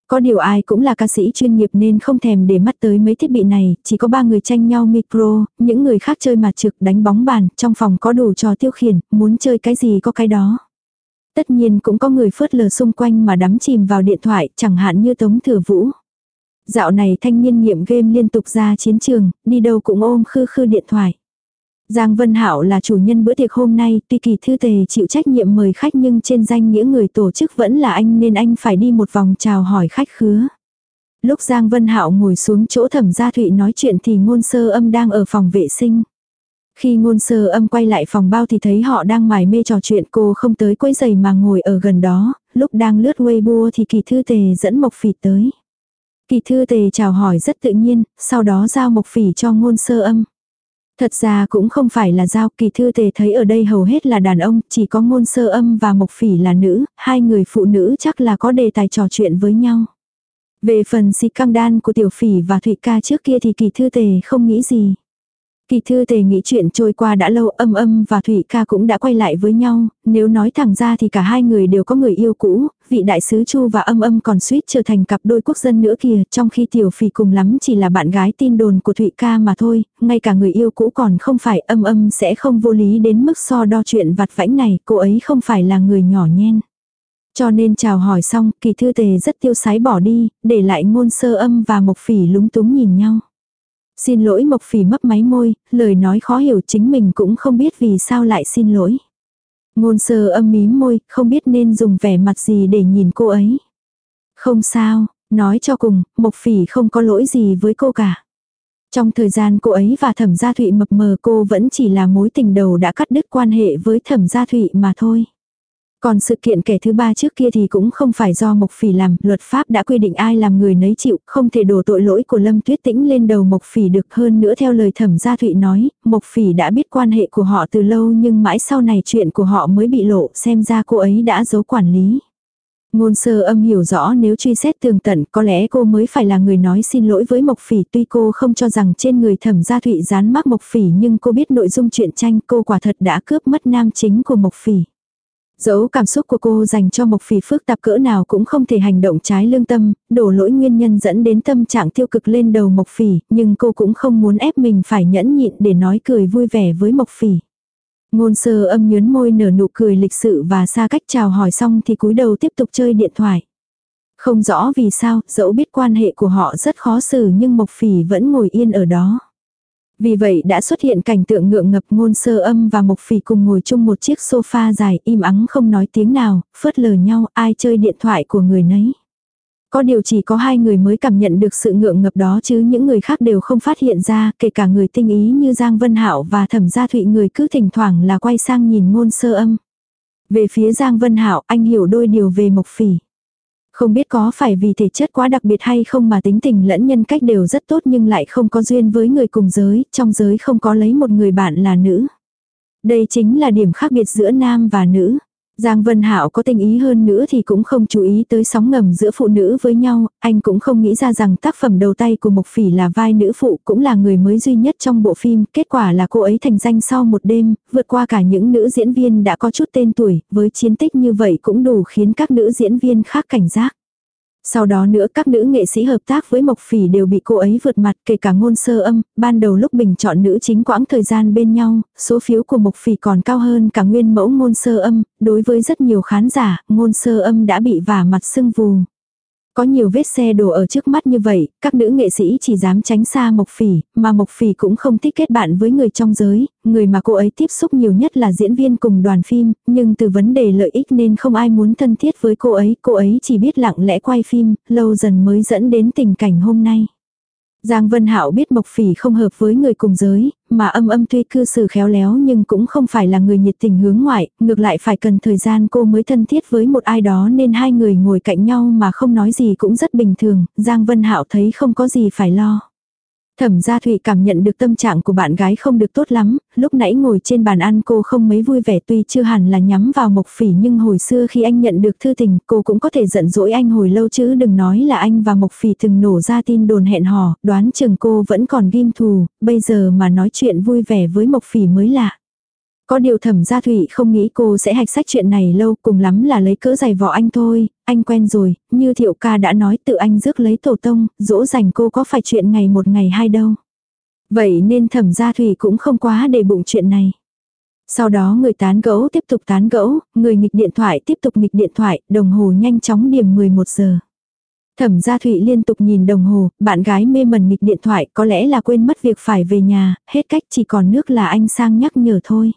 Có điều ai cũng là ca sĩ chuyên nghiệp nên không thèm để mắt tới mấy thiết bị này, chỉ có ba người tranh nhau micro, những người khác chơi mặt trực đánh bóng bàn, trong phòng có đủ trò tiêu khiển, muốn chơi cái gì có cái đó. Tất nhiên cũng có người phớt lờ xung quanh mà đắm chìm vào điện thoại, chẳng hạn như Tống Thừa Vũ. Dạo này thanh niên nghiệm game liên tục ra chiến trường, đi đâu cũng ôm khư khư điện thoại. Giang Vân hảo là chủ nhân bữa tiệc hôm nay, tuy kỳ thư tề chịu trách nhiệm mời khách nhưng trên danh nghĩa người tổ chức vẫn là anh nên anh phải đi một vòng chào hỏi khách khứa. Lúc Giang Vân Hạo ngồi xuống chỗ thẩm gia thụy nói chuyện thì ngôn sơ âm đang ở phòng vệ sinh. Khi ngôn sơ âm quay lại phòng bao thì thấy họ đang mải mê trò chuyện cô không tới quấy giày mà ngồi ở gần đó, lúc đang lướt Weibo thì kỳ thư tề dẫn Mộc Phỉ tới. Kỳ thư tề chào hỏi rất tự nhiên, sau đó giao mộc phỉ cho ngôn sơ âm. Thật ra cũng không phải là giao kỳ thư tề thấy ở đây hầu hết là đàn ông, chỉ có ngôn sơ âm và mộc phỉ là nữ, hai người phụ nữ chắc là có đề tài trò chuyện với nhau. Về phần si căng đan của tiểu phỉ và thụy ca trước kia thì kỳ thư tề không nghĩ gì. Kỳ thư tề nghĩ chuyện trôi qua đã lâu âm âm và Thủy ca cũng đã quay lại với nhau, nếu nói thẳng ra thì cả hai người đều có người yêu cũ, vị đại sứ Chu và âm âm còn suýt trở thành cặp đôi quốc dân nữa kìa, trong khi tiểu phỉ cùng lắm chỉ là bạn gái tin đồn của Thụy ca mà thôi, ngay cả người yêu cũ còn không phải âm âm sẽ không vô lý đến mức so đo chuyện vặt vãnh này, cô ấy không phải là người nhỏ nhen. Cho nên chào hỏi xong, kỳ thư tề rất tiêu sái bỏ đi, để lại ngôn sơ âm và mộc phỉ lúng túng nhìn nhau. Xin lỗi Mộc Phỉ mấp máy môi, lời nói khó hiểu chính mình cũng không biết vì sao lại xin lỗi. Ngôn sơ âm mím môi, không biết nên dùng vẻ mặt gì để nhìn cô ấy. Không sao, nói cho cùng, Mộc Phỉ không có lỗi gì với cô cả. Trong thời gian cô ấy và thẩm gia thụy mập mờ cô vẫn chỉ là mối tình đầu đã cắt đứt quan hệ với thẩm gia thụy mà thôi. Còn sự kiện kẻ thứ ba trước kia thì cũng không phải do Mộc Phỉ làm, luật pháp đã quy định ai làm người nấy chịu, không thể đổ tội lỗi của Lâm Tuyết Tĩnh lên đầu Mộc Phỉ được hơn nữa theo lời thẩm gia Thụy nói, Mộc Phỉ đã biết quan hệ của họ từ lâu nhưng mãi sau này chuyện của họ mới bị lộ, xem ra cô ấy đã giấu quản lý. Ngôn sơ âm hiểu rõ nếu truy xét tường tận có lẽ cô mới phải là người nói xin lỗi với Mộc Phỉ tuy cô không cho rằng trên người thẩm gia thụy dán mác Mộc Phỉ nhưng cô biết nội dung chuyện tranh cô quả thật đã cướp mất nam chính của Mộc Phỉ. Dẫu cảm xúc của cô dành cho Mộc Phỉ phức tạp cỡ nào cũng không thể hành động trái lương tâm, đổ lỗi nguyên nhân dẫn đến tâm trạng tiêu cực lên đầu Mộc Phỉ, nhưng cô cũng không muốn ép mình phải nhẫn nhịn để nói cười vui vẻ với Mộc Phỉ. Ngôn sơ âm nhớn môi nở nụ cười lịch sự và xa cách chào hỏi xong thì cúi đầu tiếp tục chơi điện thoại. Không rõ vì sao, dẫu biết quan hệ của họ rất khó xử nhưng Mộc Phỉ vẫn ngồi yên ở đó. Vì vậy đã xuất hiện cảnh tượng ngượng ngập ngôn sơ âm và mộc phỉ cùng ngồi chung một chiếc sofa dài im ắng không nói tiếng nào, phớt lờ nhau ai chơi điện thoại của người nấy. Có điều chỉ có hai người mới cảm nhận được sự ngượng ngập đó chứ những người khác đều không phát hiện ra, kể cả người tinh ý như Giang Vân Hạo và Thẩm Gia Thụy người cứ thỉnh thoảng là quay sang nhìn ngôn sơ âm. Về phía Giang Vân Hạo anh hiểu đôi điều về Mộc Phỉ. Không biết có phải vì thể chất quá đặc biệt hay không mà tính tình lẫn nhân cách đều rất tốt nhưng lại không có duyên với người cùng giới, trong giới không có lấy một người bạn là nữ. Đây chính là điểm khác biệt giữa nam và nữ. Giang Vân Hạo có tình ý hơn nữa thì cũng không chú ý tới sóng ngầm giữa phụ nữ với nhau, anh cũng không nghĩ ra rằng tác phẩm đầu tay của Mộc Phỉ là vai nữ phụ cũng là người mới duy nhất trong bộ phim, kết quả là cô ấy thành danh sau một đêm, vượt qua cả những nữ diễn viên đã có chút tên tuổi, với chiến tích như vậy cũng đủ khiến các nữ diễn viên khác cảnh giác. Sau đó nữa các nữ nghệ sĩ hợp tác với Mộc Phỉ đều bị cô ấy vượt mặt kể cả ngôn sơ âm, ban đầu lúc bình chọn nữ chính quãng thời gian bên nhau, số phiếu của Mộc Phỉ còn cao hơn cả nguyên mẫu ngôn sơ âm, đối với rất nhiều khán giả, ngôn sơ âm đã bị vả mặt sưng vù. Có nhiều vết xe đổ ở trước mắt như vậy, các nữ nghệ sĩ chỉ dám tránh xa Mộc Phỉ, mà Mộc Phỉ cũng không thích kết bạn với người trong giới, người mà cô ấy tiếp xúc nhiều nhất là diễn viên cùng đoàn phim, nhưng từ vấn đề lợi ích nên không ai muốn thân thiết với cô ấy, cô ấy chỉ biết lặng lẽ quay phim, lâu dần mới dẫn đến tình cảnh hôm nay. Giang Vân Hạo biết Mộc Phỉ không hợp với người cùng giới, mà âm âm tuy cư xử khéo léo nhưng cũng không phải là người nhiệt tình hướng ngoại, ngược lại phải cần thời gian cô mới thân thiết với một ai đó nên hai người ngồi cạnh nhau mà không nói gì cũng rất bình thường, Giang Vân Hạo thấy không có gì phải lo. Thẩm gia Thụy cảm nhận được tâm trạng của bạn gái không được tốt lắm, lúc nãy ngồi trên bàn ăn cô không mấy vui vẻ tuy chưa hẳn là nhắm vào Mộc Phỉ nhưng hồi xưa khi anh nhận được thư tình cô cũng có thể giận dỗi anh hồi lâu chứ đừng nói là anh và Mộc Phỉ từng nổ ra tin đồn hẹn hò, đoán chừng cô vẫn còn ghim thù, bây giờ mà nói chuyện vui vẻ với Mộc Phỉ mới lạ. Có điều thẩm gia thủy không nghĩ cô sẽ hạch sách chuyện này lâu cùng lắm là lấy cỡ giày vò anh thôi, anh quen rồi, như thiệu ca đã nói tự anh rước lấy tổ tông, dỗ dành cô có phải chuyện ngày một ngày hai đâu. Vậy nên thẩm gia thủy cũng không quá để bụng chuyện này. Sau đó người tán gẫu tiếp tục tán gẫu, người nghịch điện thoại tiếp tục nghịch điện thoại, đồng hồ nhanh chóng điểm 11 giờ. Thẩm gia Thụy liên tục nhìn đồng hồ, bạn gái mê mẩn nghịch điện thoại có lẽ là quên mất việc phải về nhà, hết cách chỉ còn nước là anh sang nhắc nhở thôi.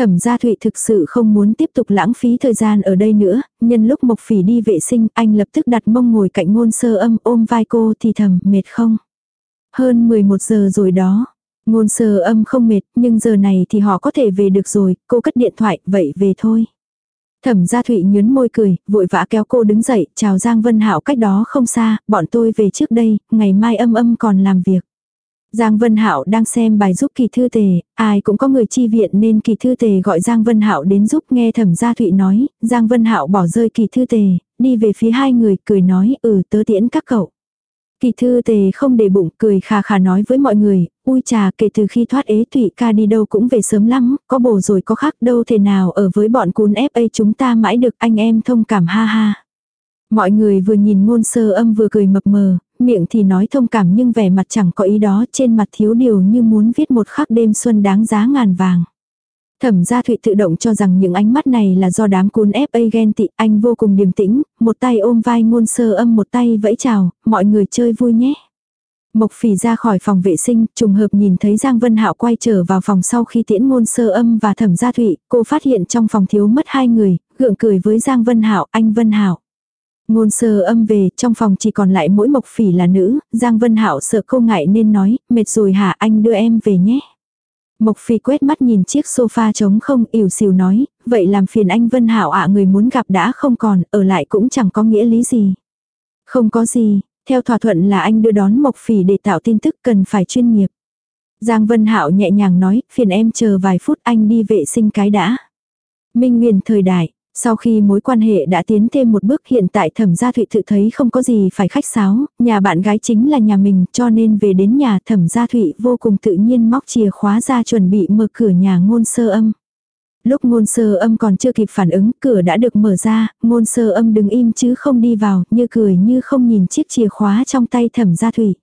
Thẩm gia Thụy thực sự không muốn tiếp tục lãng phí thời gian ở đây nữa, nhân lúc Mộc Phỉ đi vệ sinh, anh lập tức đặt mông ngồi cạnh ngôn sơ âm ôm vai cô thì thầm, mệt không? Hơn 11 giờ rồi đó. Ngôn sơ âm không mệt, nhưng giờ này thì họ có thể về được rồi, cô cất điện thoại, vậy về thôi. Thẩm gia Thụy nhớn môi cười, vội vã kéo cô đứng dậy, chào Giang Vân Hạo cách đó không xa, bọn tôi về trước đây, ngày mai âm âm còn làm việc. Giang Vân Hạo đang xem bài giúp Kỳ Thư Tề, ai cũng có người chi viện nên Kỳ Thư Tề gọi Giang Vân Hạo đến giúp nghe Thẩm Gia Thụy nói, Giang Vân Hạo bỏ rơi Kỳ Thư Tề, đi về phía hai người cười nói, ừ tớ tiễn các cậu. Kỳ Thư Tề không để bụng cười khà khà nói với mọi người, ui trà kể từ khi thoát ế Thụy ca đi đâu cũng về sớm lắm, có bổ rồi có khác đâu thể nào ở với bọn cún FA chúng ta mãi được anh em thông cảm ha ha. Mọi người vừa nhìn ngôn sơ âm vừa cười mập mờ, miệng thì nói thông cảm nhưng vẻ mặt chẳng có ý đó, trên mặt thiếu điều như muốn viết một khắc đêm xuân đáng giá ngàn vàng. Thẩm gia Thụy tự động cho rằng những ánh mắt này là do đám cún FA ghen tị, anh vô cùng điềm tĩnh, một tay ôm vai ngôn sơ âm một tay vẫy chào, mọi người chơi vui nhé. Mộc phỉ ra khỏi phòng vệ sinh, trùng hợp nhìn thấy Giang Vân Hạo quay trở vào phòng sau khi tiễn ngôn sơ âm và thẩm gia thụy, cô phát hiện trong phòng thiếu mất hai người, gượng cười với Giang Vân Hạo, anh Vân Hạo. Ngôn sơ âm về, trong phòng chỉ còn lại mỗi mộc phỉ là nữ, Giang Vân Hạo sợ cô ngại nên nói, mệt rồi hả anh đưa em về nhé. Mộc phỉ quét mắt nhìn chiếc sofa trống không ỉu xìu nói, vậy làm phiền anh Vân Hạo ạ người muốn gặp đã không còn, ở lại cũng chẳng có nghĩa lý gì. Không có gì, theo thỏa thuận là anh đưa đón Mộc phỉ để tạo tin tức cần phải chuyên nghiệp. Giang Vân Hạo nhẹ nhàng nói, phiền em chờ vài phút anh đi vệ sinh cái đã. Minh Nguyền thời đại, sau khi mối quan hệ đã tiến thêm một bước hiện tại thẩm gia thụy tự thấy không có gì phải khách sáo, nhà bạn gái chính là nhà mình cho nên về đến nhà thẩm gia thụy vô cùng tự nhiên móc chìa khóa ra chuẩn bị mở cửa nhà ngôn sơ âm. Lúc ngôn sơ âm còn chưa kịp phản ứng, cửa đã được mở ra, ngôn sơ âm đứng im chứ không đi vào, như cười như không nhìn chiếc chìa khóa trong tay thẩm gia thụy.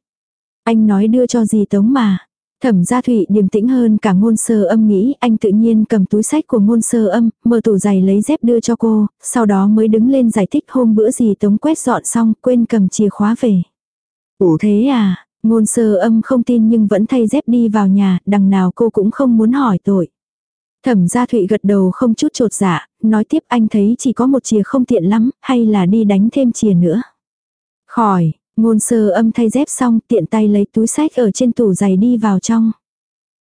Anh nói đưa cho gì tống mà. Thẩm gia thụy điềm tĩnh hơn cả ngôn sơ âm nghĩ anh tự nhiên cầm túi sách của ngôn sơ âm, mở tủ giày lấy dép đưa cho cô, sau đó mới đứng lên giải thích hôm bữa gì tống quét dọn xong quên cầm chìa khóa về. Ủa thế à, Ngôn sơ âm không tin nhưng vẫn thay dép đi vào nhà, đằng nào cô cũng không muốn hỏi tội. Thẩm gia Thụy gật đầu không chút trột dạ, nói tiếp anh thấy chỉ có một chìa không tiện lắm, hay là đi đánh thêm chìa nữa. Khỏi, ngôn sơ âm thay dép xong tiện tay lấy túi sách ở trên tủ giày đi vào trong.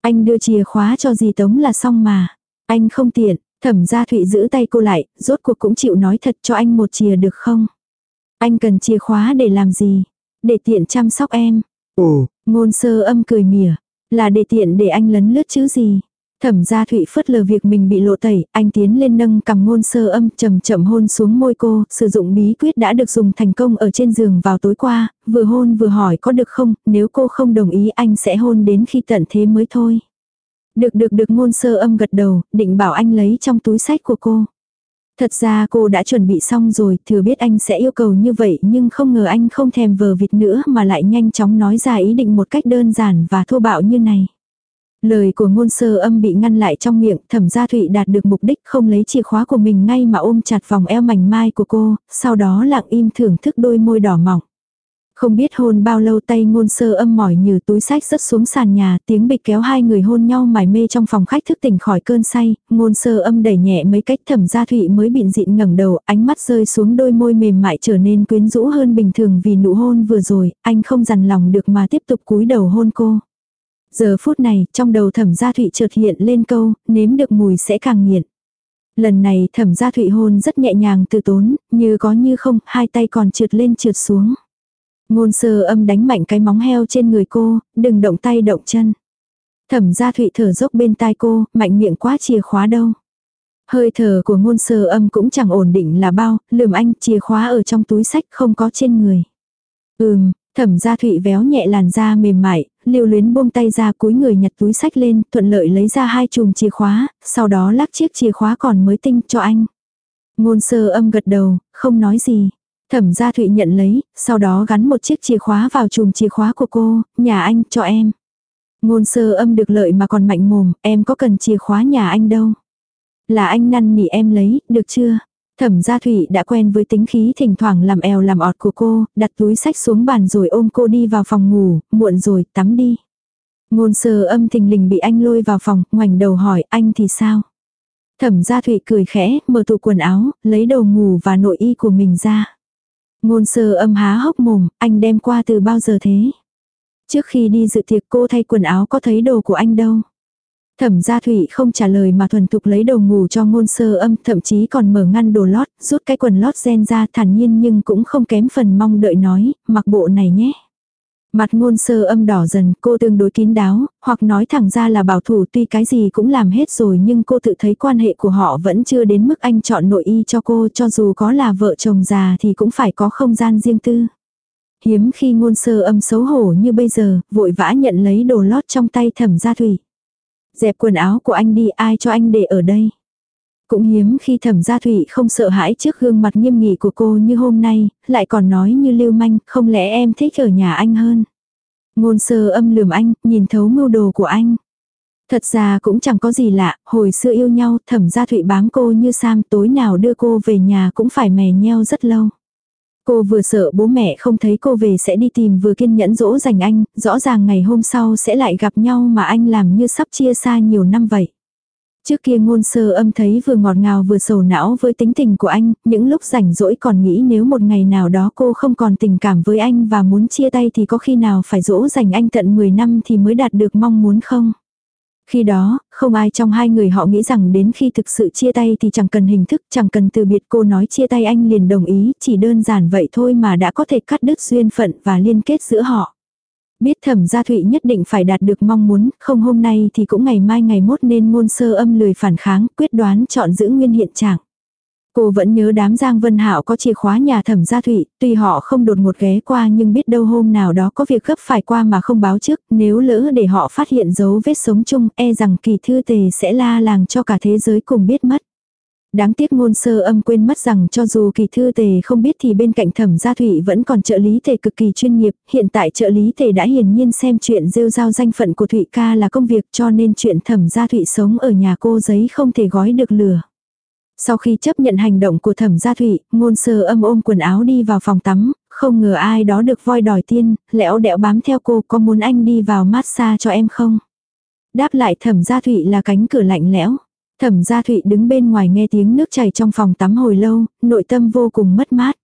Anh đưa chìa khóa cho dì Tống là xong mà. Anh không tiện, thẩm gia Thụy giữ tay cô lại, rốt cuộc cũng chịu nói thật cho anh một chìa được không? Anh cần chìa khóa để làm gì? Để tiện chăm sóc em. Ồ, ngôn sơ âm cười mỉa. Là để tiện để anh lấn lướt chứ gì. Thẩm gia Thụy phớt lờ việc mình bị lộ tẩy, anh tiến lên nâng cầm ngôn sơ âm chậm chậm hôn xuống môi cô, sử dụng bí quyết đã được dùng thành công ở trên giường vào tối qua, vừa hôn vừa hỏi có được không, nếu cô không đồng ý anh sẽ hôn đến khi tận thế mới thôi. Được được được ngôn sơ âm gật đầu, định bảo anh lấy trong túi sách của cô. Thật ra cô đã chuẩn bị xong rồi, thừa biết anh sẽ yêu cầu như vậy nhưng không ngờ anh không thèm vờ vịt nữa mà lại nhanh chóng nói ra ý định một cách đơn giản và thô bạo như này. Lời của ngôn sơ âm bị ngăn lại trong miệng, thẩm gia thụy đạt được mục đích không lấy chìa khóa của mình ngay mà ôm chặt vòng eo mảnh mai của cô, sau đó lặng im thưởng thức đôi môi đỏ mỏng. Không biết hôn bao lâu tay ngôn sơ âm mỏi như túi sách rớt xuống sàn nhà, tiếng bịch kéo hai người hôn nhau mải mê trong phòng khách thức tỉnh khỏi cơn say, ngôn sơ âm đẩy nhẹ mấy cách thẩm gia thụy mới bịn dịn ngẩng đầu, ánh mắt rơi xuống đôi môi mềm mại trở nên quyến rũ hơn bình thường vì nụ hôn vừa rồi, anh không dằn lòng được mà tiếp tục cúi đầu hôn cô. Giờ phút này, trong đầu thẩm gia thụy chợt hiện lên câu, nếm được mùi sẽ càng nghiện. Lần này thẩm gia thụy hôn rất nhẹ nhàng từ tốn, như có như không, hai tay còn trượt lên trượt xuống. Ngôn sơ âm đánh mạnh cái móng heo trên người cô, đừng động tay động chân. Thẩm gia thụy thở dốc bên tai cô, mạnh miệng quá chìa khóa đâu. Hơi thở của ngôn sơ âm cũng chẳng ổn định là bao, lườm anh chìa khóa ở trong túi sách không có trên người. Ừm, thẩm gia thụy véo nhẹ làn da mềm mại, lưu luyến buông tay ra cúi người nhặt túi sách lên, thuận lợi lấy ra hai chùm chìa khóa, sau đó lắc chiếc chìa khóa còn mới tinh cho anh. Ngôn sơ âm gật đầu, không nói gì. Thẩm gia Thụy nhận lấy, sau đó gắn một chiếc chìa khóa vào chùm chìa khóa của cô, nhà anh, cho em. Ngôn sơ âm được lợi mà còn mạnh mồm, em có cần chìa khóa nhà anh đâu. Là anh năn nỉ em lấy, được chưa? Thẩm gia Thủy đã quen với tính khí thỉnh thoảng làm eo làm ọt của cô, đặt túi sách xuống bàn rồi ôm cô đi vào phòng ngủ, muộn rồi, tắm đi. Ngôn sơ âm thình lình bị anh lôi vào phòng, ngoảnh đầu hỏi anh thì sao? Thẩm gia Thủy cười khẽ, mở tủ quần áo, lấy đồ ngủ và nội y của mình ra. Ngôn sơ âm há hốc mồm, anh đem qua từ bao giờ thế? Trước khi đi dự tiệc cô thay quần áo có thấy đồ của anh đâu? Thẩm gia thủy không trả lời mà thuần thục lấy đầu ngủ cho ngôn sơ âm, thậm chí còn mở ngăn đồ lót, rút cái quần lót gen ra thản nhiên nhưng cũng không kém phần mong đợi nói, mặc bộ này nhé. Mặt ngôn sơ âm đỏ dần, cô tương đối kín đáo, hoặc nói thẳng ra là bảo thủ tuy cái gì cũng làm hết rồi nhưng cô tự thấy quan hệ của họ vẫn chưa đến mức anh chọn nội y cho cô cho dù có là vợ chồng già thì cũng phải có không gian riêng tư. Hiếm khi ngôn sơ âm xấu hổ như bây giờ, vội vã nhận lấy đồ lót trong tay thẩm gia thủy. Dẹp quần áo của anh đi ai cho anh để ở đây. Cũng hiếm khi thẩm gia thủy không sợ hãi trước gương mặt nghiêm nghị của cô như hôm nay, lại còn nói như lưu manh, không lẽ em thích ở nhà anh hơn. Ngôn sơ âm lườm anh, nhìn thấu mưu đồ của anh. Thật ra cũng chẳng có gì lạ, hồi xưa yêu nhau, thẩm gia thụy bám cô như Sam tối nào đưa cô về nhà cũng phải mè nheo rất lâu. Cô vừa sợ bố mẹ không thấy cô về sẽ đi tìm vừa kiên nhẫn dỗ dành anh, rõ ràng ngày hôm sau sẽ lại gặp nhau mà anh làm như sắp chia xa nhiều năm vậy. Trước kia ngôn sơ âm thấy vừa ngọt ngào vừa sầu não với tính tình của anh, những lúc rảnh rỗi còn nghĩ nếu một ngày nào đó cô không còn tình cảm với anh và muốn chia tay thì có khi nào phải dỗ dành anh tận 10 năm thì mới đạt được mong muốn không? Khi đó, không ai trong hai người họ nghĩ rằng đến khi thực sự chia tay thì chẳng cần hình thức, chẳng cần từ biệt cô nói chia tay anh liền đồng ý, chỉ đơn giản vậy thôi mà đã có thể cắt đứt duyên phận và liên kết giữa họ. Biết thẩm gia thụy nhất định phải đạt được mong muốn, không hôm nay thì cũng ngày mai ngày mốt nên ngôn sơ âm lười phản kháng, quyết đoán chọn giữ nguyên hiện trạng. Cô vẫn nhớ đám Giang Vân Hạo có chìa khóa nhà thẩm gia thụy, tuy họ không đột một ghé qua nhưng biết đâu hôm nào đó có việc gấp phải qua mà không báo trước, nếu lỡ để họ phát hiện dấu vết sống chung, e rằng kỳ thư tề sẽ la làng cho cả thế giới cùng biết mất. Đáng tiếc ngôn sơ âm quên mất rằng cho dù kỳ thư tề không biết thì bên cạnh thẩm gia thụy vẫn còn trợ lý tề cực kỳ chuyên nghiệp, hiện tại trợ lý tề đã hiển nhiên xem chuyện rêu giao danh phận của thụy ca là công việc cho nên chuyện thẩm gia thụy sống ở nhà cô giấy không thể gói được lửa. Sau khi chấp nhận hành động của thẩm gia thụy, ngôn sơ âm ôm quần áo đi vào phòng tắm, không ngờ ai đó được voi đòi tiên, lẽo đẽo bám theo cô có muốn anh đi vào massage cho em không? Đáp lại thẩm gia thụy là cánh cửa lạnh lẽo. Thẩm gia thụy đứng bên ngoài nghe tiếng nước chảy trong phòng tắm hồi lâu, nội tâm vô cùng mất mát.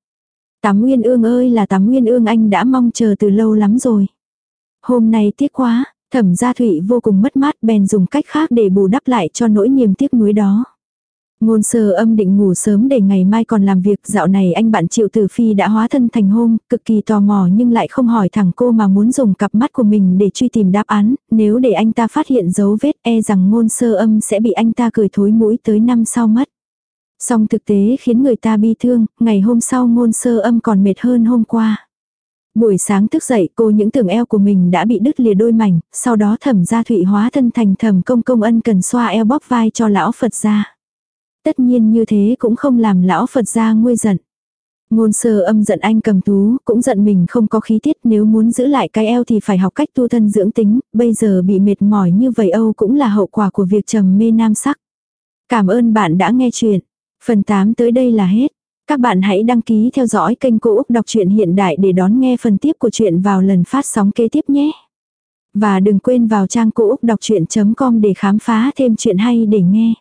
Tắm Nguyên Ương ơi là Tắm Nguyên Ương anh đã mong chờ từ lâu lắm rồi. Hôm nay tiếc quá, thẩm gia thụy vô cùng mất mát bèn dùng cách khác để bù đắp lại cho nỗi niềm tiếc nuối đó. Ngôn sơ âm định ngủ sớm để ngày mai còn làm việc dạo này anh bạn triệu tử phi đã hóa thân thành hôn, cực kỳ tò mò nhưng lại không hỏi thẳng cô mà muốn dùng cặp mắt của mình để truy tìm đáp án, nếu để anh ta phát hiện dấu vết e rằng ngôn sơ âm sẽ bị anh ta cười thối mũi tới năm sau mất. Song thực tế khiến người ta bi thương, ngày hôm sau ngôn sơ âm còn mệt hơn hôm qua. Buổi sáng thức dậy cô những tưởng eo của mình đã bị đứt lìa đôi mảnh, sau đó thẩm gia thụy hóa thân thành thẩm công công ân cần xoa eo bóp vai cho lão Phật gia. Tất nhiên như thế cũng không làm lão Phật gia nguôi giận. Ngôn sơ âm giận anh cầm tú, cũng giận mình không có khí tiết nếu muốn giữ lại cái eo thì phải học cách tu thân dưỡng tính, bây giờ bị mệt mỏi như vậy Âu cũng là hậu quả của việc trầm mê nam sắc. Cảm ơn bạn đã nghe chuyện. Phần 8 tới đây là hết. Các bạn hãy đăng ký theo dõi kênh Cô Úc Đọc truyện Hiện Đại để đón nghe phần tiếp của chuyện vào lần phát sóng kế tiếp nhé. Và đừng quên vào trang cô úc đọc chuyện.com để khám phá thêm chuyện hay để nghe.